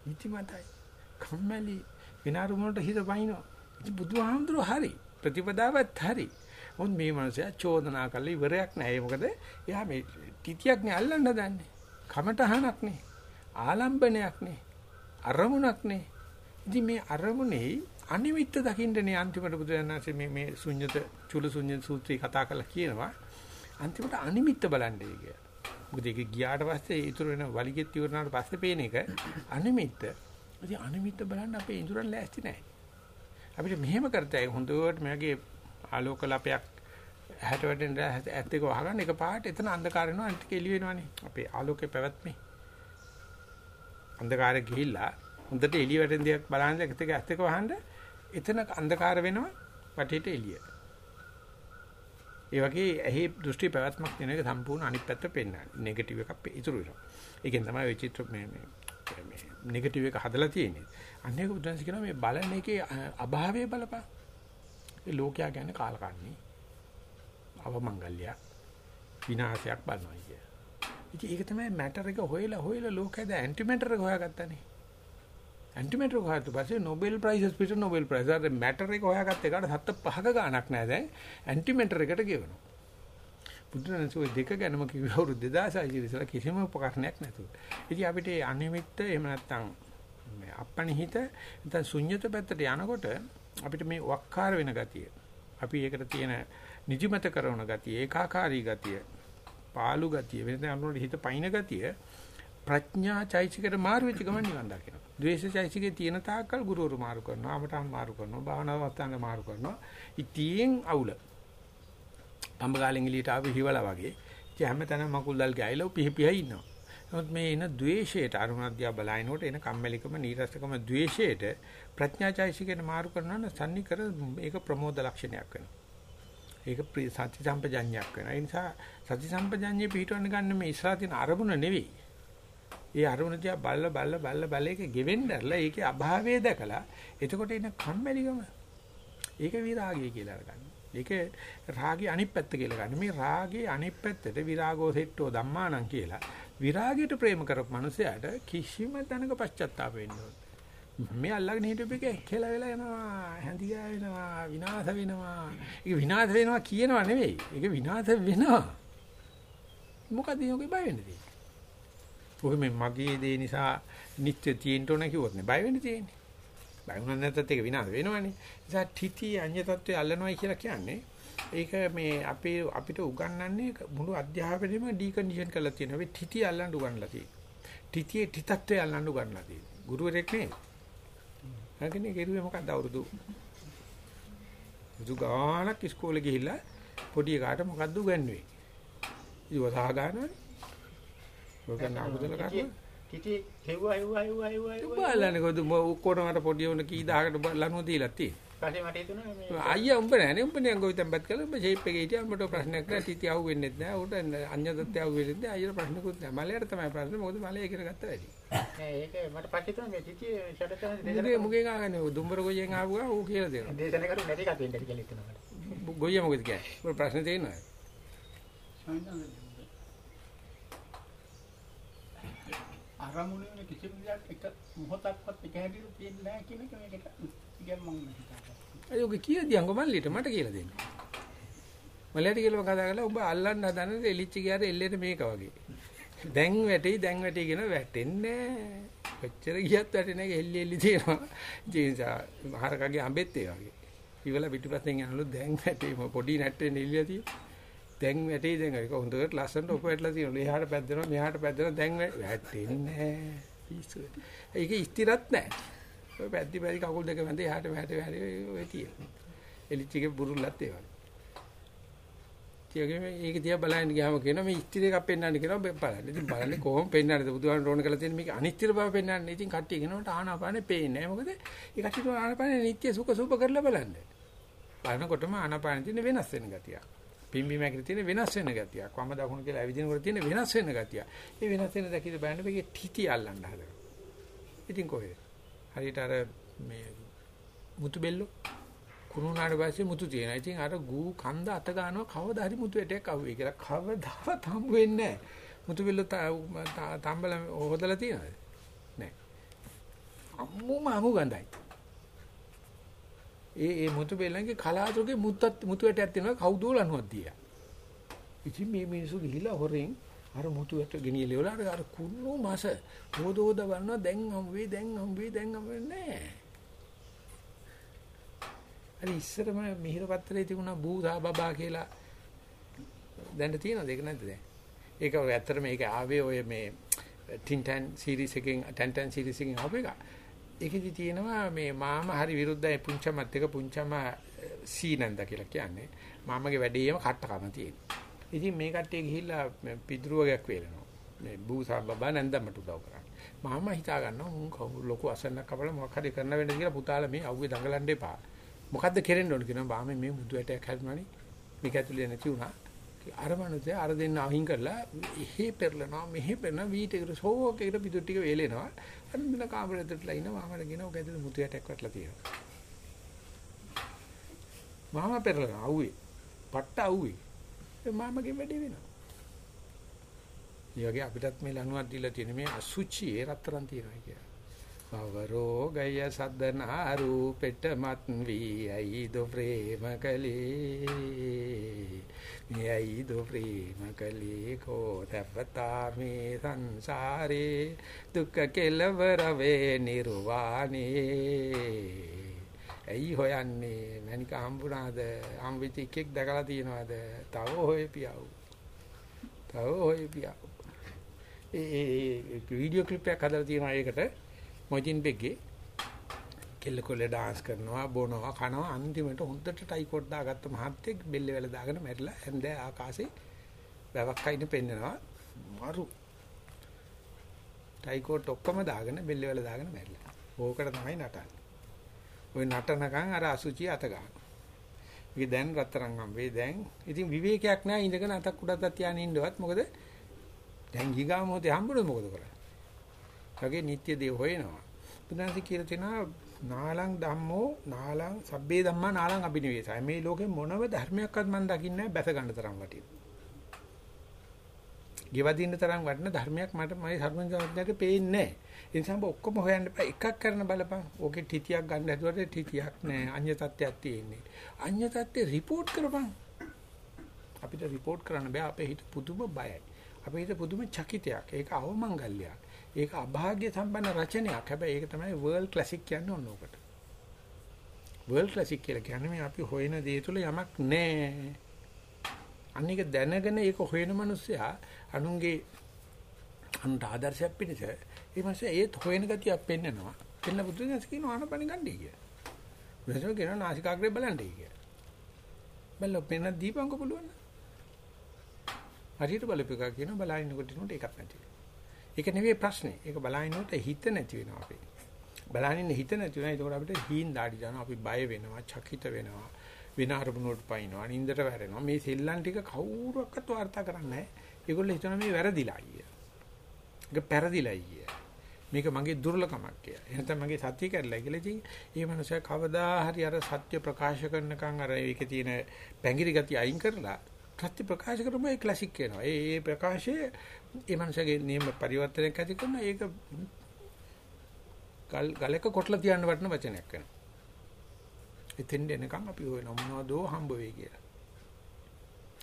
නිදිමතයි. කම්මැලි විනාරු මොනට හිත පයින්නවා. ඉතින් බුදුහාමුදුරුවෝ හරි. ප්‍රතිපදාවත් හරි. මොන් මේ මනුස්සයා චෝදනා කරලා ඉවරයක් නැහැ. මොකද එයා මේ තිතියක් නේ අල්ලන්න දන්නේ. කමටහනක් නේ. ආලම්බනයක් නේ. අරමුණක් නේ. ඉතින් මේ අරමුණේ අනිමිත්ත දකින්නනේ අන්තිමට බුදුරජාණන්සේ මේ මේ ශුන්්‍යත චුල ශුන්්‍ය සූත්‍රය කතා කරලා කියනවා. අන්තිමට අනිමිත්ත බලන්නේ කියලා. මොකද ඒක ගියාට පස්සේ ඉතුරු වෙන වලිගෙත් ඉවරනාට පස්සේ පේන එක අනිමිත්ත. ඉතින් අනිමිත්ත බලන්න අපේ ඉඳුරන් ලෑස්ති නැහැ. අපිට මෙහෙම කරතයි හොඳට මගේ ආලෝක ලපයක් ඇහැට වැටෙන ඇත්ත එක වහගන්න එක පාට එතන අන්ධකාර වෙනවා අනිත් කෙලි වෙනවනේ. අපේ ආලෝකේ පැවැත්මේ. අන්ධකාරය ගිහිල්ලා හොඳට එළිය වැටෙන දේක් බලන්න එක එක ඇත්ත එක වහන්න එතන අන්ධකාර වෙනවා වටේට එළිය. ඒ වගේ ඇහි දෘෂ්ටි පැවැත්මක් තියෙන එක සම්පූර්ණ අනිත් පැත්ත පෙන්වන්නේ. නෙගටිව් එකක් ඉතුරු වෙනවා. ඒකෙන් තමයි ওই චිත්‍ර මේ මේ මේ නෙගටිව් එක හදලා තියෙන්නේ. අන්න ඒක බුදුන්ස කියනවා මේ බලන එකේ අභාවය බලපන්. ඒ ලෝකයා කියන්නේ කාලකන්ණි. අවමංගල්‍යයක් විනාශයක් බලනවා කිය. ඉතින් ඒක තමයි මැටර් එක හොයලා හොයලා ලෝකයේද ඇන්ටි මැටර් එක හොයාගත්තානේ. ඇන්ටි මැටර් හොයාගත්ත පස්සේ Nobel Prizes පිට Nobel Prize. අර මැටර් එක හොයාගත්ත එකට හත්ත පහක ගාණක් නැහැ දැන් ඇන්ටි මැටර් එකට ගෙවනවා. බුදුරජාණන්සේ දෙක ගැනම කිව්ව අවුරුදු 2000 ඉතින් කිසිම උපකරණයක් නැතුව. ඉතින් අපිට අනිමිත්ත එහෙම නැත්නම් මේ අපණිහිත නැත්නම් ශුන්්‍යත පැත්තට යනකොට අපිට මේ වක්කාර වෙන ගතිය. අපි ඒකට තියෙන නිදිමත කරන ගතිය, ඒකාකාරී ගතිය, පාළු ගතිය, වෙනද අනුරට හිත පයින් ගතිය ප්‍රඥා චෛසිකයට මාරු වෙච්ච ගමන් නිවන් දකිනවා. ද්වේෂ චෛසිකේ තියෙන තාක්කල් ගුරුවරු මාරු කරනවා, අපටම මාරු කරනවා, භාවනාව වත්තන්න මාරු කරනවා. ඉතින් අවුල. පඹගාලෙන් එළියට ආවේ හිවලා වගේ. ඉතින් හැමතැනම මකුල් දල් ගෑයිලා පිහි පිහි ඉන්නවා. නමුත් මේ එන ද්වේෂයට අරුණද්දියා බලනකොට එන කම්මැලිකම නීරසකම ද්වේෂයට ප්‍රඥාචෛසිකේන මාරු කරනවා නම් සම්නිකර ඒක ප්‍රමෝද ලක්ෂණයක් වෙනවා. ඒක සති සම්පජඤ්ඤයක් වෙනවා. ඒ නිසා සති සම්පජඤ්ඤේ පිටවන්න ගන්න මේ ඉස්සරහ තියෙන අරමුණ නෙවෙයි. ඒ අරමුණ දිහා බල්ල බල්ල බල්ල බල්ල එක ගෙවෙන්නර්ලා ඒකේ අභාවය දැකලා එතකොට එන කම්මැලිකම ඒක විරාගය කියලා අරගන්න. ඒක රාගේ අනිත් පැත්ත කියලා ගන්න. මේ රාගේ අනිත් පැත්තට විරාගෝ සෙට්ටෝ ධම්මානම් කියලා විරාගයට ප්‍රේම කරපු මනුස්සයාට කිසිම තැනක පශ්චාත්තාප වෙන්න ඕනේ. මේ අල්ලගෙන හිටපෙක කියලා වෙලා යනවා, හැඳියා වෙනවා, විනාශ වෙනවා. ඒක විනාශ වෙනවා කියනවා නෙවෙයි. ඒක විනාශ වෙනවා. මොකද යෝගේ බය වෙන්නේ? ඔක මේ මගේ දේ නිසා නිත්‍ය තියෙන්න ඕන කිව්වොත් නේ බය වෙන්න තියෙන්නේ. බය වුණා නැත්නම් ඒක විනාශ වෙනවනේ. ඒ නිසා තිති අඤ්‍ය තත්ත්වය අල්ලනවායි කියලා කියන්නේ ඒක මේ අපේ අපිට උගන්වන්නේ මුළු අධ්‍යාපනයේම ඩිකන්ඩිෂන් කරලා තියෙනවා. අපි තිති අල්ලන්න උගන්වලා තියෙනවා. තිතියේ තිතත්වය අල්ලන්න උගන්වලා තියෙනවා. ගුරුවරයෙක් නේ. හරිනේ කෙරුවේ මොකක්ද අවුරුදු බුදු ගානක් ඉස්කෝලේ ගිහිල්ලා පොඩි එකාට මොකද්ද උගන්වන්නේ? ඉතින් වසහා ගන්නවනේ. ඔක නාබුදල කරනවා. කිටි හෙව්වා හෙව්වා හෙව්වා හෙව්වා හෙව්වා බලන්නේ කොහොමද ඔක්කොටමට පොඩි උන කී දහකට ලනුව දීලා තියෙන්නේ. පස්සේ මට හිතුණා මේ අයියා උඹ නෑනේ. උඹ නියං ගොවිතැන්පත් කළා. උඹ ෂේප් එකේ හිටියා. උඹට ප්‍රශ්නයක් නෑ. තීති අහු වෙන්නේ නැහැ උට අඤ්ඤදත්ත අහු වෙන්නේ නැහැ අයියට ප්‍රශ්නකුත් නෑ. මලයට තමයි ප්‍රශ්නේ. මොකද මලය ඉගෙන ගත්ත වැඩි. නෑ ඒක මට පස්සේ හිතුණා මේ කිටි ෂඩතන මුගේ මුගෙන් ආගන්නේ දුම්බර ගොයියෙන් ආපු ගා ඌ කියලා දෙනවා. දේශන කරු නැති එකක් වෙන්න කියලා හිතුණා මට. ගොයියා මොකද කියන්නේ? ප්‍රශ්නේ තේරෙනවද අරමුණේ වෙන කිසිම දෙයක් එක මොහොතක්වත් එක හැටියට පේන්නේ නැහැ කියන එක මේකට ඉතින් මම හිතා අය ඔගේ කියදී අංග මල්ලිට මට කියලා දෙන්න. මලයට කියලා කතා කරලා උඹ අල්ලන්න හදනද එලිච්ච ගියාර එල්ලේට මේක වගේ. දැන් වැටෙයි දැන් වැටෙයි කියන වැටෙන්නේ කොච්චර ගියත් වැටෙන්නේ නැහැ එල්ලි එල්ලි තියෙනවා. ජීන්සා හරකගේ අඹෙත් ඒ වගේ. ඉවල පිටිපස්සෙන් යනලු දැන් වැටෙයි පොඩි නැට්ටේ නිල්ලිය තියෙනවා දැන් වැටෙයි දැන් ඒක හොඳට ලස්සනට ඔප වැටලා තියෙනවා. එහාට පැද්දෙනවා මෙහාට පැද්දෙනවා දැන් වැටෙන්නේ නැහැ. පිස්සු. ඒක ස්ථිරත් නැහැ. ඔය පැද්දි පැද්දි කකුල් දෙක මැද එහාට මෙහාට ඔය තියෙනවා. එලිච්චිගේ බුරුල්ලත් ඒ වගේ. තියගේ මේක තියා බලන්න ගියාම කියනවා මේ ස්ථිර එකක් පෙන්වන්න කියනවා බලන්න. ඉතින් බලන්නේ කොහොම පෙන්වන්නද බුදුහාමර ඕන කරලා තියෙන මේක අනිත්‍ය බව පෙන්වන්න. ඉතින් කට්ටිය කියනකොට ආනාපානෙ පේන්නේ නැහැ. මොකද ඒ කට්ටියට ආනාපානෙ නිත්‍ය සුඛ සුභ කරලා බලන්න. බලනකොටම ආනාපානෙ තියෙන වෙනස් වෙන ගතියක්. පිම්බි මැකිලි තියෙන වෙනස් වෙන ගතියක්. වම දකුණ කියලා ඇවිදිනකොට තියෙන වෙනස් වෙන ගතිය. ඒ වෙනස් වෙන දැකිට බෑන මේකේ තිති අල්ලන්න හදනවා. ඉතින් කොහෙද? හරියට අර මේ මුතු බෙල්ලෝ කුණුනාට පස්සේ මුතු තියෙනවා. ඉතින් අර ගූ කන්ද අත ගන්නවා කවදා හරි මුතු ඇටයක් අහුවේ කියලා කවදාවත් හම්බ වෙන්නේ නැහැ. මුතු බෙල්ලෝ තම්බල හොදලා තියෙනවද? නැහැ. අම්මුම අමු ගඳයි. ඒ ඒ මුතු බෙල්ලන්ගේ කලාතුරකේ මුත්තත් මුතු ඇටයක් තියෙනවා. කවුදෝ ලනුවක් දියා. ඉතින් මේ මිනිස්සු ගිහිලා හොරෙන් අර මුතු ඇට ගෙනියලා වල අර කුණු මාස හොදෝද වන්නවා දැන් හම් වේ දැන් හම් වේ දැන් හම් වෙන්නේ අර ඉස්සරම මිහිර පත්‍රයේ තිබුණා බූසා බබා කියලා. දැන් තියෙනවද? ඒක නැද්ද දැන්? ඒක ඔය ඇත්තටම ඒක ආවේ ඔය මේ ටින්ටන් සීරීස් එකෙන් ටන්ටන් සීරීස් එකෙන් ආපු එක ඒකෙදි තියෙනවා මේ මාම හරි විරුද්ධයි පුංචමත් එක පුංචම සීනන්ද කියලා කියන්නේ මාමගේ වැඩේම කට්ටකම තියෙන. ඉතින් මේ කට්ටිය ගිහිල්ලා පිදුරුවගයක් වේලනවා. මේ බූසා බබා නැන්දමට උදව් කරන්නේ. මාම හිතා ගන්නවා මුන් කවුරු ලොකු අසන්නක් කපලා මොකක් හරි කරන්න වෙන්නේ කියලා පුතාලා මේ අවුවේ දඟලන්න එපා. මොකද්ද කෙරෙන්න ඕන කියනවා බාමේ මේ මුදු ඇටයක් හැදුනානේ. මේක ඇතුලේ නැති වුණා. අර මනුස්සය අර දෙන්න අහිං කරලා එහෙ පෙරලනවා මෙහෙ පෙරලනවා වීටේකට ෂෝක් එකට පිටු ටික වේලෙනවා අර දින කාමරේටලා ඉන්න මාමට කියන ඔක ඇතුලේ මුතු යටක් වටලා තියෙනවා. මාම පෙරලනවා අවුවේ. පට්ට අවුවේ. මාමගේ වැඩේ වෙනවා. ඊයගේ අපිටත් මේ ලණුවක් දීලා තියෙන මේ අසුචි ඒ රත්තරන් තියෙනවා කියලා. පවරෝගය සද්දනාරු පෙටමත් වී ඇයි දො ප්‍රේම කලේ මේ ඇයි දො ප්‍රේම කලේ කෝ තපතා මේ සංසාරේ දුක්ඛ කෙලවර වේ නිර්වාණේ ඇයි හොයන්නේ මණික හම්බුණාද හම්බෙච්ච එකෙක් දැකලා තියනවාද තව හොය පියව තව හොය පියව ඒ වීඩියෝ ක්ලිප් එකක් හදලා තියෙනවා ඒකට මොජින් බෙග්ගේ කෙල්ල කොල්ල ඩාන්ස් කරනවා බොනවා කනවා. අන්තිමට හොඳට ටයිකෝට් දාගත්ත මහත්තයෙක් බෙල්ල වල දාගෙන මැරිලා හැන්දෑ ආකාශේ වැවක් අයින පෙන්නනවා. මරු. ටයිකෝට් ඔක්කොම දාගෙන බෙල්ල වල දාගෙන මැරිලා. ඕකට තමයි නටන්නේ. ওই නටනකන් අර අසුචි අත ගන්නවා මේක දැන් රත්තරන් හම්බේ දැන් ඉතින් විවේකයක් නැහැ. ඉඳගෙන අතක් උඩට තියාගෙන ඉන්නවත් මොකද? දැන් ගිගා මොහොතේ හම්බුනේ මොකද කරන්නේ? වගේ නිත්‍ය දේ හොයනවා. බුදුන්සේ කියලා තියෙනවා නාලං ධම්මෝ නාලං සබ්බේ ධම්මා නාලං අබිනිවේසයි. මේ ලෝකේ මොනම ධර්මයක්වත් මම දකින්නේ නැහැ බැස ගන්න තරම් වටින. ගෙවදින්න තරම් වටින ධර්මයක් මට මගේ සර්වඥාඥාට පේන්නේ නැහැ. ඒ නිසා ඔබ ඔක්කොම හොයන්න එපා. එකක් කරන බලපන්. ඕකේ ටිටියක් ගන්න හැදුවට ටිටියක් නැහැ. අඤ්‍ය තත්ත්වයක් තියෙන්නේ. අඤ්‍ය තත්ත්වේ report කරපන්. අපිට report කරන්න බෑ. අපේ හිත පුදුම බයයි. අපේ හිත පුදුම චකිතයක්. ඒක අවමංගල්‍යයක්. ඒක අභාග්‍ය සම්පන්න රචනයක්. හැබැයි ඒක තමයි වර්ල්ඩ් ක්ලාසික් කියන්නේ ඕන උකට. වර්ල්ඩ් ක්ලාසික් කියලා කියන්නේ මේ අපි හොයන දේ තුල යමක් නැහැ. අනික දැනගෙන ඒක හොයන මිනිස්සයා අනුන්ගේ අනුන්ට ආදර්ශයක් පිණිස ඒ මාසේ ඒත් හොයන ගතියක් පෙන්නනවා. එන්න බුදුන්ස් කියනවා ආනපන ගන්නයි කිය. වෙනසම කියනවා නාසිකාග්‍රේ බලන්නයි කිය. බැලුව පෙන්න දීපංක පුළුවන්. හරියට බලපෙකා කියනවා බලහින්නකොට නෝට එකක් නැති. ඒක නෙවෙයි ප්‍රශ්නේ. ඒක බලහින්නකොට හිත නැති වෙනවා අපේ. බලහින්න හිත නැති වෙනවා. ඒකෝට අපිට හීන් දාඩි දානවා. අපි බය වෙනවා, චකිත වෙනවා. වෙන අරමුණකට පයින්නවා. නින්දට වැටෙනවා. මේ සෙල්ලම් ටික කවුරුවක්වත් වාර්තා කරන්නේ නැහැ. ඒගොල්ලෝ හිතනවා මේ වැරදිලා අයියා. ඒක පෙරදිලා අයියා. මේක මගේ දුර්ලකමක් කියලා. එහෙනම් මගේ සත්‍ය කැඩලා කියලා ඉතින් ඒ මනුස්සයා කවදා හරි අර සත්‍ය ප්‍රකාශ කරනකම් අර ඒකේ තියෙන පැංගිරි ගතිය අයින් කරලා සත්‍ය ප්‍රකාශ කරපුවා ඒ ක්ලාසික් වෙනවා. ඒ ඒ ප්‍රකාශයේ ඒ මනුස්සයාගේ නියම පරිවර්තනයක් ඇති කරන ඒක ගල් ගලක කොටලා තියන්න වටන වචනයක් වෙනවා. එතෙන් එනකම් අපි හොයන මොනවදෝ හම්බ වෙයි කියලා.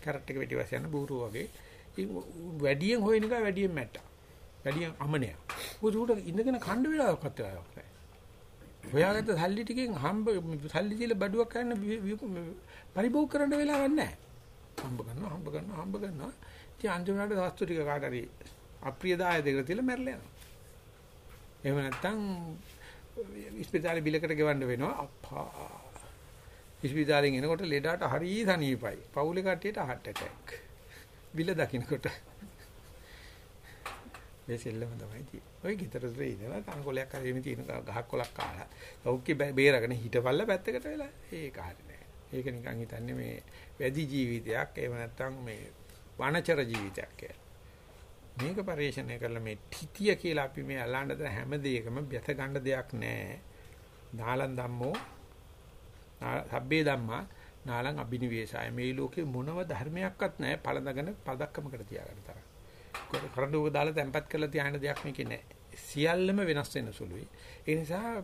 කැරට් එක පිටිපස්ස යන බූරුව වගේ වැඩියෙන් හොයන එක වැඩියෙන් මැට්ටා. වැඩියෙන් අමනයා. උඩට ඉඳගෙන කණ්ඩ වෙලාවක්වත් නැහැ. හොයාගත්ත සල්ලි ටිකෙන් හම්බ සල්ලි දීලා බඩුවක් ගන්න පරිභෝග කරන්න වෙලාවක් නැහැ. හම්බ කරනවා හම්බ කරනවා හම්බ කරනවා. ඉතින් අන්තිමට වස්තු ටික කාට හරි අප්‍රියදාය දෙකට තියලා මැරලා යනවා. එහෙම නැත්නම් ඉස්පිතාලේ බිලකට ගෙවන්න වෙනවා. අප්පා. ඉස්පිතාලෙන් එනකොට ලෙඩට හරි සනීපයි. පවුලේ කට්ටියට heart attack. බිල දකින්නකොට මේ සෙල්ලම තමයි තියෙන්නේ. ඔය ගෙදරට ඉඳලා තනකොලයක් හරි එමෙ තියෙන ගහක් කොලක් කාලා. සෞඛ්‍ය බේරගෙන හිටපල්ලා පැත්තකට වෙලා ඒක හරිනේ. ඒක නිකන් හිතන්නේ මේ වැඩි ජීවිතයක් එහෙම නැත්නම් මේ වනචර ජීවිතයක් කියලා. මේක පරිශ්‍රණය කරලා මේ තිතිය කියලා අපි මේ අල්ලන්න දෙන හැම දෙයකම බැස ගන්න දෙයක් නැහැ. නාලන් ධම්මෝ සබ්බේ ධම්මා නාලං අබිනිවේෂය මේ ලෝකේ මොනව ධර්මයක්වත් නැහැ පළඳගෙන පදක්කමකට තියාගන්න තරම්. කරඬුවක දාලා තැම්පත් කරලා තියාගෙන දෙයක් මේකේ නැහැ. සියල්ලම වෙනස් වෙන සුළුයි. ඒ නිසා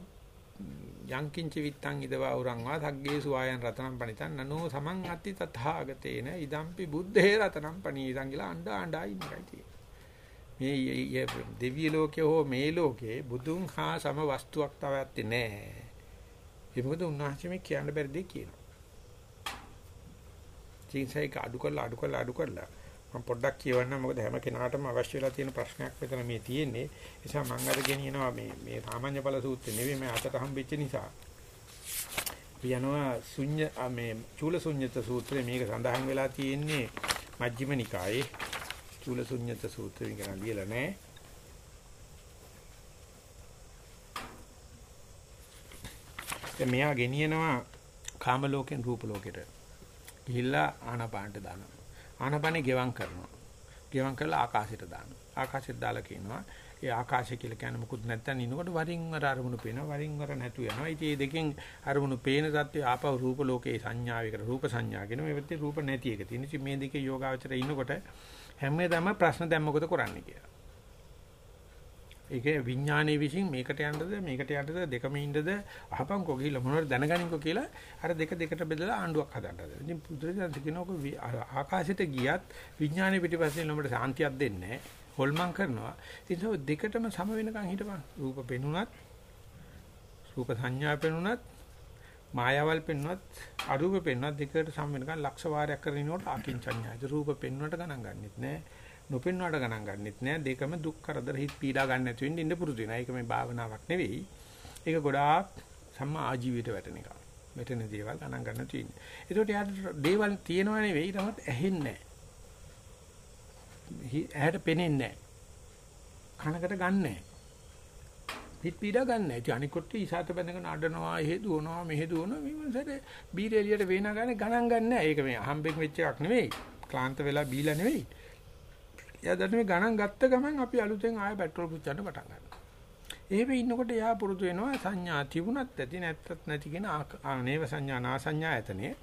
යංකින්ච විත්තං ඉදවා උරංවා සග්ගේසු ආයන් රතනම් පණිතං නනෝ සමං අත්ති තථාගතේන ඉදම්පි බුද්ධේ රතනම් පණීතං කියලා අඬ අඬා ඉන්නයි මේ දෙවිය ලෝකයේ හෝ මේ ලෝකයේ බුදුන් හා සම වස්තුවක් තව ඇත්තේ නැහැ. ඒ මොකද උන්වහන්සේ මේ කියන්න බැරි දෙයක් කියනවා. චින්සයික අඩු කරලා අඩු කරලා අඩු කරලා මම පොඩ්ඩක් කියවන්නම්. මොකද හැම කෙනාටම අවශ්‍ය වෙලා තියෙන ප්‍රශ්නයක් මෙතන මේ තියෙන්නේ. ඒ නිසා මම අද ගෙනියනවා මේ මේ සාමාන්‍ය ඵල සූත්‍රය නෙවෙයි මේ අතට හම්බෙච්ච නිසා. පියනවා ශුන්‍ය මේ චූල ශුන්‍යත සූත්‍රය මේක සඳහන් වෙලා තියෙන්නේ මජ්ක්‍ධිම නිකායේ. චූල ශුන්‍යත සූත්‍රය ගැන ලියලා නැහැ. දැන් මෙයා ගෙනියනවා කාම ලෝකෙන් රූප ලෝකෙට. ගිහිල්ලා ආනාපානට දානවා. ආනාපානේ ගෙවම් කරනවා. ගෙවම් කරලා ආකාශයට දානවා. ආකාශයට දාලා කියනවා ඒ ආකාශය කියලා කියන්නේ මොකුත් නැත්තම් ඉන්නකොට වරින් වර අරමුණු පේනවා වරින් වර නැතු වෙනවා. ඉතින් මේ දෙකෙන් අරමුණු පේන සත්‍ය ආපහු රූප ලෝකේ සංඥාවයකට රූප සංඥා කියන මේ වෙත්තේ රූප නැති එක තියෙන. ඉතින් මේ දෙකේ යෝගාවචරය ඉන්නකොට හැමදාම ප්‍රශ්න දැන් මොකද කරන්නේ කියලා. ඒකේ විඥානයේ විසින් මේකට යන්නද මේකට යන්නද දෙකම ඉන්නද අහපන්කෝ ගිහිල්ලා මොනවද දැනගනින්කෝ කියලා අර දෙක දෙකට බෙදලා ආණ්ඩුවක් හදන්නද. ඉතින් බුදුරජාණන් කියනකො ආකාශයට ගියත් විඥානයේ පිටිපස්සේ ළමට සාන්තියක් දෙන්නේ නැහැ. හොල්මන් කරනවා. ඉතින් දෙකටම සම වෙනකන් හිටපන්. රූප පෙනුනත් රූප සංඥා පෙනුනත් මායාවල් පෙන්වත් අරූප පෙන්වත් දෙකට සම වෙනකන් ලක්ෂ වාරයක් කරනකොට ආකින්චඤ්ඤායි. රූප පෙන්වන්නට ගණන් ගන්නෙත් නෑ. නොපෙන්වන්නට ගණන් ගන්නෙත් නෑ දෙකම දුක් කරදර හිත පීඩා ගන්න නැති වෙන්න ඉන්න පුරුදු වෙනවා. ඒක මේ භාවනාවක් නෙවෙයි. ඒක ගොඩාක් සම්මා ආජීවයට වැටෙන එකක්. වැටෙන දේවල් ගණන් ගන්න තියෙන්නේ. ඒකට යාට දේවල් තියෙනව නෙවෙයි තමත් ඇහෙන්නේ නෑ. ඇහැට පෙනෙන්නේ නෑ. කනකට ගන්නෑ. හිත පීඩා ගන්න. ඉතින් අනිකොට ඉසాత බැඳගෙන අඬනවා, එහෙ දුවනවා, මෙහෙ දුවනවා. මේ මොනසට බීර එළියට වේනා ගන්න ගණන් ගන්න නෑ. ඒක මේ අහම්බෙන් වෙච්ච එකක් නෙවෙයි. ක්ලාන්ත වෙලා බීලා නෙවෙයි. එයා දැන් මේ ගණන් ගත්ත ගමන් අපි අලුතෙන් ආය පෙට්‍රල් පුච්චන්න පටන් ගන්නවා. එහෙම ඉන්නකොට එයා පුරුදු වෙනවා සංඥා තිබුණත් ඇති නැත්තත් නැති කියන ආනේව සංඥා නා සංඥා ඇතනේ.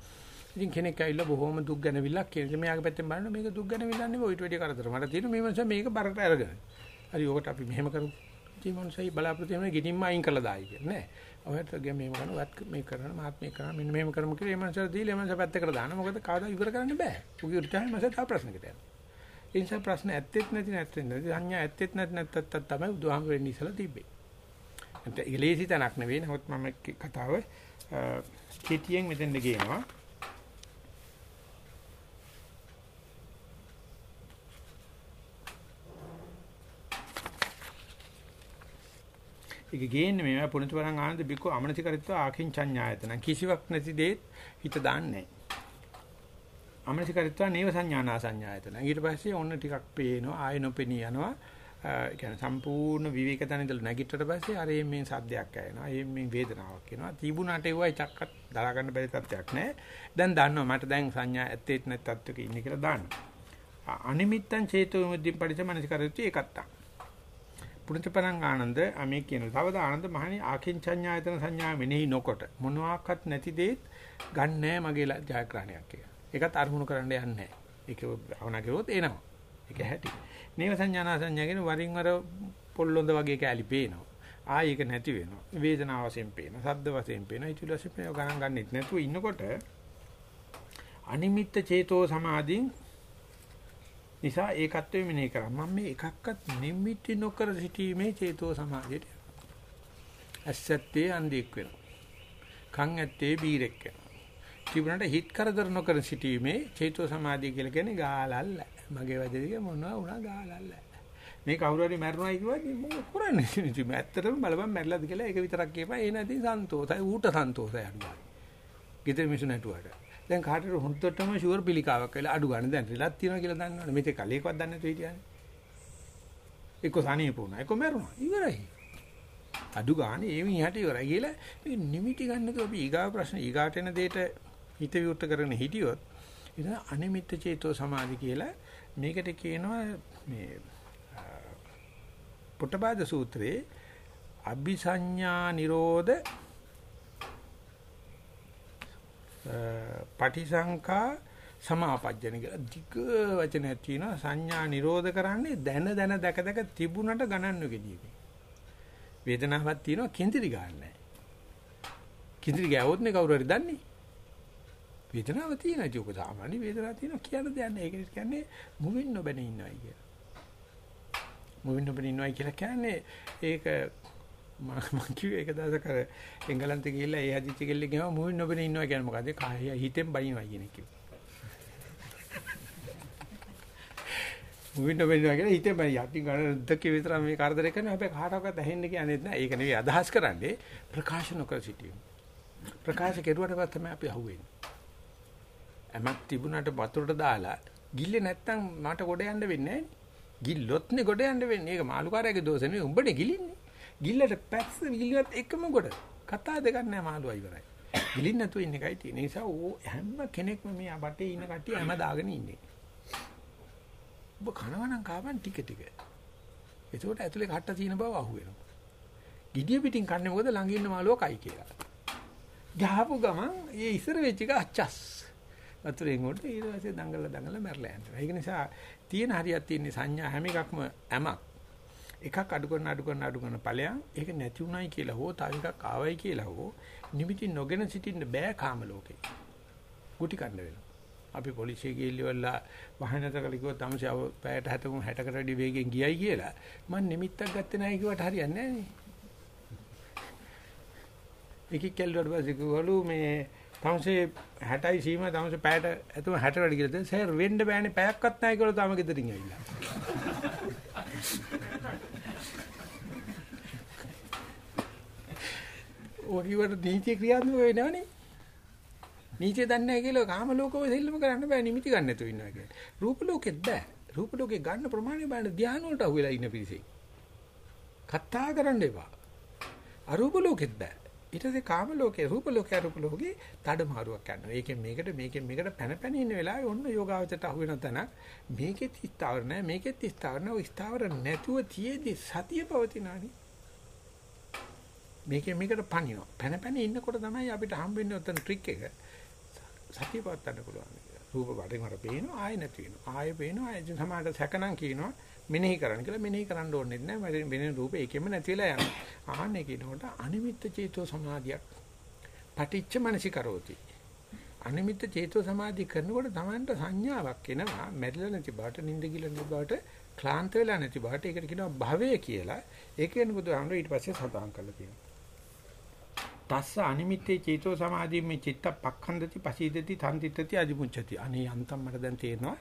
ඉතින් කෙනෙක් ඇවිල්ලා බොහොම දුක් ගැනවිල්ලක් කියන මෙයාගේ පැත්තෙන් බලන මේක දුක් ගැනවිල්ලක් නෙවෙයි ඊට වැඩි කරදර. මට තියෙන මේ මනුස්සයා මේක බරට අරගෙන. හරි ඕකට අපි මෙහෙම කරමු. ඉතින් මනුස්සයයි බලාපොරොත්තු වෙන ගෙඩින්ම අයින් කළා දායි කියන්නේ නෑ. ඔයත් ගේ මෙහෙම කරනවා වත් මේ කරන මාත් මේ කරන මෙන්න මෙහෙම කරමු කියලා මේ මනුස්සයා දීලා මේ මනුස්සයා පැත්තකට දානවා. මොකද කවදා ඉවර කරන්න බෑ. උගේ උත්සාහය මනුස්සයා තව ප්‍රශ්නකට යනවා. ඒ නිසා ප්‍රශ්න ඇත්තෙත් නැති නැත්නම් නැති සංඥා ඇත්තෙත් නැති නැත්තත් තමයි බුදුහාම වෙන්නේ ඉස්සලා තිබ්බේ. නැත්නම් ඉලේසි තනක් නෙවෙයි. නමුත් මම කතාව කෙටියෙන් මෙතෙන්ද ගේනවා. ඒක ගේන්නේ මේ පුණිතවරන් ආනන්ද බිකෝ අමනසිකරිත්ව ආකින් චඤ්ඤායතන කිසිවක් නැති දෙයක් හිත දාන්නේ නැහැ. අමනසිකරිත්වා නේව සංඥානා සංඥායතන. ඊට පස්සේ ඔන්න ටිකක් පේනවා ආය නොපෙනී යනවා. ඒ කියන්නේ සම්පූර්ණ විවේක තැන ඉඳලා නැගිටට පස්සේ අර මේ සද්දයක් ඇහෙනවා. ඒ මේ වේදනාවක් එනවා. තිබුණාට ඒවයි චක්කත් දරා ගන්න බැරි තත්ත්වයක් නෑ. දැන් දන්නවා මට දැන් සංඥා ඇත්තේත් නැත් තත්ත්වක ඉන්නේ කියලා දාන්නවා. අනිමිත්තං චේතෝ විමුක්තිය පරිච මනසිකරිත්ව ඒකත්ත. පුණිතපරං ආනන්ද අමේ කියන තවද ආනන්ද මහණි ආකින්චඤ්ඤායතන සංඥා මෙනෙහි නොකොට මොනවාක්වත් නැති දෙයක් ගන්නෑ මගේ ජයග්‍රහණයක් කියලා. ඒකත් අරමුණු කරන්න යන්නේ නැහැ. ඒක භවනා කරුවොත් එනවා. ඒක හැටි. නේව සංඥානා සංඥාගෙන වරින් වර පොල්ලොන්ද වගේ කැලි පේනවා. ආයෙ ඒක නැති වෙනවා. වේදනාව වශයෙන් පේනවා. ශබ්ද වශයෙන් පේනවා. ඊට පස්සේ පේන ගණන් ගන්නෙත් නැතුව ඉන්නකොට අනිමිත්ත චේතෝ සමාධින් නිසා ඒකත්වෙ මෙනේ කරා. මම මේ එකක්වත් නිමිති නොකර සිටීමේ චේතෝ සමාධියට. ඇස්සත්තේ අන්දික් වෙනවා. කන් ඇත්තේ බීරෙක් වෙනවා. තිබුණාට හිත කරදර නොකර සිටීමේ චේතෝ සමාධිය කියලා කියන්නේ ගාලල්ල. මගේ වැඩේක මොනවා වුණා ගාලල්ල. මේ කවුරු හරි මැරුණායි කිව්වද මොකද කරන්නේ? ඉතින් ඇත්තටම බලපන් මැරිලාද කියලා ඒක විතරක් කියපන්. ඒ නැති සන්තෝෂයි ඌට සන්තෝෂයි අඩුයි. ගෙදර මිසු නැටුවට. දැන් කාටට හොන්තටම ෂුවර් පිළිකාවක් වෙලා අඩු ගන්න දැන් රිලක් තියනවා කියලා දන්නවනේ. මේක කලේකවත් දන්නේ නැතුව හිටියානේ. එක්ක සනීපුණා. එක්ක මැරුණා. ඉවරයි. අඩු ගානේ ඒ මිනිහට ඉවරයි කියලා මේ නිමිටි ගන්නකෝ අපි ඊගාව ප්‍රශ්න ඊගාට එන දෙයට හිත විවෘත කරගෙන හිටියොත් ඉතින් අනිමිත්ත චේතෝ සමාධි කියලා මේකට කියනවා මේ පුට්ටපාද සූත්‍රයේ අபிසඤ්ඤා නිරෝධ පටිසංකා සමාපජ්ජන කියලා ධික වචනයක් තියෙනවා. සංඥා නිරෝධ කරන්නේ දැන දැන දැක දැක තිබුණට ගණන් නොගෙදී වේදනාවක් තියෙනවා කිඳිරි ගන්නෑ. කිඳිරි ගෑවොත් නේ කවුරු හරි දන්නේ? වේදනාව තියෙනවා ඒක සාමාන්‍ය වේදනාවක් තියෙනවා කියන දෙයක් නෑ. ඒක කියන්නේ මුවින් නොබැන ඉන්නවයි කියලා. මුවින් නොබැන ඉන්නවයි කියලා කියන්නේ ඒක මම කිව්වේ ඒක දවසක එංගලන්තේ ගිහිල්ලා ඒ හදිච්ච කෙල්ලෙක් ගියාම මුවින් නොබැන ඉන්නවා කියන්නේ මොකද කාය හිතෙන් බනිනවා කියන එක මුවින් නොබැන ඉන්නවා කියලා හිතෙන් බනින යටි ගන්න දෙක විතර මේ කරදර කරන හැබැයි කාටවත් ඇහෙන්න කියන්නේ නැහැ ඒක නෙවෙයි අදහස් කරන්නේ ප්‍රකාශ නොකර සිටීම. ප්‍රකාශ කෙරුවට පස්සේ තමයි අපි අහුවෙන්නේ. එමත් තිබුණාට වතුරට දාලා ගිල්ලේ නැත්තම් මට ගොඩ යන්න වෙන්නේ නැහැ ගිල්ලොත් නේ ගොඩ යන්න වෙන්නේ ඒක මාළුකාරයාගේ දෝෂ නෙවෙයි උඹනේ ගිලින්නේ ගිල්ලට පැස්ස ගිල්ලුවත් එකම ගොඩ. කතා දෙකක් නෑ මාළුවා ඉවරයි. ගිලින් නැතුව ඉන්න එකයි තියෙන නිසා ඕ හැම කෙනෙක්ම මේ අපටේ ඉන්න කට්ටිය හැම දාගෙන ඉන්නේ. ඔබ කනවනම් කාපන් ටික ටික. ඒකට ඇතුලේ කට්ට තියෙන බව අහුවෙනවා. ගිඩිය පිටින් කන්නේ මොකද ළඟ ඉන්න මාළුවා කයි කියලා. ගහපු ගමන් ඒ ඉස්සර වෙච්ච එක අච්චස්. වතුරෙන් උඩ ඊට පස්සේ දඟල දඟල මැරලා යනවා. ඒක නිසා තියෙන හරියක් තියෙන සංඥා හැම එකක්ම ඇමක්. එකක් අඩු කරන අඩු කරන අඩු කරන ඵලයන් ඒක නැති උනායි කියලා හෝ තව එකක් ආවයි කියලා හෝ නිමිති නොගෙන සිටින්න බෑ කාම ලෝකේ. ගුටි කන්න වෙනවා. අපි පොලිසිය ගිහිල්ලා වහනතකල කිව්වොත් තමසේ පැයට 60 60කට වැඩි වේගෙන් ගියයි කියලා මම නිමිත්තක් ගත්තේ නැහැ කිව්වට හරියන්නේ නැහැ නේ. එකෙක් කැල්ලුවට පස්සේ කිව්වලු මේ තමසේ 60යි සීමා තමසේ පැයට ඇතුම 60 වැඩි කියලා සර් වෙන්න බෑනේ පැයක්වත් නැහැ කියලා තම ගෙදරින් ඇවිල්ලා. ඔහිවට නීතිය ක්‍රියාත්මක වෙන්නේ නැවනේ. නීතිය දන්නේ නැහැ කියලා කාම ලෝකෙව දෙල්ලම කරන්න බෑ නිමිති ගන්න නැතුව ඉන්නවා කියන්නේ. රූප ලෝකෙත් බෑ. රූප ලෝකේ ගන්න ප්‍රමාණය බලන්න ධානය වලට අහුවෙලා ඉන්න පිරිසේ. කතා කරන්න එපා. අරූප ලෝකෙත් බෑ. ඊට පස්සේ කාම ලෝකේ රූප ලෝකේ අරූප ලෝකේ තඩමාරුවක් යනවා. ඒකෙන් මේකට මේකෙන් මේකට පැන පැන ඉන්න වෙලාවේ ඔන්න යෝගාවචරයට අහු වෙන තැනක් මේකෙත් ස්ථාවර නැහැ මේකෙත් ස්ථාවර නැහැ. ඔය ස්ථාවර නැතුව තියේදී සතිය පවතිනානේ. මේකෙන් මේකට පණිනවා. පැන පැන ඉන්නකොට තමයි අපිට හම්බෙන්නේ ඔතන ට්‍රික් එක. සතිය පවත්වන්න පුළුවන්. රූප වලින් වර පේනවා ආයෙ නැති වෙනවා. ආයෙ පේනවා ආයෙ සමාහට සැකනම් කියනවා මෙනෙහි කරන්න කියලා මෙනෙහි කරන්න ඕනේ නැහැ. වෙන රූපේ එකෙම නැති වෙලා යනවා. ආන්නේ කියනකොට අනිමිත්ත චේතෝ සමාධියක් පටිච්ච මනසිකරෝති. අනිමිත්ත චේතෝ සමාධිය කරනකොට Tamanට සංඥාවක් එනවා. මැරිලා නැති බවට, නිින්ද ගිල නැති බවට, ක්ලාන්ත වෙලා නැති බවට. ඒකට කියනවා භවය කියලා. ඒක වෙන බුදුහාමුදුරුවෝ ඊට පස්සේ සඳහන් කරලා තියෙනවා. තස්ස අනිමිත්තේ චේතෝ සමාධියේ චිත්ත පක්ඛන්දති පසීදති තන්තිත්‍ති අදිමුච්ඡති අනේ යන්තම් මට දැන් තේරෙනවා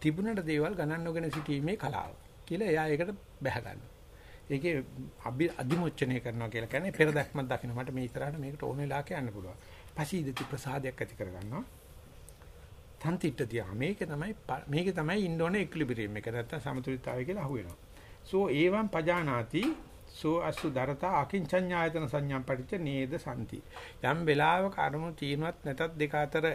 තිබුණට දේවල් ගණන් නොගෙන සිටීමේ කලාව කියලා එයා ඒකට බැහැ ගන්නවා ඒකේ අදිමුච්ඡනය කරනවා කියලා කියන්නේ පෙර දැක්මක් දකින්න. මට මේ ඉතරහට මේකට ඕන වෙලා කියන්න පුළුවන්. පසීදති ප්‍රසාදයක් ඇති කරගන්නවා. තන්තිත්‍ති මේක තමයි මේක තමයි ඉන්න ඕනේ ඉක්ලිබ්‍රියම් එක. නැත්තම් සමතුලිතතාවය කියලා අහුවෙනවා. සෝ ඒවම් පජානාති. සෝ අසු දරතා අකින්චඤ්ඤායතන සංඥම් පටිච්ච නේද සම්ති යම් වෙලාවක අරමුණු තීනවත් නැතත් දෙක අතර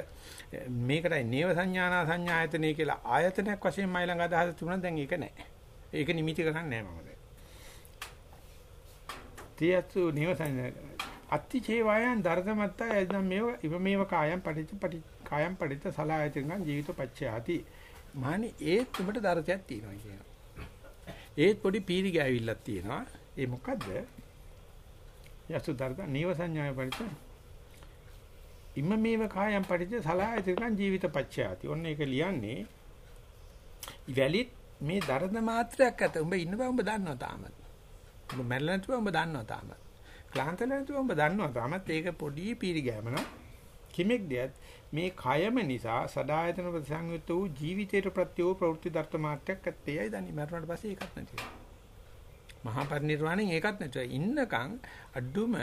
මේකටයි නේව සංඥානා සංඥායතනෙ කියලා ආයතනයක් වශයෙන් මයි ළඟ අදහස තිබුණා. දැන් ඒක නැහැ. ඒක නිමිති කරන්නේ නැහැ මම දැන් තියතු නේව සංඥා අත්ති චේවායන් දර්ධමත්තා යදම් මේව ඉව මේව කායම් පටිච්ච පටි කායම් පටිච්ච සලආයතන ජීවිත පච්චයාති මානි ඒත් උඹට දර්ශයක් තියෙනවා කියනවා ඒත් පොඩි පීරි ගෑවිල්ලක් තියෙනවා ඒ මොකද්ද? යසු දර්ග නීව සංඥාය පරිච්ඡ ඉම්ම මේව කායම් පරිච්ඡ සලආයතිකං ජීවිත පච්චයාති. ඔන්න ඒක ලියන්නේ ඉවැලිත් මේ දරද මාත්‍රයක් ඇත. උඹ ඉන්න බව උඹ දන්නවා තාමත්. උඹ මැරෙලා නැතුව උඹ දන්නවා තාමත්. ක්ලාන්ත නැතුව උඹ දන්නවා තාමත්. ඒක පොඩි පීරි ගෑමන. කිමෙක් දෙයත් මේ කයම නිසා සදායතන ප්‍රතිසංයුක්ත වූ ජීවිතේට ප්‍රත්‍ය වූ ප්‍රවෘත්ති ධර්ත මාත්‍රයක් ඇත්තේයි දනි මරණට පස්සේ ඒකත් නැති වෙනවා. මහා පරිනිර්වාණයෙන් ඒකත් නැතුව ඉන්නකම් අඩුම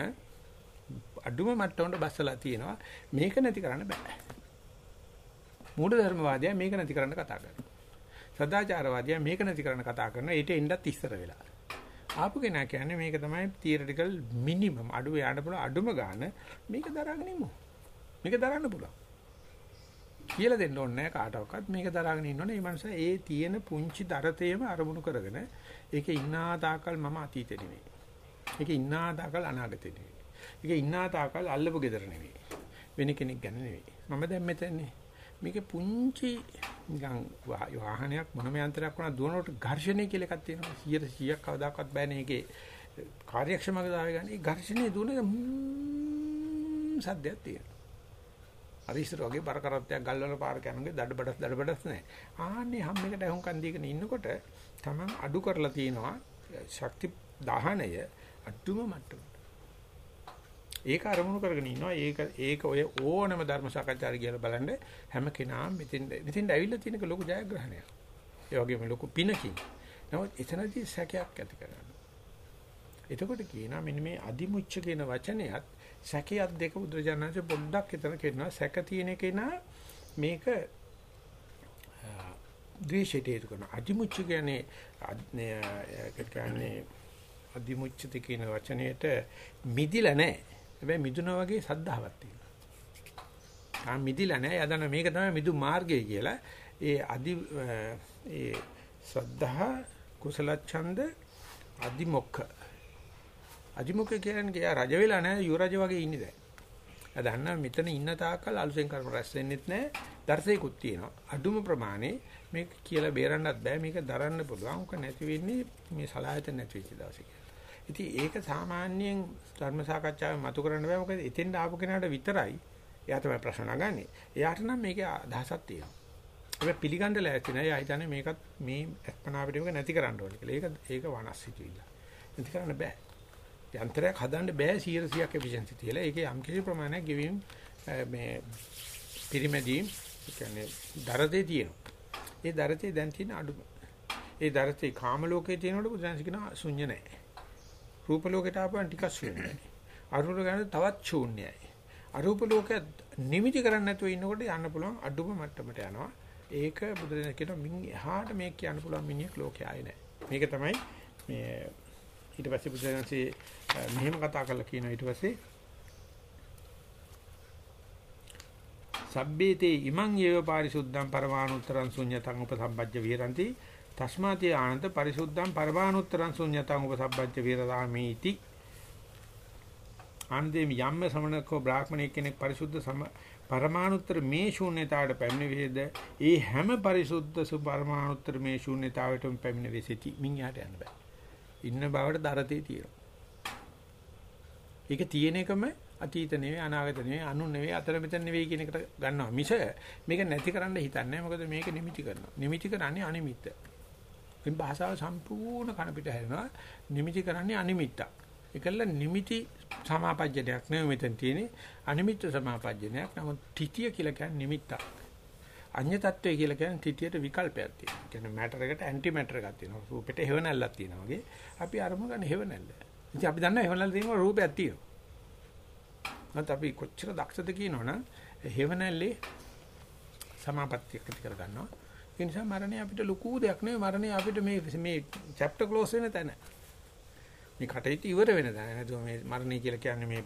අඩුම මට්ටමකට බස්සලා තියෙනවා මේක නැති කරන්න බෑ මූල ධර්මවාදයා මේක නැති කරන්න කතා කරනවා සදාචාරවාදයා මේක නැති කරන්න කතා කරනවා ඊට එන්නත් ඉස්සර වෙලා ආපු කෙනා කියන්නේ මේක තමයි තියරිටිකල් මිනිමම් අඩුව යන්න පුළුවන් අඩුම ගන්න මේක දරාගෙන ඉමු මේක දරන්න පුළුවන් කියලා දෙන්න ඕනේ නැහැ කාටවත්. මේක දරාගෙන ඉන්න ඕනේ. මේ මනුස්සයා ඒ තියෙන පුංචි දරතේම අරමුණු කරගෙන ඒකේ ඉන්නා තාකල් මම අතීතේ නෙවෙයි. ඒකේ ඉන්නා තාකල් අනාගතේ නෙවෙයි. ඒකේ ඉන්නා තාකල් අල්ලපු gedara නෙවෙයි. වෙන කෙනෙක් ගැන නෙවෙයි. මම දැන් මෙතනනේ. මේක පුංචි නිකන් වාහනයක් මොනම යන්ත්‍රයක් වුණා දුවනකොට ඝර්ෂණය කියලා එකක් තියෙනවා 100ක් කවදාකවත් බෑනේ ඒකේ කාර්යක්ෂමතාවය ගන්න. ඒ ඝර්ෂණයේ දුවන සද්දයක් තියෙනවා. අර ඉස්සර වගේ බර කරත්තයක් ගල්වල පාර යනගේ දඩ බඩස් දඩ බඩස් නැහැ. ආන්නේ හැම එකට අහුම්කන් දීගෙන ඉන්නකොට තමන් අඩු කරලා තිනවා ශක්ති දහනය අඩුම මට්ටමට. ඒක අරමුණු කරගෙන ඉන්නවා. ඒක ඒක ඔය ඕනම ධර්ම සාකච්ඡාර කියලා බලන්න හැම කෙනාම මෙතෙන් මෙතෙන් ඇවිල්ලා තියෙනක ලොකු ජයග්‍රහණයක්. ඒ වගේම ලොකු පිනකින්. නමුත් එතනදී සැකයක් ඇති කරගන්න. එතකොට කියනවා මෙන්න මේ අදිමුච්ච කියන වචනයත් සැකයක් දෙක බුදුරජාණන්සේ පොඩ්ඩක් එතන කියනවා සැක තියෙන කෙනා මේක ද්වේෂයට හේතු කරනවා. අදිමුච්ච කියන්නේ කියන්නේ අදිමුච්චති කියන වචනයේට මිදිලා නැහැ. හැබැයි මිදුනා වගේ සද්ධාවක් තියෙනවා. තාම මිදිලා නැහැ. යදන මේක තමයි මිදු මාර්ගය කියලා. ඒ අදි ඒ සද්ධා කුසල ඡන්ද අදිමොක්ඛ. අදිමොක්ඛ කියන්නේ යා රජ වෙලා නැහැ යු රජ වගේ ඉන්නේ දැන්. එයා දන්නා මෙතන ඉන්න තාක්කල් අලුතෙන් කර්ම රැස් වෙන්නෙත් නැහැ. දර්ශේකුත් තියෙනවා. අඩුම ප්‍රමාණේ මේක කියලා බේරන්නත් බෑ. මේක දරන්න පුළුවන්. උක නැති වෙන්නේ මේ සලායත නැති වෙච්ච දවසේ. ඉතින් ඒක සාමාන්‍යයෙන් ධර්ම සාකච්ඡාවේ මතු කරන්න බෑ මොකද එතෙන්ට ආපු කෙනාට විතරයි එයා තමයි ප්‍රශ්න නගන්නේ. එයාට නම් මේකේ අදහසක් තියෙනවා. ඒක පිළිගන්න ලෑස්ති නෑ. එයා හිතන්නේ මේකත් මේ අත්පනා පිටේක නැති කරන්න ඕනේ කියලා. ඒක ඒක වනස්සිතුවිල්ල. නැති කරන්න බෑ. යන්ත්‍රයක් හදන්න බෑ 100ක් එෆිෂන්සි තියලා. ඒකේ යම් කිසි ප්‍රමාණයක් ගෙවීම් මේ පිරිමැදීම් කියන්නේ දරතේ තියෙනවා. ඒ දරතේ දැන් තියෙන අඩුම. ඒ දරතේ කාම ලෝකේ තියෙනකොට බුදුන්සේ කියනවා ශුන්‍ය නැහැ. රූප ලෝකයට ආපුවම ටිකක් ශූන්‍යයි. අරූප ගන්න තවත් ශූන්‍යයි. අරූප ලෝකය නිමිති කරන්නේ නැතුව ඉන්නකොට යන්න පුළුවන් අඩුම මට්ටමට යනවා. ඒක බුදුරජාණන් කියනවා මින් එහාට මේක කියන්න පුළුවන් මිනිහෙක් ලෝකේ ආයේ නැහැ. මේක තමයි මේ ඊට පස්සේ බුදුරජාණන්සේ මෙහෙම කතා කරලා කියනවා ඊට පස්සේ සබ්බේතේ ඉමං යේව පාරිසුද්ධං පරමානුත්තරං ශුඤ්ඤතං උපසම්පජ්ජ විහෙරಂತಿ තස්මාති ආනන්ද පරිසුද්ධං පරමානුත්තරං ශුඤ්ඤතං උපසබ්බච්ච විරදාමීති ආනන්දේ යම්ම ශ්‍රමණකෝ බ්‍රාහ්මණයෙක් කෙනෙක් පරිසුද්ධ සම පරමානුත්තර මේ ශූන්‍යතාවට පැමිණ වේද ඒ හැම පරිසුද්ධ සුපරමානුත්තර මේ ශූන්‍යතාවටම පැමිණ වෙසිති. මින් යාට යන්න බෑ. ඉන්න බවට දරතේ තියෙනවා. ඒක තියෙන එකම අතීත නෙවෙයි අනාගත නෙවෙයි අනු නෙවෙයි අතර මෙතන නෙවෙයි කියන එකට ගන්නවා. මිස මේක නැති කරන්න හිතන්නේ මොකද මේක නිමිති කරනවා. නිමිති කරන්නේ අනිමිත්ත මේ භාෂාව සම්පූර්ණ කන පිට හැරෙනවා. නිමිති කරන්නේ අනිමිත්තක්. ඒකල නිමිති සමාපජ්ජනයක් නෙවෙයි මෙතන තියෙන්නේ. අනිමිත්ත සමාපජ්ජනයක්. නමුත් තිතිය කියලා කියන්නේ නිමිත්තක්. අඤ්‍ය තත්වය කියලා කියන්නේ තිතියට විකල්පයක් තියෙනවා. කියන්නේ මැටර් එකට ඇන්ටි මැටර් එකක් තියෙනවා. රූපෙට හේවණල්ලක් තියෙනවා වගේ. අපි අරමුණ ගන්න හේවණල්ල. ඉතින් අපි දන්නවා හේවණල්ල තියෙනවා රූපයක් තියෙනවා. නැත් අපි කොච්චර දක්ෂද කියනවනම් හේවණල්ලේ සමාපත්තියක් ඇති කර ගන්නවා. ඒ නිසා මරණය අපිට ලොකු දෙයක් නෙවෙයි මරණය අපිට මේ මේ chapter close වෙන තැන. මේ කටහිට ඉවර වෙන තැන. නේද මේ මරණය කියලා කියන්නේ මේ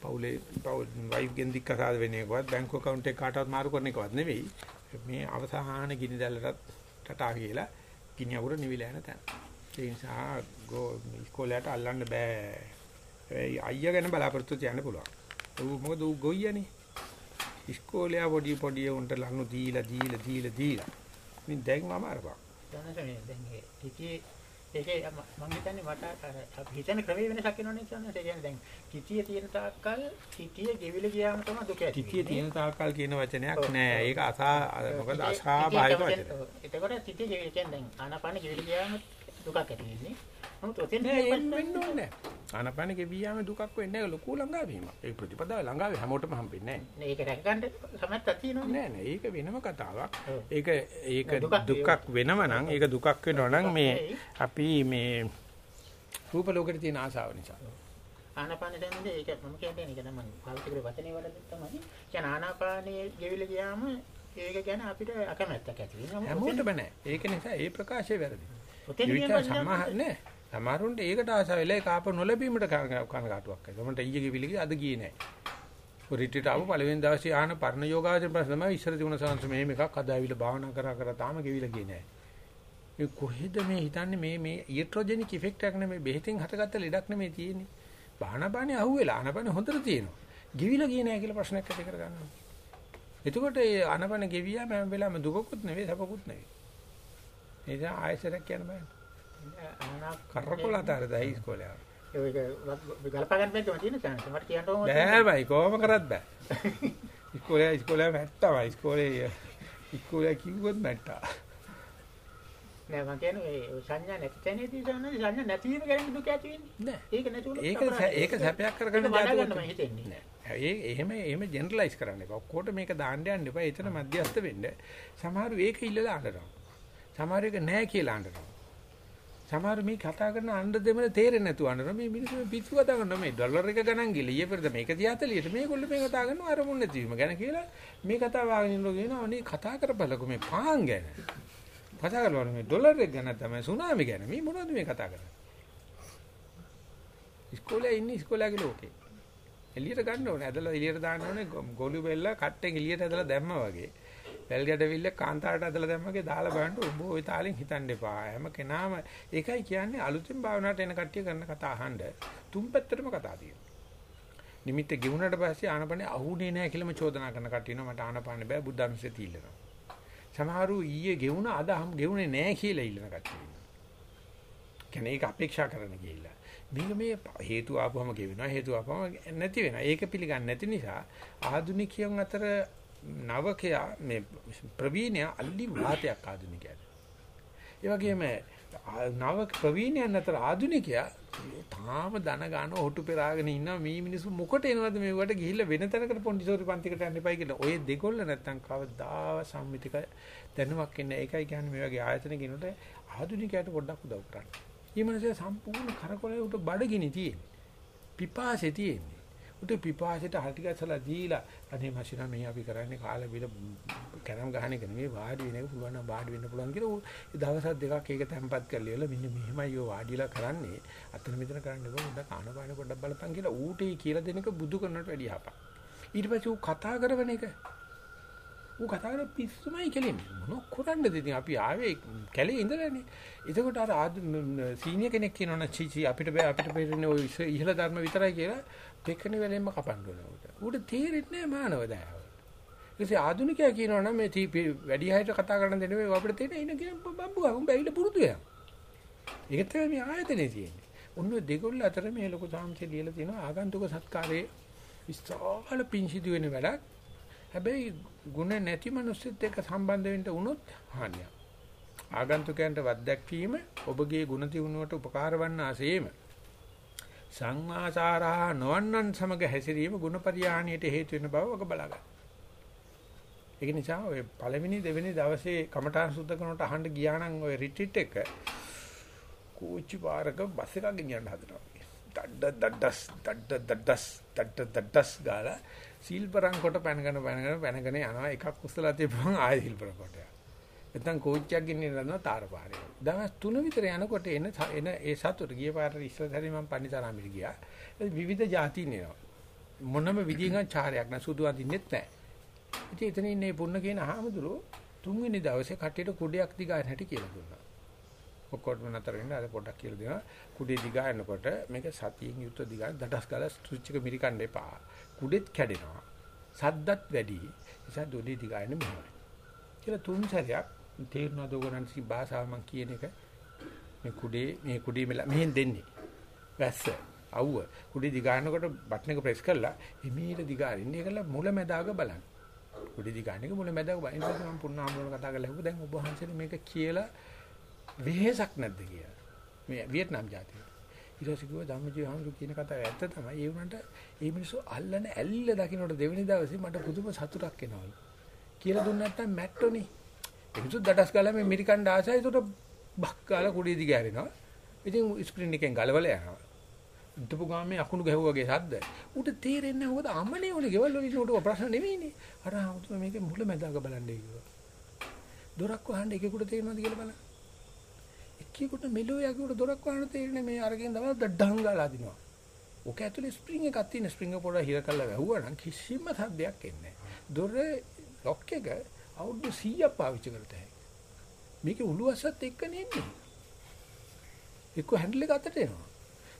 පවුලේ පවුල් වයිෆ් ගෙන් දික්කසාද වෙන එකවත් බැංකු account එක කාටවත් මාරු කරන එකවත් නෙවෙයි. මේ අවසාන ගිනි දැල්ලටත් ටටා කියලා ගිනි අගුර නිවිලා යන තැන. ඒ නිසා ගෝ ඉස්කෝලේට අල්ලන්න බෑ. අයියා ගැන බලාපොරොත්තු තියන්න පුළුවන්. ඌ මොකද ඌ ගොයියනේ. ඉස්කෝලේ පොඩි පොඩි උන්ට ලනු දීලා දීලා දීලා දීලා. මින් දැන් මම අරපන්. දැන් දැන් ඒ කිචි ඒකේ මම හිතන්නේ මට අර හිතන ක්‍රමයේ වෙනසක් වෙනවනේ කියන්නේ. ඒ කියන්නේ දැන් කිචිය තියෙන තාක්කල් කිචිය ගෙවිල ගියාම තමයි දුක ඇති කිචිය තියෙන තාක්කල් කියන වචනයක් නෑ. ඒක අසා මොකද අසාභාවික වචන. එතකොට කිචිය ගෙවිල කියන්නේ දැන් ආනාපාන ගෙවිල ගියාම දුකක් ඇති වෙන්නේ නමුත් ඔතෙන් වෙන්න ඕනේ ආනපන ගෙවියාම දුකක් වෙන්නේ නැහැ ලොකු ළඟාවීමක්. ඒ ප්‍රතිපදාව ළඟාවේ හැමෝටම හම්බෙන්නේ නැහැ. ඒක රැක ගන්න සමත්ත තියෙනවනේ. නෑ නෑ ඒක වෙනම කතාවක්. ඒක ඒක දුකක් වෙනව නම් ඒක දුකක් වෙනවා නම් මේ අපි මේ රූප ලෝකෙට තියෙන ආසාව නිසා. ආනාපාන දැනන්නේ ඒක මම කියන්නේ ඒක තමයි කරේ වචනේ වලද තමයි. කියන්නේ ආනාපානයේ ගෙවිල ගියාම ඒක ගැන අපිට අකමැත්තක් ඇති වෙනවා. හැමෝටම නෑ. ඒක නිසා ඒ ප්‍රකාශය වැරදි. ඔතෙන් සමහර නෑ. සමහරුන්ට ඒකට ආස වෙලා ඒක ආපහු නොලැබීමට කනගාටුවක් ඇති. මට ඊයේ කිවිලි අද ගියේ නැහැ. රිට්‍රීට් ආව පළවෙනි දවසේ ආන පරණ යෝගාවචර ප්‍රශ්න තමයි ඉස්සර තිබුණ සංස් මෙහෙම එකක් අද ආවිල භාවනා කරා කරා තාම ගෙවිලා ගියේ නැහැ. මේ කොහෙද මේ හිතන්නේ මේ මේ ඊට්‍රොජෙනික් ඉෆෙක්ට් එකක් නෙමෙයි බෙහෙතෙන් හටගත්ත ලෙඩක් නෙමෙයි තියෙන්නේ. බාහනපානේ අහුවෙලා ආනපානේ හොඳට තියෙනවා. ගෙවිලා ගියේ නැහැ කියලා ප්‍රශ්නයක් ඇති කරගන්නවා. එතකොට ඒ ආනපාන ගෙවියාම හැම වෙලාවෙම දුකකුත් නෙවෙයි සැපකුත් නෙවෙයි. ඒ නිසා ආයෙසරක් කියන්න බෑ. කරකොලතරද ඉස්කෝලේ. ඒක ගලපා ගන්න බැරිද තියෙන chance මට කියන්න ඕන බෑ බයි කොහොම කරත් බෑ. ඉස්කෝලේ ඉස්කෝලේ මැට්ටා ඉස්කෝලේ ඉස්කෝලේ කිව්වොත් මැට්ටා. නෑ මම කියන්නේ ඒ සංඥා නැති තැනදී සනන්නේ සංඥා නැති වීම ගැන දුක ඇති වෙන්නේ නෑ. ඒක නැතුණු ඒක ඒක සැපයක් කරගන්න જાතියක් නෑ. ඒ එහෙම එහෙම ජෙනරලයිස් කරන්න එපා. ඔක්කොට මේක දාන්න යන්න එපා. එතන මැදිස්ත වෙන්න. සමහරු ඒක ඉල්ලලා අඬනවා. සමහරු ඒක නෑ කියලා අඬනවා. සමහරු මේ කතා කරන අඬ දෙමළ තේරෙන්නේ නැතුව අඬනවා. මේ මිනිස්සු මේ පිස්සු කතා කරනවා. මේ ඩොලර් එක ගණන් ගිහලා ඊයේ පෙරද මේක 30ට මේගොල්ලෝ මේ කතා කරනවා අර මුන් නැතිවීම ගැන කියලා මේ කතාව ආගෙන ඉන්නෝ කියනවා අනේ කතා කරපළකෝ මේ පාන් ගැන. කතා කරනවා මේ ඩොලර් එක ගැන තමයි සුනාමි ගැන. මේ මොනවද මේ කතා කරන්නේ? ඉස්කෝලේ ඉන්නේ ඉස්කෝලේ ලෝකේ. එළියට ගන්න ඕනේ. ඇදලා එළියට දාන්න ඕනේ. ගොළු බෙල්ල කට්ටෙන් එළියට ඇදලා දැම්මා වගේ. වැල් ගැඩවිල්ල කාන්තාරට ඇදලා දැම්මා වගේ දාලා බලන්න උඹ ওই තාලෙන් හිතන්න එපා. හැම කෙනාම ඒකයි කියන්නේ අලුතෙන් භාවනාවට එන කට්ටිය කරන කතා අහන්න. තුන් පැත්තටම කතා තියෙනවා. නිමිත්ත ගෙවුනට පස්සේ ආනපනේ අහුනේ නැහැ කියලාම චෝදනා කරන කට්ටිය නෝ මට ආනපනේ බෑ බුද්ධාංශය තීලනවා. සමහරු ඊයේ ගෙවුන අද හම් ගෙවුනේ නැහැ කියලා ඉල්ලන කට්ටිය ඉන්නවා. කියන්නේ ඒක අපේක්ෂා කරන ගිහිල්ලා. මේක මේ හේතු ආපුවම ගෙවෙනවා හේතු ආපුවම නැති වෙනවා. ඒක පිළිගන්නේ නැති නිසා ආධුනිකයන් අතර නවකයා මේ ප්‍රවීණයා අල්ලි වාතයක් ආධුනිකයාට. ඒ වගේම නව ප්‍රවීණයන් අතර ආධුනිකයා තාම දන ගන්න හොටු පෙරාගෙන ඉන්නවා මේ මිනිස්සු මොකට එනවද මේවට ගිහිල්ලා වෙන තැනකට පොන්ඩිසෝරි පන්තිකට යන්න එපයි කියලා. ඔය දෙකොල්ල නැත්තම් කවදාව සම්මිතික දැනුමක් එන්නේ. ඒකයි කියන්නේ මේ වගේ ආයතන කිනුට ආධුනිකයාට පොඩ්ඩක් උදව් කරන්න. මේ මිනිස්සේ සම්පූර්ණ කරකොලේ උට බඩගිනි තියෙන්නේ. පිපාසෙ තියෙන්නේ. උට පිපාසෙට හටිගස්සලා දීලා අනේ මැෂිනා මේ අපි කරන්නේ කාලා බිල කැරම් ගහන එක නෙමෙයි වාඩි වෙන එක පුළුවන් නම් වාඩි වෙන්න පුළුවන් කියලා ඒ දවස් දෙකක් ඒක තැම්පත් කරලා ඉවල මෙන්න මෙහෙමයි ඔය වාඩිලා කරන්නේ. අතන මෙතන කරන්න බෑ උඩ කන පාන පොඩ්ඩක් බලපන් කියලා ඌට කියලා දෙන එක බුදු කරනට වැඩිය හපක් ඊට පස්සේ ඌ කතා කරවන එක ඌ කතා කරලා පිස්සුමයි කෙලින්නේ මොන කරන්නද ඉතින් අපි ආවේ කැලේ ඉඳලානේ එතකොට අර සීනියර් කෙනෙක් කියනවනේ චී චී අපිට බෑ අපිට බේරෙන්නේ ඔය ඉහළ ධර්ම විතරයි කියලා දෙකනේ වෙලෙන්ම කපන්න ඕන උට. උට තේරෙන්නේ නැහැ මානව දයාව. ඊටසේ ආධුනිකයා කියනවා නම් මේ තීපි වැඩි හයට කතා කරන දෙන්නේ මේ අපිට තේරෙන්නේ ඉන්න කියන බම්බු ගහමු බැවිල පුරුදු වෙනවා. ඒක තමයි මේ ආයතනේ තියෙන්නේ. ඔන්න දෙගොල්ල අතර මේ ලොකු සාම්සේ ලියලා තියෙනවා ආගන්තුක සත්කාරයේ විශාල පිංසිදු වෙන වැඩක්. හැබැයි ಗುಣ නැති මිනිස්සුත් එක්ක සම්බන්ධ වෙන්න වුණොත් හානියක්. ආගන්තුකයන්ට වද්දැක්වීම ඔබගේ ಗುಣ දියුණුවට උපකාර වන්න ආසෙම සංවාසාරා නොවන්නන් සමග හැසිරීම ගුණපරිහානියට හේතු වෙන බව ඔබ බලාගන්න. ඒක නිසා ඔය පළවෙනි දෙවෙනි දවසේ කමඨාන් සුද්ධ කරනකොට අහන්න ගියා නම් ඔය රිට්‍රීට් එක කෝච්චි පාරක බස් එකක් ගෙනියන්න හදනවා. ඩඩ ඩඩස් ඩඩ ඩඩස් ඩඩ ඩඩස් ගාලා සීල්පරම් කොට පැනගෙන පැනගෙන පැනගෙන යනවා එකක් උස්සලා තියපුවම ආයෙ සීල්පරම් කොට යනවා. නැත්නම් කෝච්චියක් ගෙනියනවා තාරපාරේ. දවස් 3 විතර යනකොට එන එන ඒ සතුට ගිය පාරට ඉස්සර සැරේ මම පන්නිතරාමිට ගියා. විවිධ જાතින් එනවා. මොනම විදිහකින් චාරයක් නැ සුදු අඳින්නෙත් නැහැ. ඉතින් එතන ඉන්නේ පුන්න කියන අහමදුරෝ තුන්වෙනි දවසේ කට්ටියට කුඩයක් දිගාන හැටි කියලා දුන්නා. ඔක්කොටම නතර වෙන්න අර පොඩ්ඩක් කියලා දෙනවා. කුඩේ දිගානකොට මේක සතියෙන් යුත් දිගාන දඩස් ගාලා ස්විච් එක මිරිකන්න එපා. කුඩෙත් කැඩෙනවා. සද්දත් වැඩි. නිසා දොඩේ දිගාන්නේ මෙහෙමයි. කියලා තුන් සැරයක් තේරුණාද ඔයගොල්ලන්ට සි භාෂාව මං කියන එක මේ කුඩේ මේ කුඩේ මෙහෙන් දෙන්නේ වැස්ස අවුව කුඩේ දිගානකොට බටන් එක ප්‍රෙස් කරලා එමීට දිගාරින්න ඒකල මුල මැදාග බලන්න කුඩේ දිගාන එක මුල මැදාග බලන්න ඊට මම පුන්නාමරණ කතා කරලා හුව දැන් ඔබ වහන්සේට මේක කියලා වෙහෙසක් නැද්ද කියලා මේ වියට්නාම් ජාතිය ඊට පස්සේ කිව්වා ධම්මජීව හඳු කියන කතාව ඇත්ත තමයි ඒ වුණාට ඒ මිනිස්සු අල්ලන ඇල්ල දකින්නට දෙවෙනි දවසේ මට පුදුම සතුටක් එනවලු කියලා දුන්න නැත්තම් මැට්ටෝනේ ඒකසු දඩස් ගාලා මේ මිරිකණ්ඩ ආසයි ඒකට බක් ගාලා කුඩිය දිග හැරෙනවා. ඉතින් ස්ක්‍රීන් එකෙන් ගලවලා යනවා. ඉතපු ගාමේ අකුණු ගැහුවාගේ සද්ද. උට තේරෙන්නේ නැහැ මොකද අමනේ උනේ ගෙවල් වලින් උට ප්‍රශ්න නෙවෙයිනේ. අර ආමුතු මේක මුල මැදාක බලන්නේ කිව්වා. දොරක් වහන්න එකෙකුට තේරෙනවද කියලා බලන්න. එකෙකුට මෙලෝ යකෙකුට දොරක් වහන්න තේරෙන්නේ මේ අරගෙන තමයි දඩං ගාලා අදිනවා. ඔක ඇතුලේ ස්ප්‍රින්ග් එකක් තියෙන ස්ප්‍රින්ග් එක පොඩ්ඩක් හිර කරලා වැහුවා නම් කිසිම සද්දයක් එන්නේ නැහැ. දොරේ ලොක් එක අවුරුදු 100ක් පාවිච්චි කරත හැකියි. මේකේ උළුවසත් එක්ක නෙන්නේ. එක්ක හැන්ඩල් එක අතට එනවා.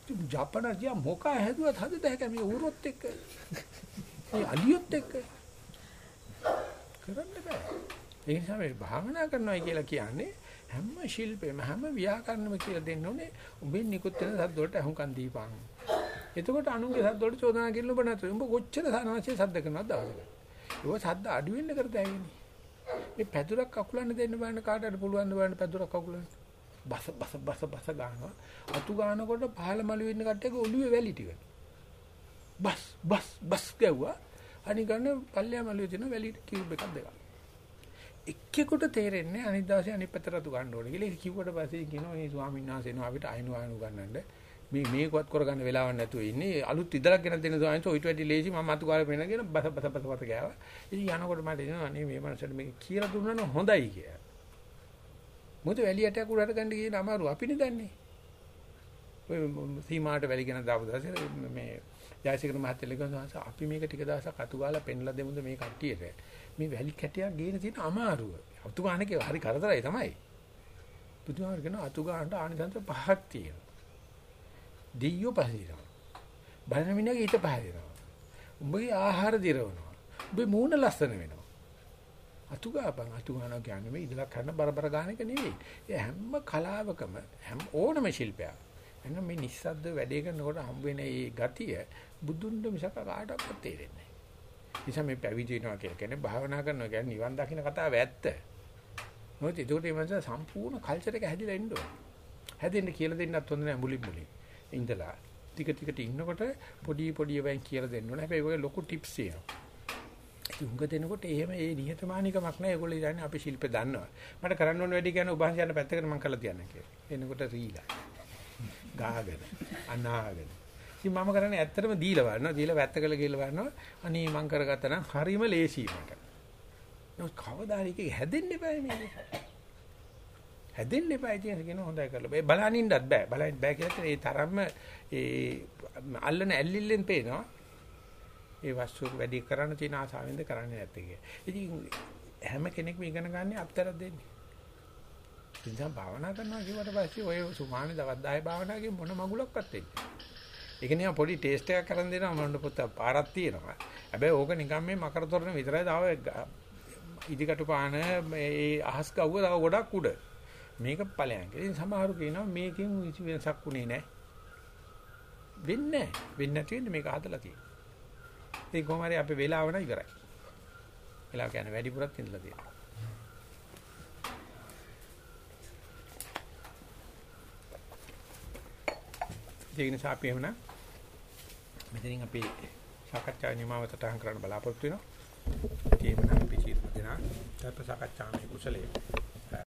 ඉතින් ජපානජියා මොකා හැදුවත් හදද හැක මේ ඌරොත් එක්ක. මේ අලියොත් එක්ක. කරන්න බෑ. ඒ නිසා මේ භාවනා කරනවා කියලා කියන්නේ හැම ශිල්පෙම හැම ව්‍යාකරණම කියලා දෙන්න ඕනේ. උඹෙන් නිකුත් වෙන සද්ද වලට අහුම්කන් දීපන්. එතකොට අනුන්ගේ සද්ද වලට චෝදනා කරන්න ඔබ නැතු. උඹ කොච්චර සනාශය සද්ද කරනවද දවසකට? ඒක සද්ද අඩු වෙන්න කරතයි මේ පැදුරක් අකුලන්න දෙන්න බෑන කාටද පුළුවන් ද බලන්න පැදුරක් අකුලන්න. බස බස බස බස ගන්නවා. අතු ගන්නකොට පහළ මළුවේ ඉන්න කට්ටියගේ ඔළුවේ වැලි ටික. බස් බස් බස් ගැව්වා. අනික ගන්න පල්ලෙයා මළුවේ තියෙන වැලි කියුබ් එකක් දෙකක්. එක්කෙකුට තේරෙන්නේ අනිත් දවසේ අනිත් පැත්තට අතු ගන්න ඕනේ කියලා. ඒක කිව්වට පස්සේ කියනවා මේ ස්වාමීන් වහන්සේ එනවා අපිට අයිනු අයිනු ගන්නන්න. මේ මේකවත් කරගන්න වෙලාවක් නැතුව ඉන්නේ. අලුත් ඉදලක් ගෙන දෙන ස්වාමීන් වහන්සේ ඔයිට වැඩි ලේසි මම අතු ගාලා පෙන්නගෙන බස බස බස බස ගෑවා. ඉතින් යනකොට මට එනවා අනේ මේ මනසට මේක කියලා දුන්නා නම් හොඳයි කියලා. මොකද වැලියටයක් උඩට ගන්න කියන අමාරු අපිනේ දන්නේ. ඔය සීමාට වැලි ගෙන දාපු දවසේ මේ ජයසිකර මහත්තයා ලියනවා අපි මේක ටික දවසක් අතු ගාලා පෙන්ලා දෙමුද මේ කට්ටියට. මේ වැලි කැටයක් ගේන තියෙන අමාරුව. අතු ගන්නකේ හරි කරදරයි තමයි. බුදුහාමර කියන අතු ගන්නට ආනිසංස පහක් තියෙනවා. දෙයියෝ පහදිනවා. බලන මිනිහගේ හිත පහදිනවා. උඹගේ ආහාර දිරවනවා. උඹේ මූණ ලස්සන වෙනවා. අතු ගාපන් අතු ගන්නවා කියන්නේ මේ ඉඳලා කරන බරබර ගාන එක නෙවෙයි. ඒ හැම කලාවකම හැම ඕනම ශිල්පයක්. එන්න මේ නිස්සද්ද වැඩේ කරනකොට හම්බ වෙන මේ ගතිය බුදුන්ව මිසක කාටවත් තේරෙන්නේ නැහැ. නිසා මේ පැවිදි වෙනවා කියලා කියන්නේ භාවනා කරනවා කියන්නේ නිවන් දකින්න කතාව ඇත්ත. මොකද ඒකට මේ මනස සම්පූර්ණ කල්චර් එක හැදිලා ඉන්න ඕනේ. හැදෙන්න කියලා දෙන්නත් හොඳ නැහැ මුලින් මුලින්. ඉඳලා ටික ටිකට ඉන්නකොට පොඩි පොඩි ඒවායින් කියලා දෙන්න ඕනේ. හැබැයි ඒක ලොකු ටිප්ස් තියෙනවා. උංග දෙනකොට එහෙම ඒ නිහතමානීකමක් නැහැ. ඒගොල්ලෝ ඉතින් අපි ශිල්පේ දන්නවා. මට කරන්න ඕන වැඩි කියන උභාෂ යන පැත්තකට මම කරලා තියන්න කියලා. එනකොට රීලා. ගාගෙන අනාගෙන. ඉතින් මම කරන්නේ ඇත්තටම දීලා වරනවා. දීලා වැත්තකල ගිහලා වරනවා. අනේ මං කරගත්තා නම් හරිම ලේසි මට. නෝ කවදා හරි එකේ හැදෙන්න එපා මේක. හැදෙන්න එපා ඉතින් කියන හොඳයි කරලා. ඒ බලන්න ඉන්නත් බෑ. බලන්න බෑ කියලා ඒ තරම්ම ඒ අල්ලන ඇල්ලිල්ලෙන් පේනවා. ඒ වස්තු වැඩි කරන්න තියෙන ආසාවෙන්ද කරන්නේ නැත්තේ කිය. ඉතින් හැම කෙනෙක්ම ඉගෙන ගන්න අපතරක් දෙන්නේ. ඉතින් භාවනා කරනවා කියවට පස්සේ ඔය සුමානේ දවස් 10 භාවනාවේ මොන මගුලක්වත් වෙන්නේ. ඒක නිකන් පොඩි ටෙස්ට් එකක් කරන් දෙනවා මොන පොත පාරක් තියෙනවා. හැබැයි ඕක නිකන් මේ මකර තොරණ විතරයි තව ඉදිකටු පාන මේ අහස් ගව්ව තව ගොඩක් උඩ. මේක ඵලයන්. ඉතින් සමහරු කියනවා මේකෙන් වෙනසක් උනේ නැහැ. වෙන්නේ නැහැ. වෙන්නේ නැති වෙන්නේ මේක හදලා තියෙන්නේ. ඒ කොහොම හරි අපේ වෙලාව නම් ඉවරයි. වෙලාව කියන්නේ වැඩිපුරත් ඉඳලා තියෙනවා. ඒ නිසා අපි එමුණ මෙතනින් අපි සාකච්ඡා නිමාවතට අහං කරන්න බලාපොරොත්තු වෙනවා. ඒ එමුණ අපි චීර්ම දෙනා ධර්ම සාකච්ඡාමේ කුසලයේ